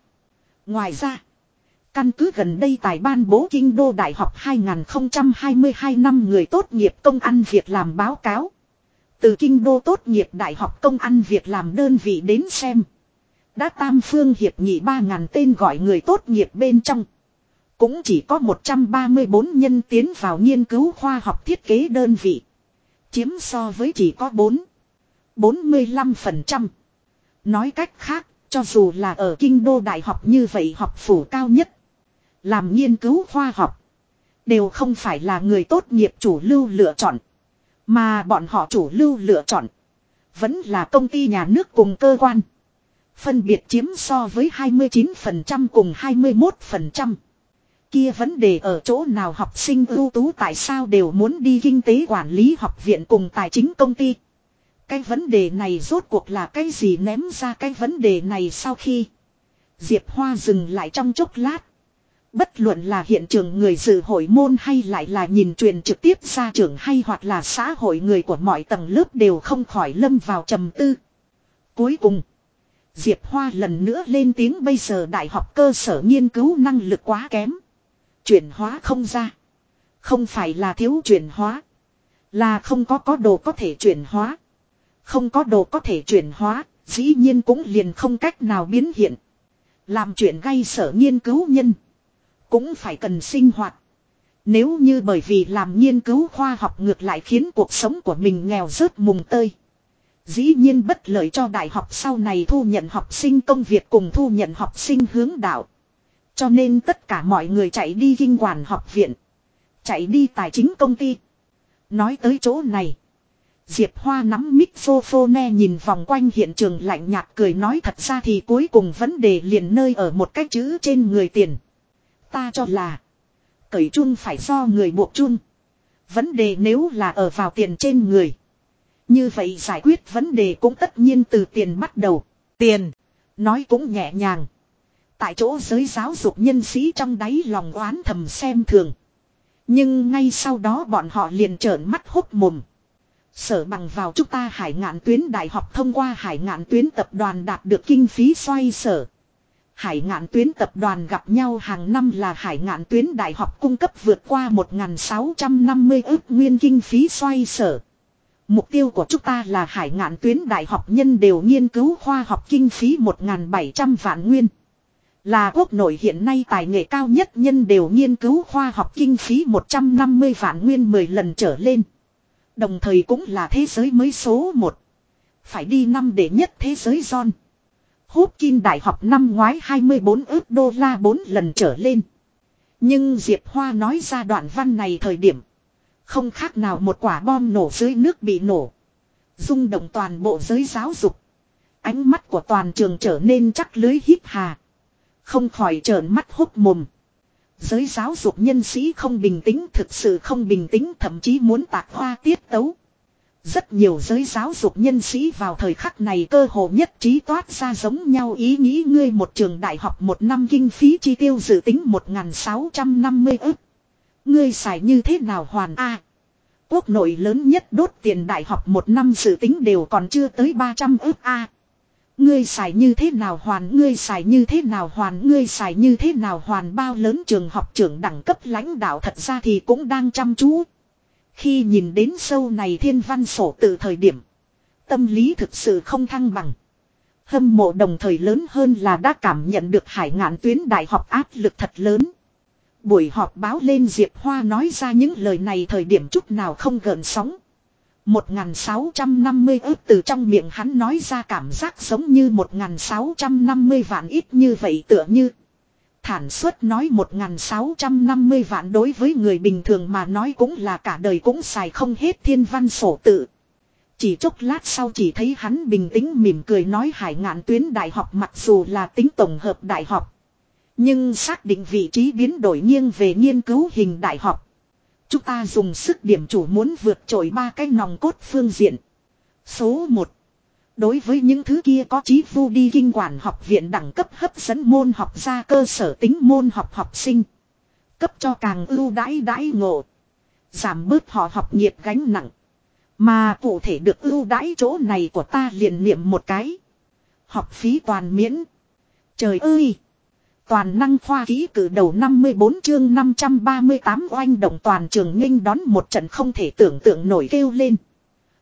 Ngoài ra. Căn cứ gần đây tài ban bố kinh đô đại học 2022 năm người tốt nghiệp công ăn việc làm báo cáo. Từ kinh đô tốt nghiệp đại học công ăn việc làm đơn vị đến xem. Đã tam phương hiệp nghị 3.000 tên gọi người tốt nghiệp bên trong. Cũng chỉ có 134 nhân tiến vào nghiên cứu khoa học thiết kế đơn vị. Chiếm so với chỉ có 4. 45%. Nói cách khác, cho dù là ở kinh đô đại học như vậy học phủ cao nhất. Làm nghiên cứu khoa học. Đều không phải là người tốt nghiệp chủ lưu lựa chọn. Mà bọn họ chủ lưu lựa chọn. Vẫn là công ty nhà nước cùng cơ quan. Phân biệt chiếm so với 29% cùng 21%. Kia vấn đề ở chỗ nào học sinh ưu tú tại sao đều muốn đi kinh tế quản lý học viện cùng tài chính công ty. Cái vấn đề này rốt cuộc là cái gì ném ra cái vấn đề này sau khi Diệp Hoa dừng lại trong chốc lát. Bất luận là hiện trường người dự hội môn hay lại là nhìn truyền trực tiếp ra trường hay hoặc là xã hội người của mọi tầng lớp đều không khỏi lâm vào trầm tư. Cuối cùng, Diệp Hoa lần nữa lên tiếng bây giờ đại học cơ sở nghiên cứu năng lực quá kém. Chuyển hóa không ra. Không phải là thiếu chuyển hóa. Là không có có đồ có thể chuyển hóa. Không có đồ có thể chuyển hóa, dĩ nhiên cũng liền không cách nào biến hiện. Làm chuyện gây sở nghiên cứu nhân. Cũng phải cần sinh hoạt. Nếu như bởi vì làm nghiên cứu khoa học ngược lại khiến cuộc sống của mình nghèo rớt mùng tơi. Dĩ nhiên bất lợi cho đại học sau này thu nhận học sinh công việc cùng thu nhận học sinh hướng đạo. Cho nên tất cả mọi người chạy đi kinh quản học viện. Chạy đi tài chính công ty. Nói tới chỗ này. Diệp Hoa nắm microphone nhìn vòng quanh hiện trường lạnh nhạt cười nói thật ra thì cuối cùng vấn đề liền nơi ở một cái chữ trên người tiền. Ta cho là. Cởi chung phải do người buộc chung. Vấn đề nếu là ở vào tiền trên người. Như vậy giải quyết vấn đề cũng tất nhiên từ tiền bắt đầu. Tiền. Nói cũng nhẹ nhàng. Tại chỗ giới giáo dục nhân sĩ trong đáy lòng oán thầm xem thường. Nhưng ngay sau đó bọn họ liền trợn mắt hốt mồm. Sở bằng vào chúng ta hải ngạn tuyến đại học thông qua hải ngạn tuyến tập đoàn đạt được kinh phí xoay sở. Hải ngạn tuyến tập đoàn gặp nhau hàng năm là hải ngạn tuyến đại học cung cấp vượt qua 1.650 ước nguyên kinh phí xoay sở. Mục tiêu của chúng ta là hải ngạn tuyến đại học nhân đều nghiên cứu khoa học kinh phí 1.700 vạn nguyên. Là quốc nội hiện nay tài nghệ cao nhất nhân đều nghiên cứu khoa học kinh phí 150 vạn nguyên 10 lần trở lên. Đồng thời cũng là thế giới mới số 1. Phải đi năm để nhất thế giới John. Hút Kim Đại học năm ngoái 24 ước đô la 4 lần trở lên. Nhưng Diệp Hoa nói ra đoạn văn này thời điểm. Không khác nào một quả bom nổ dưới nước bị nổ. rung động toàn bộ giới giáo dục. Ánh mắt của toàn trường trở nên chắc lưới hít hà. Không khỏi trợn mắt hốc mồm. Giới giáo dục nhân sĩ không bình tĩnh, thực sự không bình tĩnh, thậm chí muốn tạc hoa tiết tấu. Rất nhiều giới giáo dục nhân sĩ vào thời khắc này cơ hồ nhất trí toát ra giống nhau ý nghĩ ngươi một trường đại học một năm kinh phí chi tiêu dự tính 1.650 ức. Ngươi xài như thế nào hoàn A. quốc nội lớn nhất đốt tiền đại học một năm dự tính đều còn chưa tới 300 ức A. Ngươi xài như thế nào hoàn ngươi xài như thế nào hoàn ngươi xài như thế nào hoàn bao lớn trường học trưởng đẳng cấp lãnh đạo thật ra thì cũng đang chăm chú. Khi nhìn đến sâu này thiên văn sổ từ thời điểm. Tâm lý thực sự không thăng bằng. Hâm mộ đồng thời lớn hơn là đã cảm nhận được hải ngạn tuyến đại học áp lực thật lớn. Buổi họp báo lên Diệp Hoa nói ra những lời này thời điểm chút nào không gợn sóng. 1.650 ước từ trong miệng hắn nói ra cảm giác giống như 1.650 vạn ít như vậy tựa như. Thản suất nói 1.650 vạn đối với người bình thường mà nói cũng là cả đời cũng xài không hết thiên văn sổ tự. Chỉ chốc lát sau chỉ thấy hắn bình tĩnh mỉm cười nói hải ngạn tuyến đại học mặc dù là tính tổng hợp đại học. Nhưng xác định vị trí biến đổi nghiêng về nghiên cứu hình đại học. Chúng ta dùng sức điểm chủ muốn vượt trội ba cái nòng cốt phương diện. Số 1. Đối với những thứ kia có chí vu đi kinh quản học viện đẳng cấp hấp dẫn môn học ra cơ sở tính môn học học sinh. Cấp cho càng ưu đãi đãi ngộ. Giảm bớt họ học nghiệp gánh nặng. Mà cụ thể được ưu đãi chỗ này của ta liền niệm một cái. Học phí toàn miễn. Trời ơi! Toàn năng khoa ký cử đầu 54 chương 538 oanh động toàn trường nghênh đón một trận không thể tưởng tượng nổi kêu lên.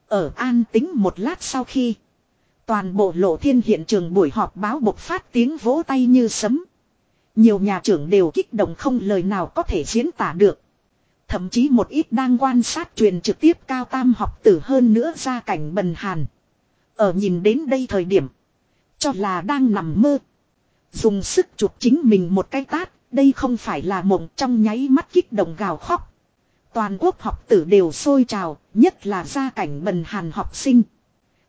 Ở an tính một lát sau khi. Toàn bộ lộ thiên hiện trường buổi họp báo bộc phát tiếng vỗ tay như sấm. Nhiều nhà trưởng đều kích động không lời nào có thể diễn tả được. Thậm chí một ít đang quan sát truyền trực tiếp cao tam học tử hơn nữa ra cảnh bần hàn. Ở nhìn đến đây thời điểm. Cho là đang nằm mơ. Dùng sức chụp chính mình một cái tát. Đây không phải là mộng trong nháy mắt kích động gào khóc. Toàn quốc học tử đều sôi trào, nhất là gia cảnh bần hàn học sinh.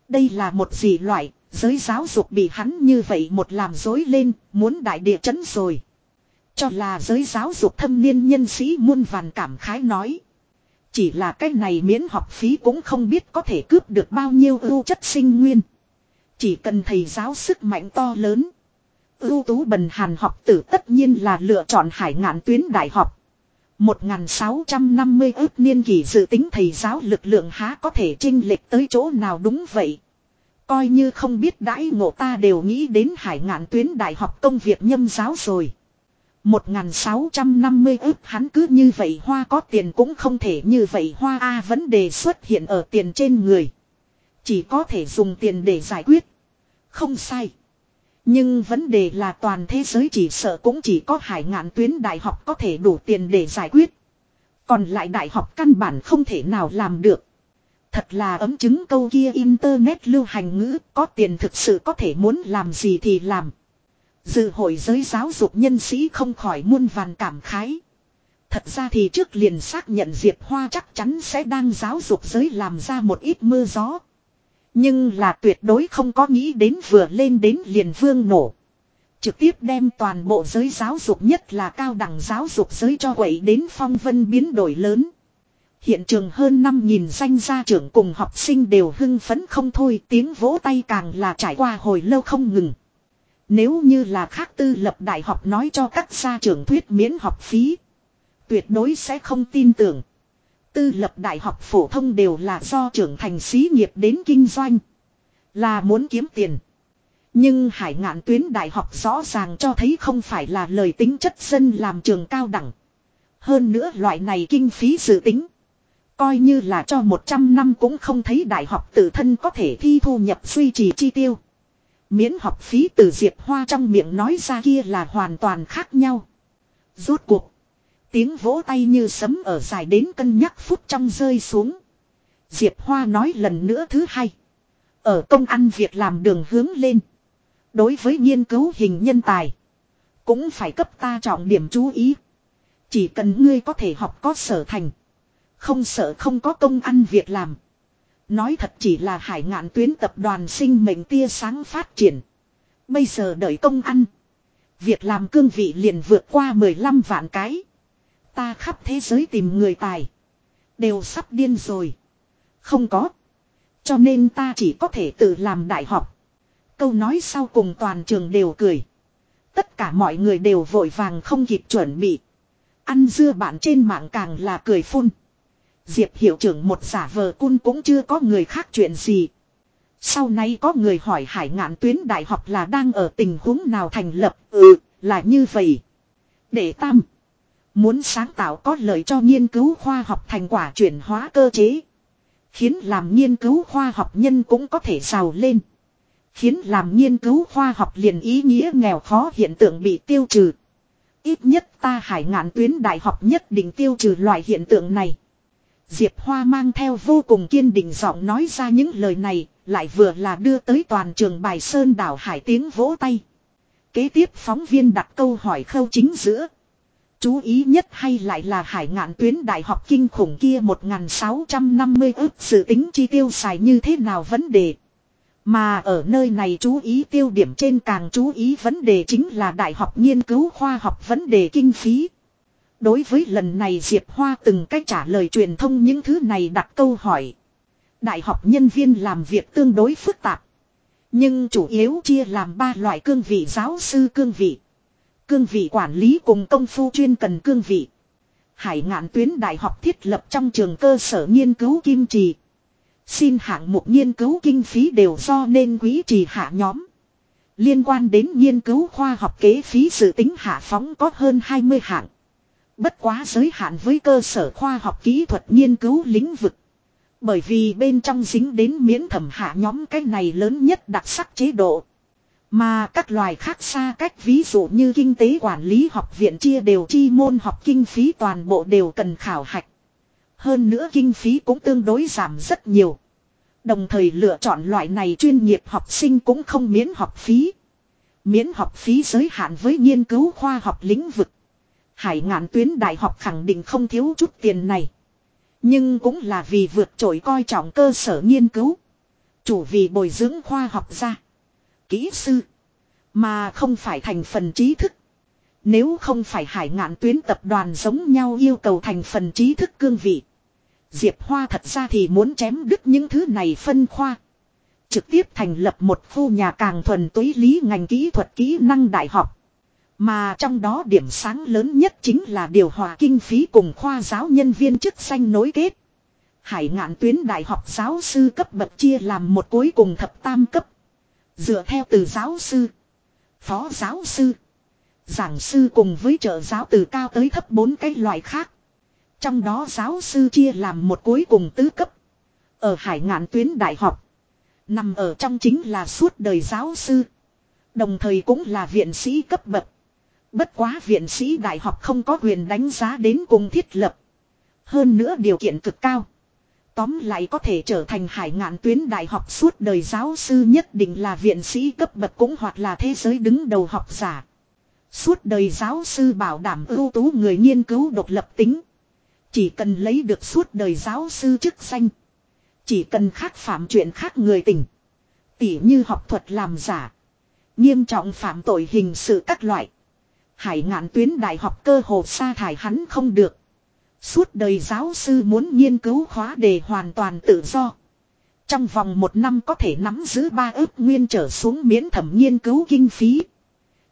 Đây là một gì loại, giới giáo dục bị hắn như vậy một làm dối lên, muốn đại địa chấn rồi. Cho là giới giáo dục thâm niên nhân sĩ muôn vàn cảm khái nói. Chỉ là cái này miễn học phí cũng không biết có thể cướp được bao nhiêu ưu chất sinh nguyên. Chỉ cần thầy giáo sức mạnh to lớn. Ưu tú bần hàn học tử tất nhiên là lựa chọn hải ngạn tuyến đại học. 1650 ước niên kỳ dự tính thầy giáo lực lượng há có thể trinh lệch tới chỗ nào đúng vậy. Coi như không biết đãi ngộ ta đều nghĩ đến hải ngạn tuyến đại học công việc nhâm giáo rồi. 1650 ước hắn cứ như vậy hoa có tiền cũng không thể như vậy hoa A vấn đề xuất hiện ở tiền trên người. Chỉ có thể dùng tiền để giải quyết. Không sai. Nhưng vấn đề là toàn thế giới chỉ sợ cũng chỉ có hải ngạn tuyến đại học có thể đủ tiền để giải quyết. Còn lại đại học căn bản không thể nào làm được. Thật là ấm chứng câu kia internet lưu hành ngữ, có tiền thực sự có thể muốn làm gì thì làm. Dự hội giới giáo dục nhân sĩ không khỏi muôn vàn cảm khái. Thật ra thì trước liền xác nhận Diệp Hoa chắc chắn sẽ đang giáo dục giới làm ra một ít mưa gió. Nhưng là tuyệt đối không có nghĩ đến vừa lên đến liền vương nổ. Trực tiếp đem toàn bộ giới giáo dục nhất là cao đẳng giáo dục giới cho quậy đến phong vân biến đổi lớn. Hiện trường hơn 5.000 danh gia trưởng cùng học sinh đều hưng phấn không thôi, tiếng vỗ tay càng là trải qua hồi lâu không ngừng. Nếu như là khác tư lập đại học nói cho các gia trưởng thuyết miễn học phí. Tuyệt đối sẽ không tin tưởng. Tư lập đại học phổ thông đều là do trưởng thành xí nghiệp đến kinh doanh. Là muốn kiếm tiền. Nhưng hải ngạn tuyến đại học rõ ràng cho thấy không phải là lời tính chất dân làm trường cao đẳng. Hơn nữa loại này kinh phí dự tính. Coi như là cho 100 năm cũng không thấy đại học tự thân có thể thi thu nhập duy trì chi tiêu. Miễn học phí từ Diệp Hoa trong miệng nói ra kia là hoàn toàn khác nhau. Rốt cuộc. Tiếng vỗ tay như sấm ở dài đến cân nhắc phút trong rơi xuống. Diệp Hoa nói lần nữa thứ hai. Ở công ăn việc làm đường hướng lên. Đối với nghiên cứu hình nhân tài. Cũng phải cấp ta trọng điểm chú ý. Chỉ cần ngươi có thể học có sở thành. Không sợ không có công ăn việc làm. Nói thật chỉ là hải ngạn tuyến tập đoàn sinh mệnh tia sáng phát triển. Bây giờ đợi công ăn. Việc làm cương vị liền vượt qua 15 vạn cái. Ta khắp thế giới tìm người tài. Đều sắp điên rồi. Không có. Cho nên ta chỉ có thể tự làm đại học. Câu nói sau cùng toàn trường đều cười. Tất cả mọi người đều vội vàng không kịp chuẩn bị. Ăn dưa bạn trên mạng càng là cười phun. Diệp hiệu trưởng một giả vờ cun cũng chưa có người khác chuyện gì. Sau này có người hỏi hải ngạn tuyến đại học là đang ở tình huống nào thành lập. Ừ, là như vậy. Để tam. Muốn sáng tạo có lợi cho nghiên cứu khoa học thành quả chuyển hóa cơ chế. Khiến làm nghiên cứu khoa học nhân cũng có thể giàu lên. Khiến làm nghiên cứu khoa học liền ý nghĩa nghèo khó hiện tượng bị tiêu trừ. Ít nhất ta hải ngạn tuyến đại học nhất định tiêu trừ loại hiện tượng này. Diệp Hoa mang theo vô cùng kiên định giọng nói ra những lời này, lại vừa là đưa tới toàn trường bài sơn đảo hải tiếng vỗ tay. Kế tiếp phóng viên đặt câu hỏi khâu chính giữa. Chú ý nhất hay lại là hải ngạn tuyến đại học kinh khủng kia 1650 ước sự tính chi tiêu xài như thế nào vấn đề. Mà ở nơi này chú ý tiêu điểm trên càng chú ý vấn đề chính là đại học nghiên cứu khoa học vấn đề kinh phí. Đối với lần này Diệp Hoa từng cách trả lời truyền thông những thứ này đặt câu hỏi. Đại học nhân viên làm việc tương đối phức tạp. Nhưng chủ yếu chia làm ba loại cương vị giáo sư cương vị. Cương vị quản lý cùng công phu chuyên cần cương vị. Hải ngạn tuyến đại học thiết lập trong trường cơ sở nghiên cứu kim trì. Xin hạng mục nghiên cứu kinh phí đều do nên quý trì hạ nhóm. Liên quan đến nghiên cứu khoa học kế phí sự tính hạ phóng có hơn 20 hạng. Bất quá giới hạn với cơ sở khoa học kỹ thuật nghiên cứu lĩnh vực. Bởi vì bên trong dính đến miễn thẩm hạ nhóm cái này lớn nhất đặc sắc chế độ. Mà các loài khác xa cách, ví dụ như kinh tế quản lý học viện chia đều, chi môn học kinh phí toàn bộ đều cần khảo hạch. Hơn nữa kinh phí cũng tương đối giảm rất nhiều. Đồng thời lựa chọn loại này chuyên nghiệp học sinh cũng không miễn học phí. Miễn học phí giới hạn với nghiên cứu khoa học lĩnh vực. Hải ngạn tuyến đại học khẳng định không thiếu chút tiền này. Nhưng cũng là vì vượt trội coi trọng cơ sở nghiên cứu. Chủ vì bồi dưỡng khoa học ra. Kỹ sư. Mà không phải thành phần trí thức. Nếu không phải hải ngạn tuyến tập đoàn giống nhau yêu cầu thành phần trí thức cương vị. Diệp Hoa thật ra thì muốn chém đứt những thứ này phân khoa. Trực tiếp thành lập một khu nhà càng thuần túy lý ngành kỹ thuật kỹ năng đại học. Mà trong đó điểm sáng lớn nhất chính là điều hòa kinh phí cùng khoa giáo nhân viên chức danh nối kết. Hải ngạn tuyến đại học giáo sư cấp bậc chia làm một cuối cùng thập tam cấp. Dựa theo từ giáo sư, phó giáo sư, giảng sư cùng với trợ giáo từ cao tới thấp bốn cái loại khác. Trong đó giáo sư chia làm một cuối cùng tứ cấp. Ở hải ngạn tuyến đại học. Nằm ở trong chính là suốt đời giáo sư. Đồng thời cũng là viện sĩ cấp bậc. Bất quá viện sĩ đại học không có quyền đánh giá đến cùng thiết lập. Hơn nữa điều kiện cực cao. Tóm lại có thể trở thành hải ngạn tuyến đại học suốt đời giáo sư nhất định là viện sĩ cấp bậc cũng hoặc là thế giới đứng đầu học giả. Suốt đời giáo sư bảo đảm ưu tú người nghiên cứu độc lập tính. Chỉ cần lấy được suốt đời giáo sư chức danh. Chỉ cần khác phạm chuyện khác người tỉnh. Tỉ như học thuật làm giả. Nghiêm trọng phạm tội hình sự các loại. Hải ngạn tuyến đại học cơ hồ sa thải hắn không được. Suốt đời giáo sư muốn nghiên cứu khóa đề hoàn toàn tự do. Trong vòng một năm có thể nắm giữ ba ước nguyên trở xuống miễn thẩm nghiên cứu kinh phí.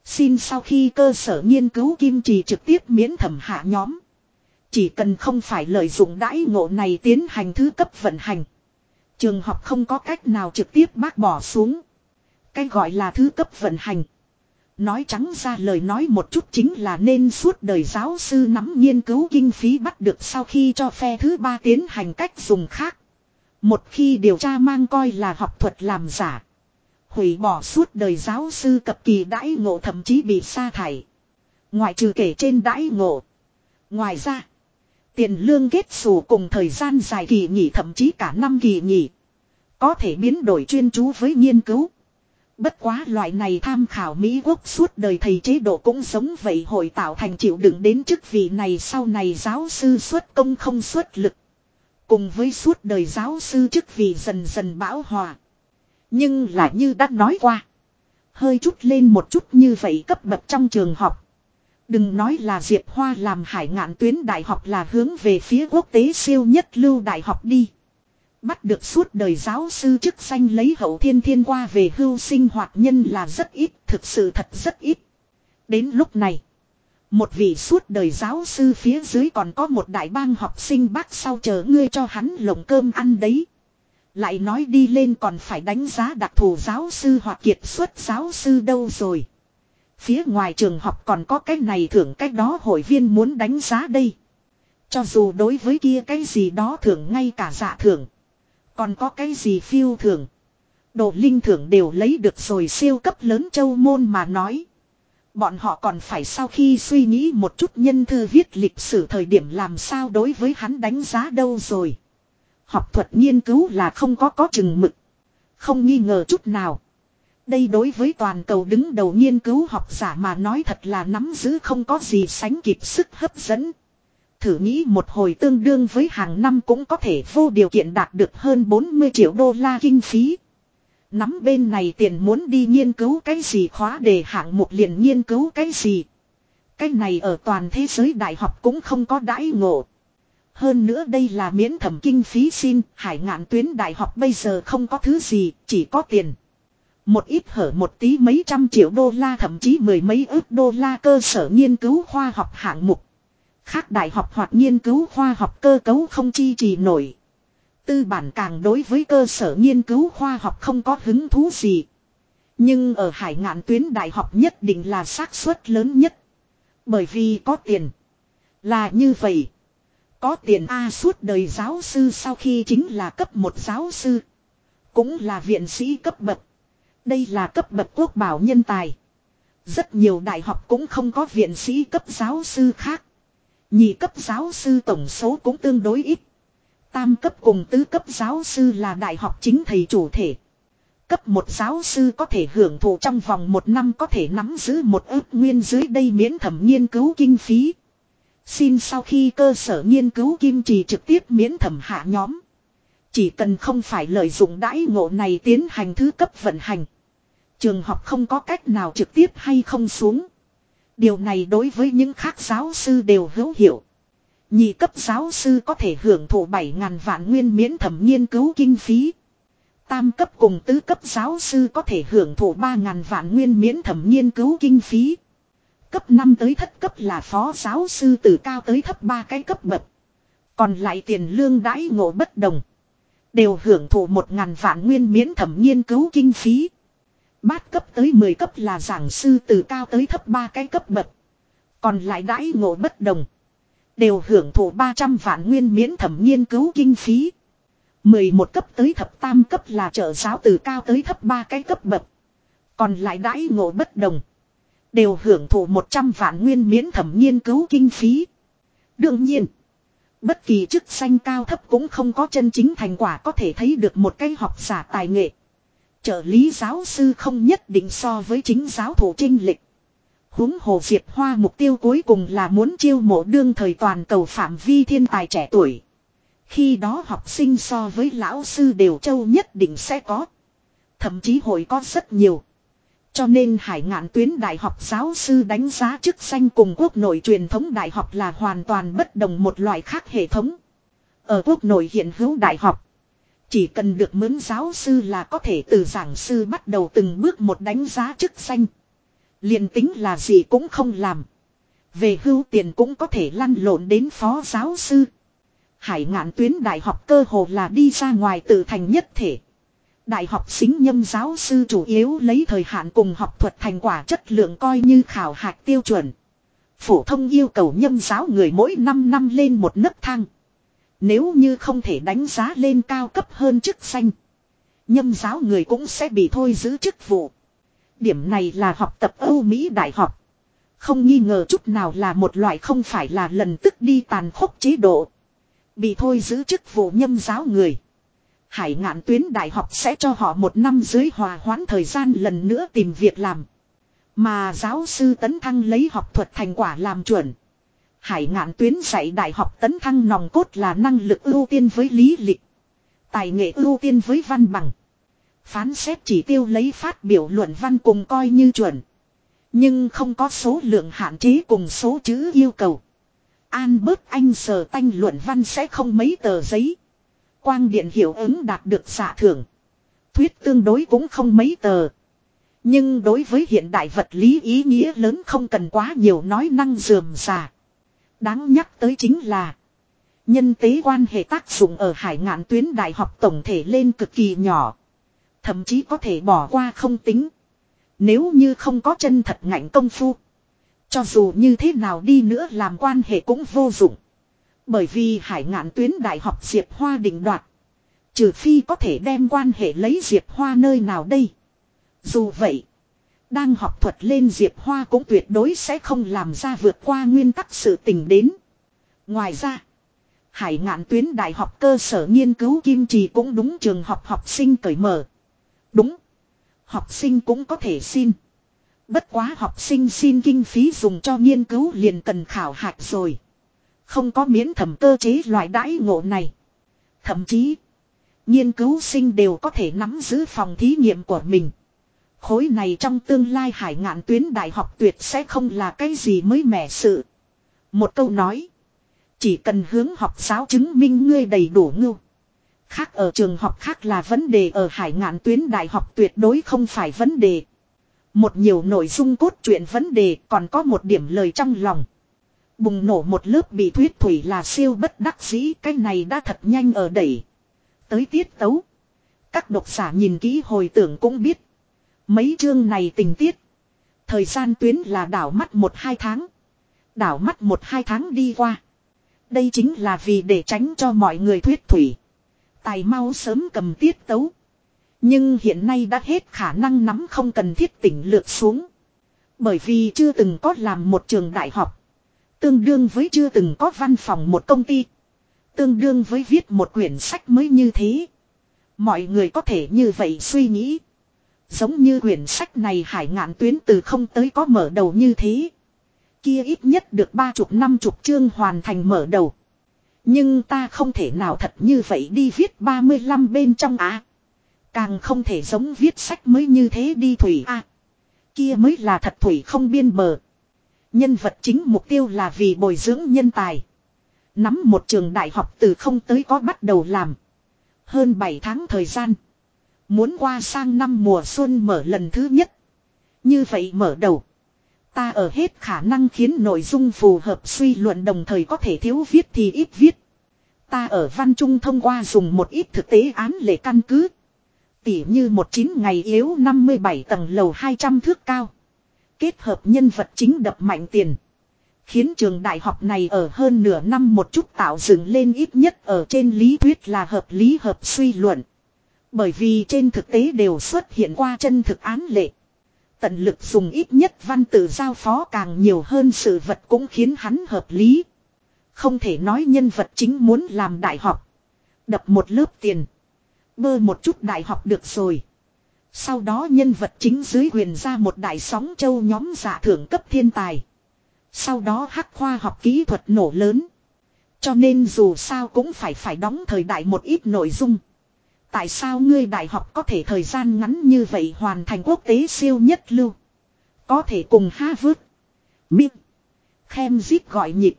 Xin sau khi cơ sở nghiên cứu kim trì trực tiếp miễn thẩm hạ nhóm. Chỉ cần không phải lợi dụng đãi ngộ này tiến hành thứ cấp vận hành. Trường học không có cách nào trực tiếp bác bỏ xuống. Cái gọi là thứ cấp vận hành. Nói trắng ra lời nói một chút chính là nên suốt đời giáo sư nắm nghiên cứu kinh phí bắt được sau khi cho phe thứ ba tiến hành cách dùng khác. Một khi điều tra mang coi là học thuật làm giả. Hủy bỏ suốt đời giáo sư cập kỳ đãi ngộ thậm chí bị sa thải. Ngoại trừ kể trên đãi ngộ. Ngoài ra. Tiền lương kết xù cùng thời gian dài kỳ nghỉ thậm chí cả năm kỳ nghỉ. Có thể biến đổi chuyên chú với nghiên cứu. Bất quá loại này tham khảo Mỹ quốc suốt đời thầy chế độ cũng giống vậy hội tạo thành chịu đựng đến chức vị này sau này giáo sư xuất công không xuất lực. Cùng với suốt đời giáo sư chức vị dần dần bão hòa. Nhưng là như đã nói qua. Hơi chút lên một chút như vậy cấp bậc trong trường học. Đừng nói là Diệp Hoa làm hải ngạn tuyến đại học là hướng về phía quốc tế siêu nhất lưu đại học đi. Bắt được suốt đời giáo sư chức danh lấy hậu thiên thiên qua về hưu sinh hoạt nhân là rất ít, thực sự thật rất ít. Đến lúc này, một vị suốt đời giáo sư phía dưới còn có một đại bang học sinh bác sau chờ ngươi cho hắn lồng cơm ăn đấy. Lại nói đi lên còn phải đánh giá đặc thù giáo sư hoặc kiệt xuất giáo sư đâu rồi. Phía ngoài trường học còn có cái này thưởng cái đó hội viên muốn đánh giá đây. Cho dù đối với kia cái gì đó thưởng ngay cả dạ thưởng. Còn có cái gì phiêu thưởng. Đồ linh thưởng đều lấy được rồi siêu cấp lớn châu môn mà nói. Bọn họ còn phải sau khi suy nghĩ một chút nhân thư viết lịch sử thời điểm làm sao đối với hắn đánh giá đâu rồi. Học thuật nghiên cứu là không có có chừng mực. Không nghi ngờ chút nào. Đây đối với toàn cầu đứng đầu nghiên cứu học giả mà nói thật là nắm giữ không có gì sánh kịp sức hấp dẫn. Thử nghĩ một hồi tương đương với hàng năm cũng có thể vô điều kiện đạt được hơn 40 triệu đô la kinh phí. Nắm bên này tiền muốn đi nghiên cứu cái gì khóa đề hạng mục liền nghiên cứu cái gì. Cái này ở toàn thế giới đại học cũng không có đãi ngộ. Hơn nữa đây là miễn thẩm kinh phí xin, hải ngạn tuyến đại học bây giờ không có thứ gì, chỉ có tiền. Một ít hở một tí mấy trăm triệu đô la thậm chí mười mấy ước đô la cơ sở nghiên cứu khoa học hạng mục. Khác đại học hoặc nghiên cứu khoa học cơ cấu không chi trì nổi. Tư bản càng đối với cơ sở nghiên cứu khoa học không có hứng thú gì. Nhưng ở hải ngạn tuyến đại học nhất định là xác suất lớn nhất. Bởi vì có tiền. Là như vậy. Có tiền A suốt đời giáo sư sau khi chính là cấp một giáo sư. Cũng là viện sĩ cấp bậc. Đây là cấp bậc quốc bảo nhân tài. Rất nhiều đại học cũng không có viện sĩ cấp giáo sư khác. Nhị cấp giáo sư tổng số cũng tương đối ít. Tam cấp cùng tứ cấp giáo sư là đại học chính thầy chủ thể. Cấp một giáo sư có thể hưởng thụ trong vòng một năm có thể nắm giữ một ước nguyên dưới đây miễn thẩm nghiên cứu kinh phí. Xin sau khi cơ sở nghiên cứu kim trì trực tiếp miễn thẩm hạ nhóm. Chỉ cần không phải lợi dụng đãi ngộ này tiến hành thứ cấp vận hành. Trường học không có cách nào trực tiếp hay không xuống. Điều này đối với những khác giáo sư đều hữu hiệu. Nhị cấp giáo sư có thể hưởng thụ 7.000 vạn nguyên miễn thẩm nghiên cứu kinh phí. Tam cấp cùng tứ cấp giáo sư có thể hưởng thụ 3.000 vạn nguyên miễn thẩm nghiên cứu kinh phí. Cấp 5 tới thất cấp là phó giáo sư từ cao tới thấp ba cái cấp bậc. Còn lại tiền lương đãi ngộ bất đồng. Đều hưởng thụ 1.000 vạn nguyên miễn thẩm nghiên cứu kinh phí. Bát cấp tới 10 cấp là giảng sư từ cao tới thấp ba cái cấp bậc. Còn lại đãi ngộ bất đồng. Đều hưởng thụ 300 vạn nguyên miễn thẩm nghiên cứu kinh phí. 11 cấp tới thập tam cấp là trợ giáo từ cao tới thấp ba cái cấp bậc. Còn lại đãi ngộ bất đồng. Đều hưởng thụ 100 vạn nguyên miễn thẩm nghiên cứu kinh phí. Đương nhiên. Bất kỳ chức danh cao thấp cũng không có chân chính thành quả có thể thấy được một cái học giả tài nghệ. Trợ lý giáo sư không nhất định so với chính giáo thủ trinh lịch. huống hồ Diệp Hoa mục tiêu cuối cùng là muốn chiêu mộ đương thời toàn cầu phạm vi thiên tài trẻ tuổi. Khi đó học sinh so với lão sư đều châu nhất định sẽ có. Thậm chí hội có rất nhiều. Cho nên hải ngạn tuyến đại học giáo sư đánh giá chức danh cùng quốc nội truyền thống đại học là hoàn toàn bất đồng một loại khác hệ thống. Ở quốc nội hiện hữu đại học. Chỉ cần được mướn giáo sư là có thể từ giảng sư bắt đầu từng bước một đánh giá chức danh. liền tính là gì cũng không làm. Về hưu tiền cũng có thể lăn lộn đến phó giáo sư. Hải ngạn tuyến đại học cơ hồ là đi ra ngoài tự thành nhất thể. Đại học xính nhâm giáo sư chủ yếu lấy thời hạn cùng học thuật thành quả chất lượng coi như khảo hạch tiêu chuẩn. Phổ thông yêu cầu nhâm giáo người mỗi 5 năm lên một nấc thang. Nếu như không thể đánh giá lên cao cấp hơn chức danh. Nhâm giáo người cũng sẽ bị thôi giữ chức vụ. Điểm này là học tập Âu Mỹ Đại học. Không nghi ngờ chút nào là một loại không phải là lần tức đi tàn khốc chế độ. Bị thôi giữ chức vụ nhâm giáo người. Hải ngạn tuyến đại học sẽ cho họ một năm dưới hòa hoãn thời gian lần nữa tìm việc làm. Mà giáo sư Tấn Thăng lấy học thuật thành quả làm chuẩn. Hải ngạn tuyến dạy đại học Tấn Thăng nòng cốt là năng lực ưu tiên với lý lịch. Tài nghệ ưu tiên với văn bằng. Phán xét chỉ tiêu lấy phát biểu luận văn cùng coi như chuẩn. Nhưng không có số lượng hạn chế cùng số chữ yêu cầu. An bớt anh sờ tanh luận văn sẽ không mấy tờ giấy. Quang điện hiệu ứng đạt được xạ thưởng. Thuyết tương đối cũng không mấy tờ. Nhưng đối với hiện đại vật lý ý nghĩa lớn không cần quá nhiều nói năng dườm già. Đáng nhắc tới chính là, Nhân tế quan hệ tác dụng ở hải ngạn tuyến đại học tổng thể lên cực kỳ nhỏ. Thậm chí có thể bỏ qua không tính. Nếu như không có chân thật ngạnh công phu. Cho dù như thế nào đi nữa làm quan hệ cũng vô dụng. Bởi vì hải ngạn tuyến đại học Diệp Hoa định đoạt. Trừ phi có thể đem quan hệ lấy Diệp Hoa nơi nào đây. Dù vậy. Đang học thuật lên Diệp Hoa cũng tuyệt đối sẽ không làm ra vượt qua nguyên tắc sự tình đến. Ngoài ra. Hải ngạn tuyến đại học cơ sở nghiên cứu kim trì cũng đúng trường học học sinh cởi mở. Đúng. Học sinh cũng có thể xin. Bất quá học sinh xin kinh phí dùng cho nghiên cứu liền cần khảo hạch rồi. Không có miễn thẩm cơ chế loại đãi ngộ này. Thậm chí, nghiên cứu sinh đều có thể nắm giữ phòng thí nghiệm của mình. Khối này trong tương lai hải ngạn tuyến đại học tuyệt sẽ không là cái gì mới mẻ sự. Một câu nói. Chỉ cần hướng học giáo chứng minh ngươi đầy đủ ngưu. Khác ở trường học khác là vấn đề ở hải ngạn tuyến đại học tuyệt đối không phải vấn đề. Một nhiều nội dung cốt truyện vấn đề còn có một điểm lời trong lòng. Bùng nổ một lớp bị thuyết thủy là siêu bất đắc dĩ, cái này đã thật nhanh ở đẩy. Tới tiết tấu. Các độc giả nhìn kỹ hồi tưởng cũng biết. Mấy chương này tình tiết. Thời gian tuyến là đảo mắt một hai tháng. Đảo mắt một hai tháng đi qua. Đây chính là vì để tránh cho mọi người thuyết thủy. Tài mau sớm cầm tiết tấu. Nhưng hiện nay đã hết khả năng nắm không cần thiết tỉnh lược xuống. Bởi vì chưa từng có làm một trường đại học. Tương đương với chưa từng có văn phòng một công ty. Tương đương với viết một quyển sách mới như thế. Mọi người có thể như vậy suy nghĩ. Giống như quyển sách này hải ngạn tuyến từ không tới có mở đầu như thế. Kia ít nhất được ba chục năm chục chương hoàn thành mở đầu. Nhưng ta không thể nào thật như vậy đi viết 35 bên trong á. Càng không thể giống viết sách mới như thế đi thủy a. Kia mới là thật thủy không biên bờ. Nhân vật chính mục tiêu là vì bồi dưỡng nhân tài. Nắm một trường đại học từ không tới có bắt đầu làm. Hơn 7 tháng thời gian. Muốn qua sang năm mùa xuân mở lần thứ nhất. Như vậy mở đầu. Ta ở hết khả năng khiến nội dung phù hợp suy luận đồng thời có thể thiếu viết thì ít viết. Ta ở văn trung thông qua dùng một ít thực tế án lệ căn cứ. Tỉ như một chín ngày yếu 57 tầng lầu 200 thước cao. Kết hợp nhân vật chính đập mạnh tiền. Khiến trường đại học này ở hơn nửa năm một chút tạo dựng lên ít nhất ở trên lý thuyết là hợp lý hợp suy luận. Bởi vì trên thực tế đều xuất hiện qua chân thực án lệ. Tận lực dùng ít nhất văn tự giao phó càng nhiều hơn sự vật cũng khiến hắn hợp lý. Không thể nói nhân vật chính muốn làm đại học. Đập một lớp tiền. Bơ một chút đại học được rồi. Sau đó nhân vật chính dưới quyền ra một đại sóng châu nhóm giả thưởng cấp thiên tài. Sau đó hắc khoa học kỹ thuật nổ lớn. Cho nên dù sao cũng phải phải đóng thời đại một ít nội dung. Tại sao ngươi đại học có thể thời gian ngắn như vậy hoàn thành quốc tế siêu nhất lưu? Có thể cùng há vứt. Miệng. Khem giết gọi nhịp.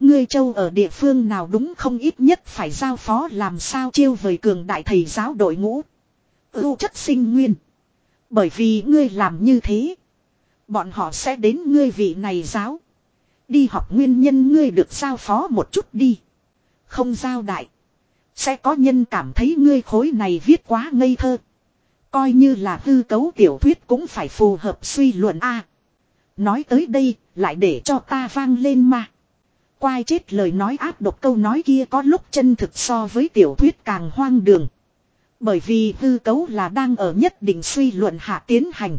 Ngươi châu ở địa phương nào đúng không ít nhất phải giao phó làm sao chiêu vời cường đại thầy giáo đội ngũ. Ưu chất sinh nguyên. Bởi vì ngươi làm như thế. Bọn họ sẽ đến ngươi vị này giáo. Đi học nguyên nhân ngươi được giao phó một chút đi. Không giao đại. Sẽ có nhân cảm thấy ngươi khối này viết quá ngây thơ. Coi như là hư cấu tiểu thuyết cũng phải phù hợp suy luận A. nói tới đây, lại để cho ta vang lên mà. Quai chết lời nói áp độc câu nói kia có lúc chân thực so với tiểu thuyết càng hoang đường. Bởi vì hư cấu là đang ở nhất định suy luận hạ tiến hành.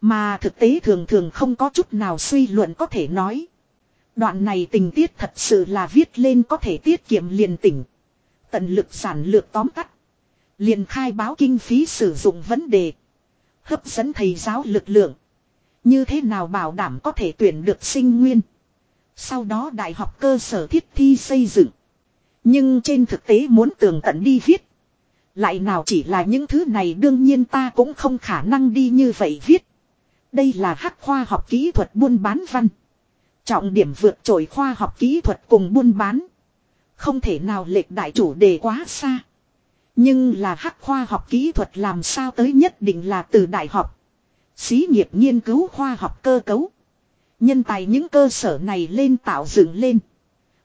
Mà thực tế thường thường không có chút nào suy luận có thể nói. Đoạn này tình tiết thật sự là viết lên có thể tiết kiệm liền tỉnh. Tận lực sản lược tóm tắt. liền khai báo kinh phí sử dụng vấn đề. Hấp dẫn thầy giáo lực lượng. Như thế nào bảo đảm có thể tuyển được sinh nguyên. Sau đó đại học cơ sở thiết thi xây dựng. Nhưng trên thực tế muốn tường tận đi viết. Lại nào chỉ là những thứ này đương nhiên ta cũng không khả năng đi như vậy viết. Đây là hắc khoa học kỹ thuật buôn bán văn. Trọng điểm vượt trội khoa học kỹ thuật cùng buôn bán. Không thể nào lệch đại chủ đề quá xa. Nhưng là hắc khoa học kỹ thuật làm sao tới nhất định là từ đại học. Xí nghiệp nghiên cứu khoa học cơ cấu. Nhân tài những cơ sở này lên tạo dựng lên.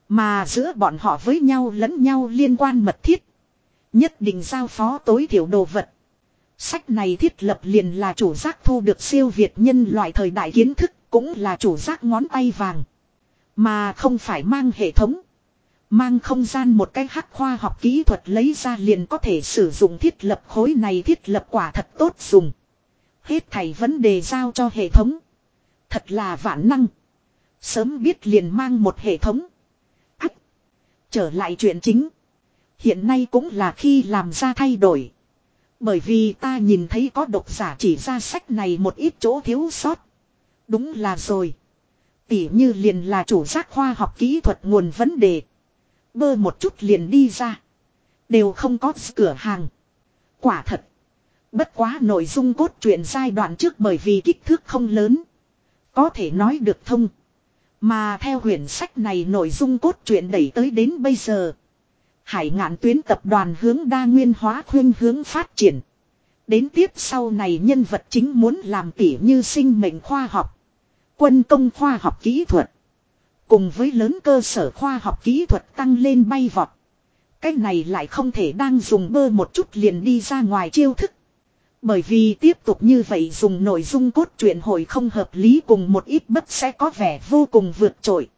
Mà giữa bọn họ với nhau lẫn nhau liên quan mật thiết. Nhất định giao phó tối thiểu đồ vật. Sách này thiết lập liền là chủ giác thu được siêu việt nhân loại thời đại kiến thức cũng là chủ giác ngón tay vàng. Mà không phải mang hệ thống. Mang không gian một cái hắc khoa học kỹ thuật lấy ra liền có thể sử dụng thiết lập khối này thiết lập quả thật tốt dùng. Hết thảy vấn đề giao cho hệ thống. Thật là vạn năng. Sớm biết liền mang một hệ thống. Ách. Trở lại chuyện chính. Hiện nay cũng là khi làm ra thay đổi. Bởi vì ta nhìn thấy có độc giả chỉ ra sách này một ít chỗ thiếu sót. Đúng là rồi. Tỉ như liền là chủ giác khoa học kỹ thuật nguồn vấn đề. Bơ một chút liền đi ra. Đều không có cửa hàng. Quả thật. Bất quá nội dung cốt truyện giai đoạn trước bởi vì kích thước không lớn. Có thể nói được thông. Mà theo huyền sách này nội dung cốt truyện đẩy tới đến bây giờ. Hải ngạn tuyến tập đoàn hướng đa nguyên hóa khuyên hướng phát triển. Đến tiếp sau này nhân vật chính muốn làm tỉ như sinh mệnh khoa học. Quân công khoa học kỹ thuật. Cùng với lớn cơ sở khoa học kỹ thuật tăng lên bay vọt. Cái này lại không thể đang dùng bơ một chút liền đi ra ngoài chiêu thức. Bởi vì tiếp tục như vậy dùng nội dung cốt truyện hồi không hợp lý cùng một ít bất sẽ có vẻ vô cùng vượt trội.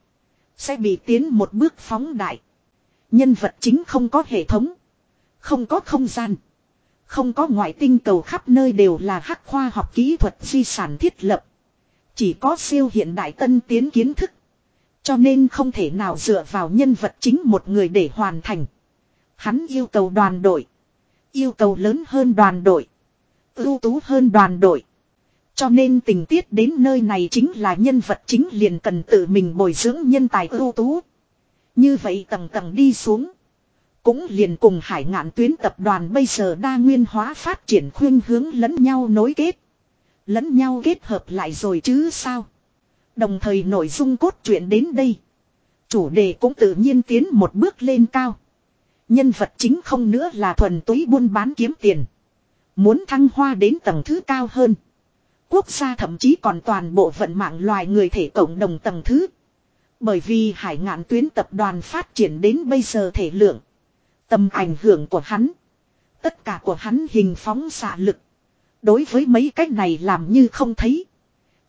Sẽ bị tiến một bước phóng đại. Nhân vật chính không có hệ thống. Không có không gian. Không có ngoại tinh cầu khắp nơi đều là hắc khoa học kỹ thuật di sản thiết lập. Chỉ có siêu hiện đại tân tiến kiến thức. Cho nên không thể nào dựa vào nhân vật chính một người để hoàn thành. Hắn yêu cầu đoàn đội. Yêu cầu lớn hơn đoàn đội. Ưu tú hơn đoàn đội. Cho nên tình tiết đến nơi này chính là nhân vật chính liền cần tự mình bồi dưỡng nhân tài ưu tú. Như vậy tầng tầng đi xuống. Cũng liền cùng hải ngạn tuyến tập đoàn bây giờ đa nguyên hóa phát triển khuyên hướng lẫn nhau nối kết. Lẫn nhau kết hợp lại rồi chứ sao. Đồng thời nội dung cốt truyện đến đây. Chủ đề cũng tự nhiên tiến một bước lên cao. Nhân vật chính không nữa là thuần túy buôn bán kiếm tiền. Muốn thăng hoa đến tầng thứ cao hơn. Quốc gia thậm chí còn toàn bộ vận mạng loài người thể cộng đồng tầng thứ. Bởi vì hải ngạn tuyến tập đoàn phát triển đến bây giờ thể lượng. Tầm ảnh hưởng của hắn. Tất cả của hắn hình phóng xạ lực. Đối với mấy cách này làm như không thấy.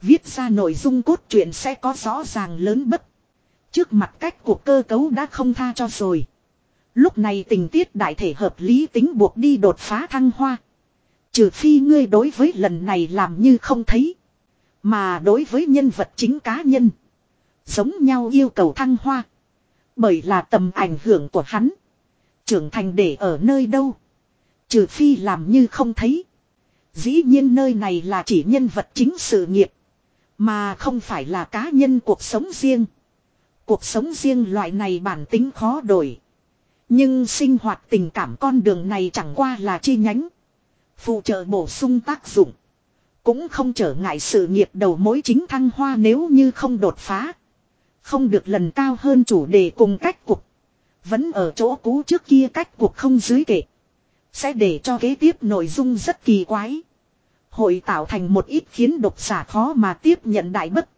Viết ra nội dung cốt truyện sẽ có rõ ràng lớn bất. Trước mặt cách của cơ cấu đã không tha cho rồi. Lúc này tình tiết đại thể hợp lý tính buộc đi đột phá thăng hoa. Trừ phi ngươi đối với lần này làm như không thấy. Mà đối với nhân vật chính cá nhân. Giống nhau yêu cầu thăng hoa. Bởi là tầm ảnh hưởng của hắn. Trưởng thành để ở nơi đâu. Trừ phi làm như không thấy. Dĩ nhiên nơi này là chỉ nhân vật chính sự nghiệp. Mà không phải là cá nhân cuộc sống riêng. Cuộc sống riêng loại này bản tính khó đổi. Nhưng sinh hoạt tình cảm con đường này chẳng qua là chi nhánh. Phụ trợ bổ sung tác dụng. Cũng không trở ngại sự nghiệp đầu mối chính thăng hoa nếu như không đột phá. Không được lần cao hơn chủ đề cùng cách cục. Vẫn ở chỗ cũ trước kia cách cuộc không dưới kệ. Sẽ để cho kế tiếp nội dung rất kỳ quái. Hội tạo thành một ít khiến độc giả khó mà tiếp nhận đại bất.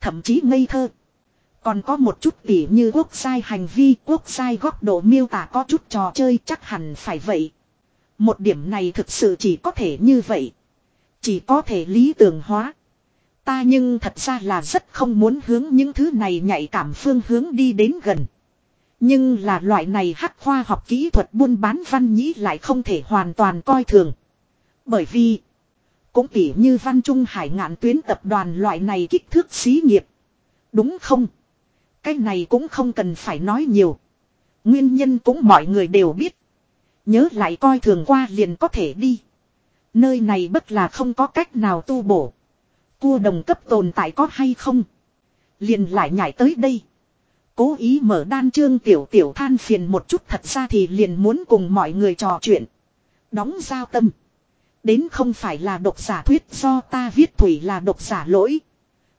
Thậm chí ngây thơ. Còn có một chút tỉ như quốc sai hành vi quốc sai góc độ miêu tả có chút trò chơi chắc hẳn phải vậy. Một điểm này thực sự chỉ có thể như vậy. Chỉ có thể lý tưởng hóa. Ta nhưng thật ra là rất không muốn hướng những thứ này nhạy cảm phương hướng đi đến gần. Nhưng là loại này hắc khoa học kỹ thuật buôn bán văn nhĩ lại không thể hoàn toàn coi thường. Bởi vì, cũng tỉ như văn trung hải ngạn tuyến tập đoàn loại này kích thước xí nghiệp. Đúng không? Cái này cũng không cần phải nói nhiều. Nguyên nhân cũng mọi người đều biết. Nhớ lại coi thường qua liền có thể đi. Nơi này bất là không có cách nào tu bổ. Cua đồng cấp tồn tại có hay không? Liền lại nhảy tới đây. Cố ý mở đan chương tiểu tiểu than phiền một chút thật ra thì liền muốn cùng mọi người trò chuyện. Đóng giao tâm. Đến không phải là độc giả thuyết do ta viết thủy là độc giả lỗi.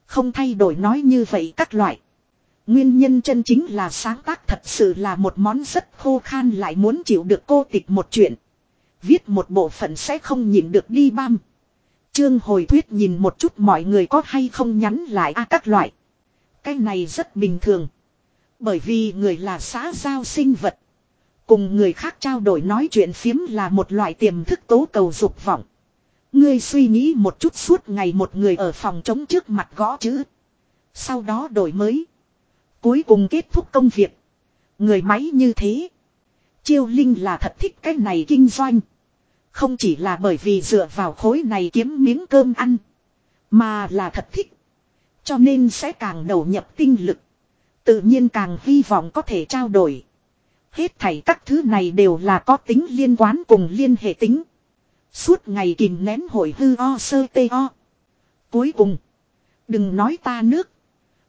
Không thay đổi nói như vậy các loại. Nguyên nhân chân chính là sáng tác thật sự là một món rất khô khan lại muốn chịu được cô tịch một chuyện. Viết một bộ phận sẽ không nhìn được đi băm. Trương hồi thuyết nhìn một chút mọi người có hay không nhắn lại a các loại. Cái này rất bình thường. Bởi vì người là xã giao sinh vật. Cùng người khác trao đổi nói chuyện phiếm là một loại tiềm thức tố cầu dục vọng. Ngươi suy nghĩ một chút suốt ngày một người ở phòng chống trước mặt gõ chữ. Sau đó đổi mới. Cuối cùng kết thúc công việc. Người máy như thế. Chiêu Linh là thật thích cái này kinh doanh. Không chỉ là bởi vì dựa vào khối này kiếm miếng cơm ăn. Mà là thật thích. Cho nên sẽ càng đầu nhập tinh lực. Tự nhiên càng hy vọng có thể trao đổi. Hết thảy các thứ này đều là có tính liên quan cùng liên hệ tính. Suốt ngày kìm nén hồi hư o sơ tê o. Cuối cùng. Đừng nói ta nước.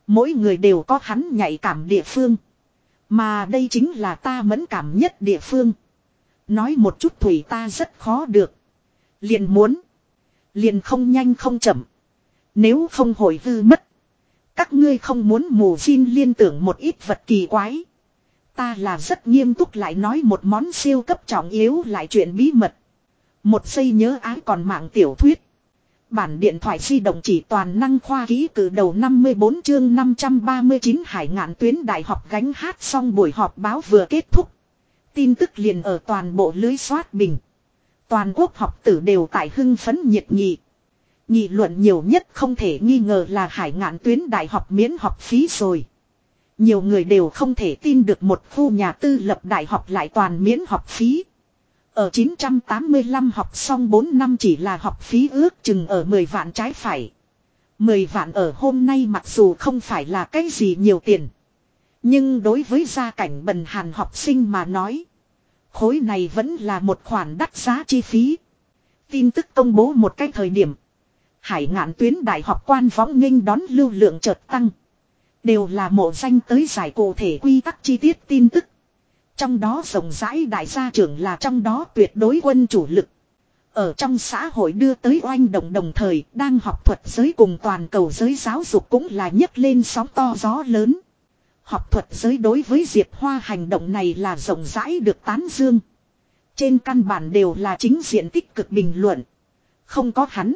Mỗi người đều có hắn nhạy cảm địa phương. Mà đây chính là ta mẫn cảm nhất địa phương. Nói một chút thủy ta rất khó được. Liền muốn. Liền không nhanh không chậm. Nếu không hồi hư mất. Các ngươi không muốn mù xin liên tưởng một ít vật kỳ quái. Ta là rất nghiêm túc lại nói một món siêu cấp trọng yếu lại chuyện bí mật. Một giây nhớ ái còn mạng tiểu thuyết. Bản điện thoại di động chỉ toàn năng khoa ký cử đầu 54 chương 539 hải ngạn tuyến đại học gánh hát xong buổi họp báo vừa kết thúc. Tin tức liền ở toàn bộ lưới soát bình. Toàn quốc học tử đều tại hưng phấn nhiệt nghị. Nghị luận nhiều nhất không thể nghi ngờ là hải ngạn tuyến đại học miễn học phí rồi. Nhiều người đều không thể tin được một khu nhà tư lập đại học lại toàn miễn học phí. Ở 985 học xong 4 năm chỉ là học phí ước chừng ở 10 vạn trái phải. 10 vạn ở hôm nay mặc dù không phải là cái gì nhiều tiền. Nhưng đối với gia cảnh bần hàn học sinh mà nói. Khối này vẫn là một khoản đắt giá chi phí. Tin tức công bố một cái thời điểm. Hải ngạn tuyến đại học quan võng nghênh đón lưu lượng chợt tăng. Đều là mộ danh tới giải cụ thể quy tắc chi tiết tin tức. Trong đó rộng rãi đại gia trưởng là trong đó tuyệt đối quân chủ lực. Ở trong xã hội đưa tới oanh động đồng thời, đang học thuật giới cùng toàn cầu giới giáo dục cũng là nhấc lên sóng to gió lớn. Học thuật giới đối với Diệp Hoa hành động này là rộng rãi được tán dương. Trên căn bản đều là chính diện tích cực bình luận. Không có hắn.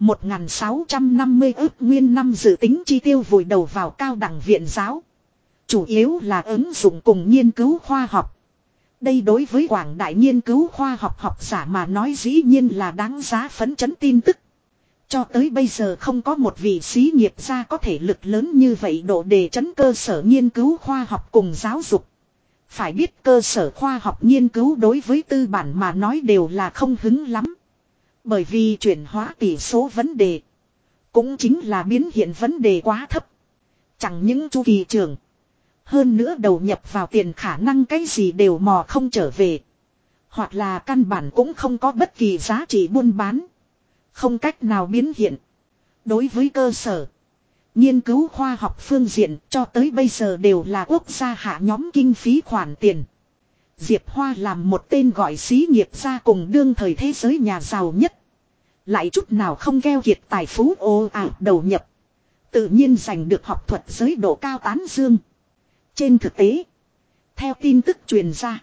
1.650 ước nguyên năm dự tính chi tiêu vùi đầu vào cao đẳng viện giáo. Chủ yếu là ứng dụng cùng nghiên cứu khoa học. Đây đối với quảng đại nghiên cứu khoa học học giả mà nói dĩ nhiên là đáng giá phấn chấn tin tức. Cho tới bây giờ không có một vị sĩ nghiệp gia có thể lực lớn như vậy độ đề chấn cơ sở nghiên cứu khoa học cùng giáo dục. Phải biết cơ sở khoa học nghiên cứu đối với tư bản mà nói đều là không hứng lắm. Bởi vì chuyển hóa tỷ số vấn đề. Cũng chính là biến hiện vấn đề quá thấp. Chẳng những chu kỳ trường. Hơn nữa đầu nhập vào tiền khả năng cái gì đều mò không trở về. Hoặc là căn bản cũng không có bất kỳ giá trị buôn bán. Không cách nào biến hiện. Đối với cơ sở. Nghiên cứu khoa học phương diện cho tới bây giờ đều là quốc gia hạ nhóm kinh phí khoản tiền. Diệp Hoa làm một tên gọi xí nghiệp ra cùng đương thời thế giới nhà giàu nhất. Lại chút nào không gheo kiệt tài phú ô ảo đầu nhập. Tự nhiên giành được học thuật giới độ cao tán dương. Trên thực tế, theo tin tức truyền ra,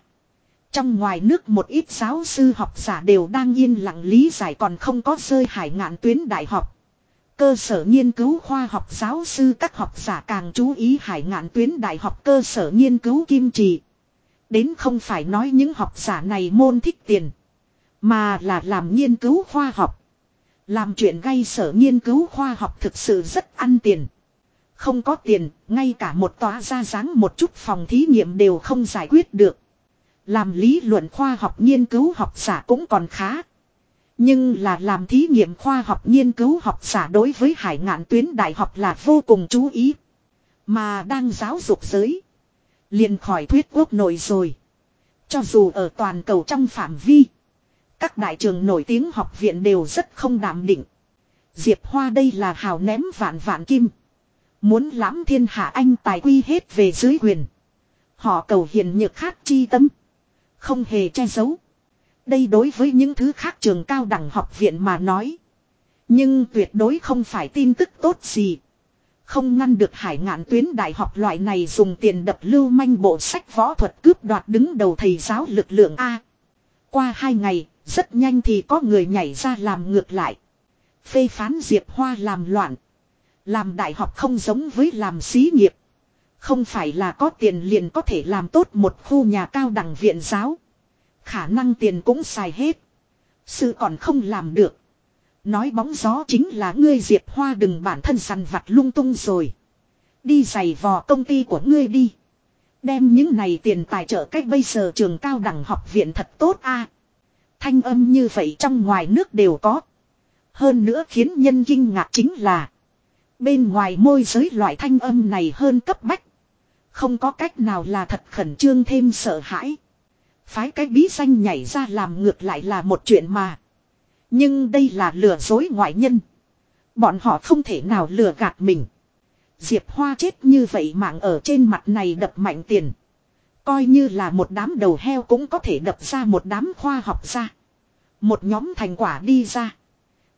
trong ngoài nước một ít giáo sư học giả đều đang yên lặng lý giải còn không có rơi hải ngạn tuyến đại học. Cơ sở nghiên cứu khoa học giáo sư các học giả càng chú ý hải ngạn tuyến đại học cơ sở nghiên cứu kim trì. Đến không phải nói những học giả này môn thích tiền. Mà là làm nghiên cứu khoa học. Làm chuyện gây sở nghiên cứu khoa học thực sự rất ăn tiền. Không có tiền, ngay cả một tòa ra dáng một chút phòng thí nghiệm đều không giải quyết được. Làm lý luận khoa học nghiên cứu học giả cũng còn khá. Nhưng là làm thí nghiệm khoa học nghiên cứu học giả đối với hải ngạn tuyến đại học là vô cùng chú ý. Mà đang giáo dục giới. liền khỏi thuyết quốc nội rồi. Cho dù ở toàn cầu trong phạm vi. Các đại trường nổi tiếng học viện đều rất không đảm định. Diệp Hoa đây là hào ném vạn vạn kim. Muốn lãm thiên hạ anh tài quy hết về dưới quyền. Họ cầu hiền nhược khát chi tâm. Không hề che giấu. Đây đối với những thứ khác trường cao đẳng học viện mà nói. Nhưng tuyệt đối không phải tin tức tốt gì. Không ngăn được hải ngạn tuyến đại học loại này dùng tiền đập lưu manh bộ sách võ thuật cướp đoạt đứng đầu thầy giáo lực lượng A. Qua hai ngày, rất nhanh thì có người nhảy ra làm ngược lại. Phê phán Diệp Hoa làm loạn. Làm đại học không giống với làm xí nghiệp. Không phải là có tiền liền có thể làm tốt một khu nhà cao đẳng viện giáo. Khả năng tiền cũng xài hết. Sự còn không làm được. Nói bóng gió chính là ngươi Diệp Hoa đừng bản thân săn vặt lung tung rồi. Đi giày vò công ty của ngươi đi. Đem những này tiền tài trợ cách bây giờ trường cao đẳng học viện thật tốt a. Thanh âm như vậy trong ngoài nước đều có. Hơn nữa khiến nhân kinh ngạc chính là. Bên ngoài môi giới loại thanh âm này hơn cấp bách. Không có cách nào là thật khẩn trương thêm sợ hãi. Phái cái bí danh nhảy ra làm ngược lại là một chuyện mà. Nhưng đây là lừa dối ngoại nhân. Bọn họ không thể nào lừa gạt mình. Diệp Hoa chết như vậy mạng ở trên mặt này đập mạnh tiền. Coi như là một đám đầu heo cũng có thể đập ra một đám khoa học ra. Một nhóm thành quả đi ra.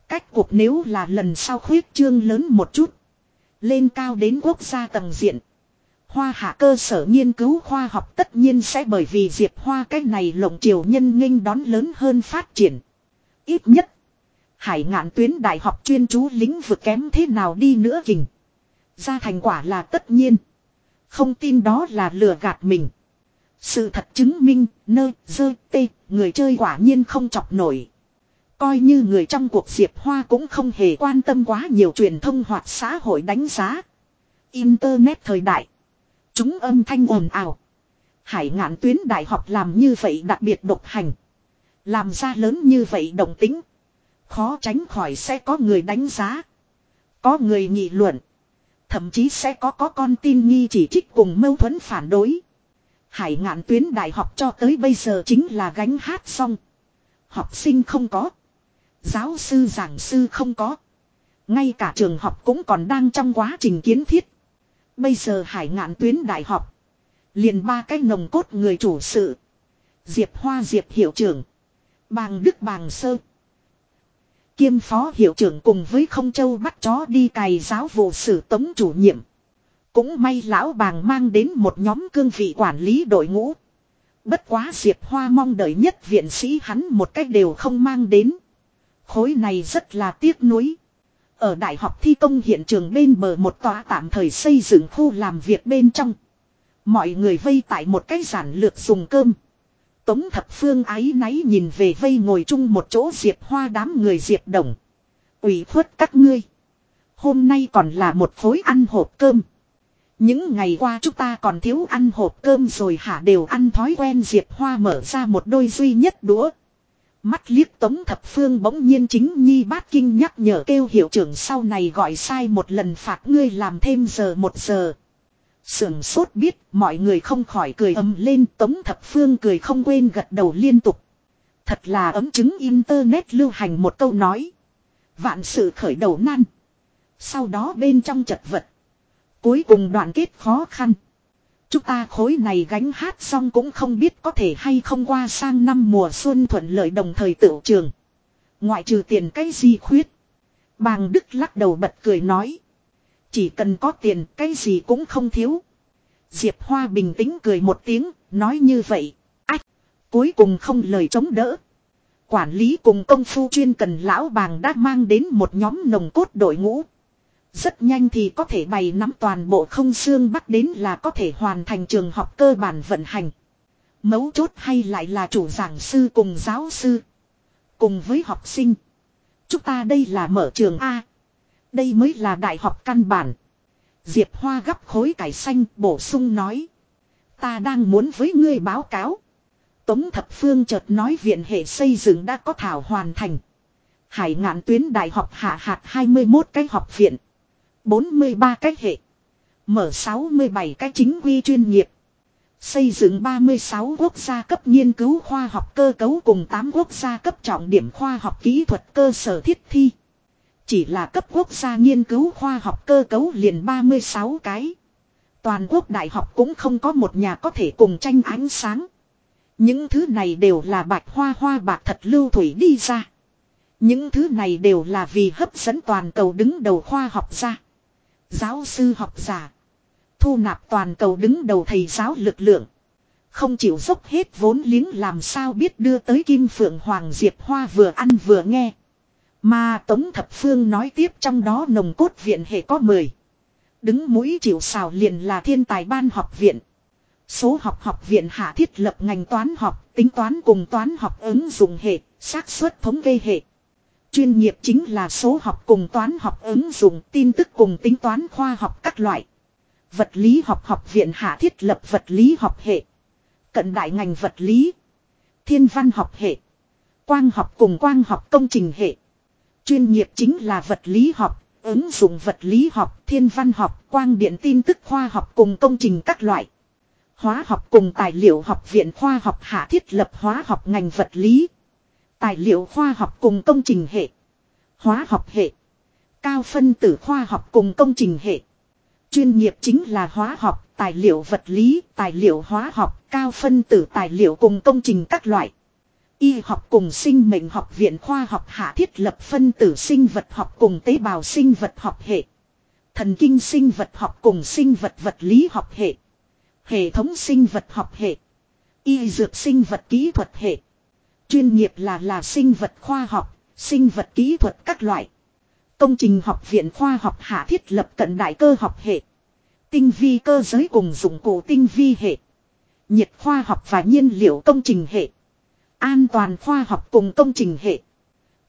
Cách cuộc nếu là lần sau khuyết trương lớn một chút. Lên cao đến quốc gia tầng diện. Hoa hạ cơ sở nghiên cứu khoa học tất nhiên sẽ bởi vì Diệp Hoa cái này lộng triều nhân nghênh đón lớn hơn phát triển. Ít nhất. Hải ngạn tuyến đại học chuyên chú lĩnh vực kém thế nào đi nữa kình. Ra thành quả là tất nhiên. Không tin đó là lừa gạt mình. Sự thật chứng minh, nơ, dơ, tê, người chơi quả nhiên không chọc nổi. Coi như người trong cuộc Diệp Hoa cũng không hề quan tâm quá nhiều truyền thông hoặc xã hội đánh giá. Internet thời đại. Chúng âm thanh ồn ào. Hải ngạn tuyến đại học làm như vậy đặc biệt độc hành. Làm ra lớn như vậy đồng tính. Khó tránh khỏi sẽ có người đánh giá. Có người nghị luận. Thậm chí sẽ có có con tin nghi chỉ trích cùng mâu thuẫn phản đối. Hải ngạn tuyến đại học cho tới bây giờ chính là gánh hát xong. Học sinh không có. Giáo sư giảng sư không có. Ngay cả trường học cũng còn đang trong quá trình kiến thiết. Bây giờ hải ngạn tuyến đại học. Liền ba cái nồng cốt người chủ sự. Diệp Hoa Diệp hiệu trưởng. Bàng Đức Bàng Sơ. Kiêm phó hiệu trưởng cùng với không châu bắt chó đi cày giáo vụ sử tống chủ nhiệm. Cũng may lão bàng mang đến một nhóm cương vị quản lý đội ngũ. Bất quá Diệp Hoa mong đợi nhất viện sĩ hắn một cách đều không mang đến. Khối này rất là tiếc nuối. Ở đại học thi công hiện trường bên bờ một tòa tạm thời xây dựng khu làm việc bên trong. Mọi người vây tại một cái giản lược dùng cơm. Tống thập phương ái náy nhìn về vây ngồi chung một chỗ diệp hoa đám người diệp đồng. ủy khuất các ngươi. Hôm nay còn là một khối ăn hộp cơm. Những ngày qua chúng ta còn thiếu ăn hộp cơm rồi hả đều ăn thói quen diệp hoa mở ra một đôi duy nhất đũa. Mắt liếc tống thập phương bỗng nhiên chính nhi bát kinh nhắc nhở kêu hiệu trưởng sau này gọi sai một lần phạt ngươi làm thêm giờ một giờ. Sưởng sốt biết mọi người không khỏi cười ầm lên, tống thập phương cười không quên gật đầu liên tục. Thật là ấm chứng internet lưu hành một câu nói. Vạn sự khởi đầu nan. Sau đó bên trong chật vật. Cuối cùng đoạn kết khó khăn. Chúng ta khối này gánh hát xong cũng không biết có thể hay không qua sang năm mùa xuân thuận lợi đồng thời tựu trường. Ngoại trừ tiền cái gì khuyết. Bàng Đức lắc đầu bật cười nói. Chỉ cần có tiền cái gì cũng không thiếu. Diệp Hoa bình tĩnh cười một tiếng, nói như vậy. Ách, cuối cùng không lời chống đỡ. Quản lý cùng công phu chuyên cần lão bàng đã mang đến một nhóm nồng cốt đội ngũ. Rất nhanh thì có thể bày nắm toàn bộ không xương bắt đến là có thể hoàn thành trường học cơ bản vận hành. Mấu chốt hay lại là chủ giảng sư cùng giáo sư. Cùng với học sinh. Chúng ta đây là mở trường A. Đây mới là đại học căn bản. Diệp Hoa gấp khối cải xanh bổ sung nói. Ta đang muốn với ngươi báo cáo. Tống Thập Phương chợt nói viện hệ xây dựng đã có thảo hoàn thành. Hải ngạn tuyến đại học hạ hạt 21 cái học viện. 43 cái hệ. Mở 67 cái chính quy chuyên nghiệp. Xây dựng 36 quốc gia cấp nghiên cứu khoa học cơ cấu cùng 8 quốc gia cấp trọng điểm khoa học kỹ thuật cơ sở thiết thi. Chỉ là cấp quốc gia nghiên cứu khoa học cơ cấu liền 36 cái. Toàn quốc đại học cũng không có một nhà có thể cùng tranh ánh sáng. Những thứ này đều là bạch hoa hoa bạc thật lưu thủy đi ra. Những thứ này đều là vì hấp dẫn toàn cầu đứng đầu khoa học ra. Giáo sư học giả. Thu nạp toàn cầu đứng đầu thầy giáo lực lượng. Không chịu dốc hết vốn liếng làm sao biết đưa tới Kim Phượng Hoàng Diệp Hoa vừa ăn vừa nghe. Mà Tống Thập Phương nói tiếp trong đó nồng cốt viện hệ có 10. Đứng mũi chịu xào liền là thiên tài ban học viện. Số học học viện hạ thiết lập ngành toán học, tính toán cùng toán học ứng dụng hệ, xác suất thống kê hệ. Chuyên nghiệp chính là số học cùng toán học ứng dụng tin tức cùng tính toán khoa học các loại. Vật lý học học viện hạ thiết lập vật lý học hệ. Cận đại ngành vật lý. Thiên văn học hệ. Quang học cùng quang học công trình hệ. Chuyên nghiệp chính là vật lý học, ứng dụng vật lý học, thiên văn học, quang điện tin tức khoa học cùng công trình các loại. Hóa học cùng tài liệu học viện khoa học hạ thiết lập hóa học ngành vật lý. Tài liệu khoa học cùng công trình hệ. Hóa học hệ. Cao phân tử khoa học cùng công trình hệ. Chuyên nghiệp chính là hóa học, tài liệu vật lý, tài liệu hóa học, cao phân tử tài liệu cùng công trình các loại. Y học cùng sinh mệnh học viện khoa học hạ thiết lập phân tử sinh vật học cùng tế bào sinh vật học hệ. Thần kinh sinh vật học cùng sinh vật vật lý học hệ. Hệ thống sinh vật học hệ. Y dược sinh vật kỹ thuật hệ. Chuyên nghiệp là là sinh vật khoa học, sinh vật kỹ thuật các loại. Công trình học viện khoa học hạ thiết lập cận đại cơ học hệ. Tinh vi cơ giới cùng dụng cụ tinh vi hệ. Nhiệt khoa học và nhiên liệu công trình hệ. An toàn khoa học cùng công trình hệ.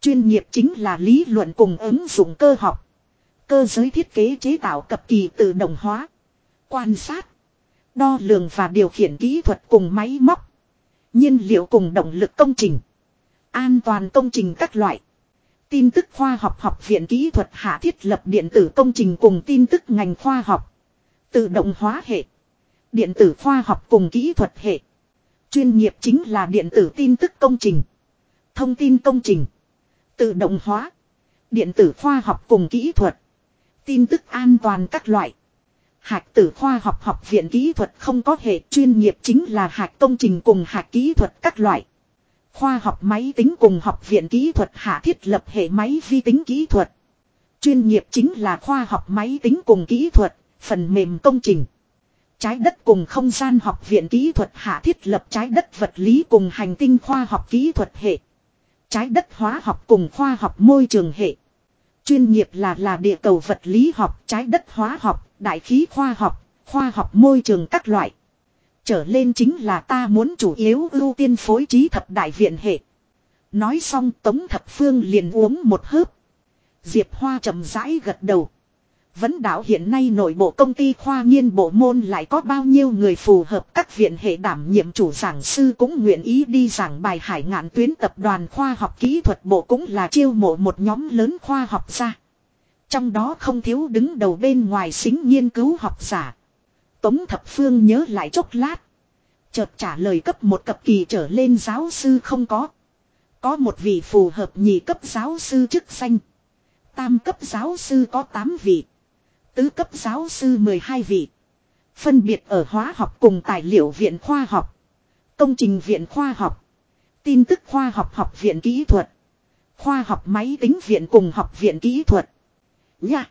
Chuyên nghiệp chính là lý luận cùng ứng dụng cơ học. Cơ giới thiết kế chế tạo cập kỳ tự động hóa. Quan sát. Đo lường và điều khiển kỹ thuật cùng máy móc nhiên liệu cùng động lực công trình. An toàn công trình các loại. Tin tức khoa học học viện kỹ thuật hạ thiết lập điện tử công trình cùng tin tức ngành khoa học. Tự động hóa hệ. Điện tử khoa học cùng kỹ thuật hệ. Chuyên nghiệp chính là điện tử tin tức công trình. Thông tin công trình. Tự động hóa. Điện tử khoa học cùng kỹ thuật. Tin tức an toàn các loại. Hạch tử khoa học học viện kỹ thuật không có hệ chuyên nghiệp chính là hạch công trình cùng hạch kỹ thuật các loại. Khoa học máy tính cùng học viện kỹ thuật hạ thiết lập hệ máy vi tính kỹ thuật. Chuyên nghiệp chính là khoa học máy tính cùng kỹ thuật, phần mềm công trình. Trái đất cùng không gian học viện kỹ thuật hạ thiết lập trái đất vật lý cùng hành tinh khoa học kỹ thuật hệ. Trái đất hóa học cùng khoa học môi trường hệ. Chuyên nghiệp là là địa cầu vật lý học, trái đất hóa học, đại khí khoa học, khoa học môi trường các loại. Trở lên chính là ta muốn chủ yếu ưu tiên phối trí thập đại viện hệ. Nói xong Tống Thập Phương liền uống một hớp. Diệp Hoa chậm rãi gật đầu. Vấn đảo hiện nay nội bộ công ty khoa nghiên bộ môn lại có bao nhiêu người phù hợp các viện hệ đảm nhiệm chủ giảng sư cũng nguyện ý đi giảng bài hải ngạn tuyến tập đoàn khoa học kỹ thuật bộ cũng là chiêu mộ một nhóm lớn khoa học gia. Trong đó không thiếu đứng đầu bên ngoài xính nghiên cứu học giả. Tống Thập Phương nhớ lại chốc lát. Chợt trả lời cấp một cập kỳ trở lên giáo sư không có. Có một vị phù hợp nhị cấp giáo sư chức danh. Tam cấp giáo sư có 8 vị. Tứ cấp giáo sư 12 vị. Phân biệt ở hóa học cùng tài liệu viện khoa học. Công trình viện khoa học. Tin tức khoa học học viện kỹ thuật. Khoa học máy tính viện cùng học viện kỹ thuật. Nha.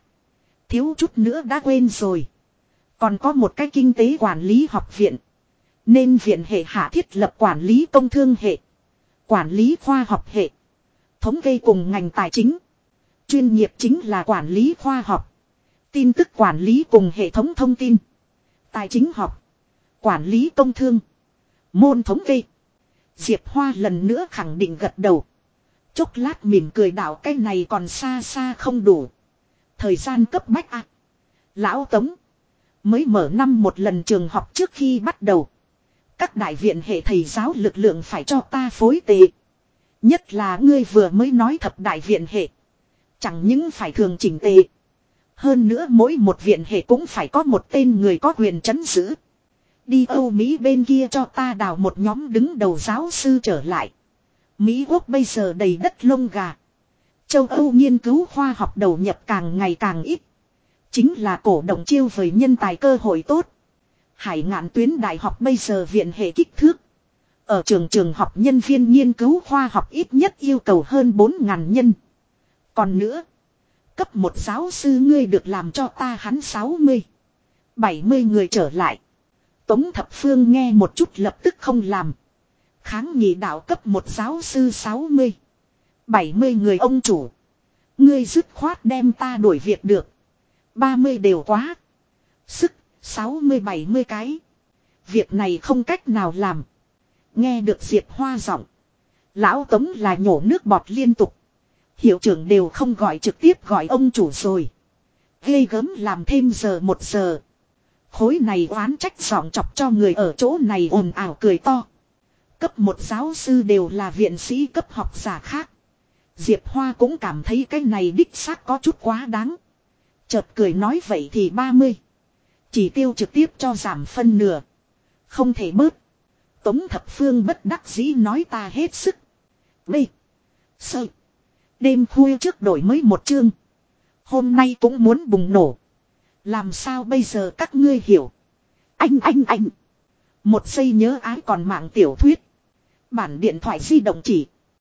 Thiếu chút nữa đã quên rồi. Còn có một cái kinh tế quản lý học viện. Nên viện hệ hạ thiết lập quản lý công thương hệ. Quản lý khoa học hệ. Thống kê cùng ngành tài chính. Chuyên nghiệp chính là quản lý khoa học. Tin tức quản lý cùng hệ thống thông tin. Tài chính học. Quản lý công thương. Môn thống kê. Diệp Hoa lần nữa khẳng định gật đầu. Chốc lát mỉm cười đảo cái này còn xa xa không đủ. Thời gian cấp bách ạ. Lão Tống. Mới mở năm một lần trường học trước khi bắt đầu. Các đại viện hệ thầy giáo lực lượng phải cho ta phối tệ. Nhất là ngươi vừa mới nói thập đại viện hệ. Chẳng những phải thường chỉnh tệ. Hơn nữa mỗi một viện hệ cũng phải có một tên người có quyền chấn giữ. Đi Âu Mỹ bên kia cho ta đào một nhóm đứng đầu giáo sư trở lại. Mỹ Quốc bây giờ đầy đất lông gà. Châu Âu nghiên cứu khoa học đầu nhập càng ngày càng ít. Chính là cổ động chiêu với nhân tài cơ hội tốt. Hải ngạn tuyến đại học bây giờ viện hệ kích thước. Ở trường trường học nhân viên nghiên cứu khoa học ít nhất yêu cầu hơn 4.000 nhân. Còn nữa. Cấp một giáo sư ngươi được làm cho ta hắn 60. 70 người trở lại. Tống thập phương nghe một chút lập tức không làm. Kháng nghị đạo cấp một giáo sư 60. 70 người ông chủ. Ngươi dứt khoát đem ta đuổi việc được. 30 đều quá. Sức 60-70 cái. Việc này không cách nào làm. Nghe được Diệp Hoa giọng. Lão Tống là nhổ nước bọt liên tục. Hiệu trưởng đều không gọi trực tiếp gọi ông chủ rồi. Ghê gớm làm thêm giờ một giờ. Khối này oán trách giọng chọc cho người ở chỗ này ồn ào cười to. Cấp một giáo sư đều là viện sĩ cấp học giả khác. Diệp Hoa cũng cảm thấy cái này đích xác có chút quá đáng. Chợt cười nói vậy thì 30. Chỉ tiêu trực tiếp cho giảm phân nửa. Không thể bớt. Tống thập phương bất đắc dĩ nói ta hết sức. B. Sợi. Đêm khuya trước đổi mới một chương. Hôm nay cũng muốn bùng nổ. Làm sao bây giờ các ngươi hiểu. Anh anh anh. Một giây nhớ ái còn mạng tiểu thuyết. Bản điện thoại di động chỉ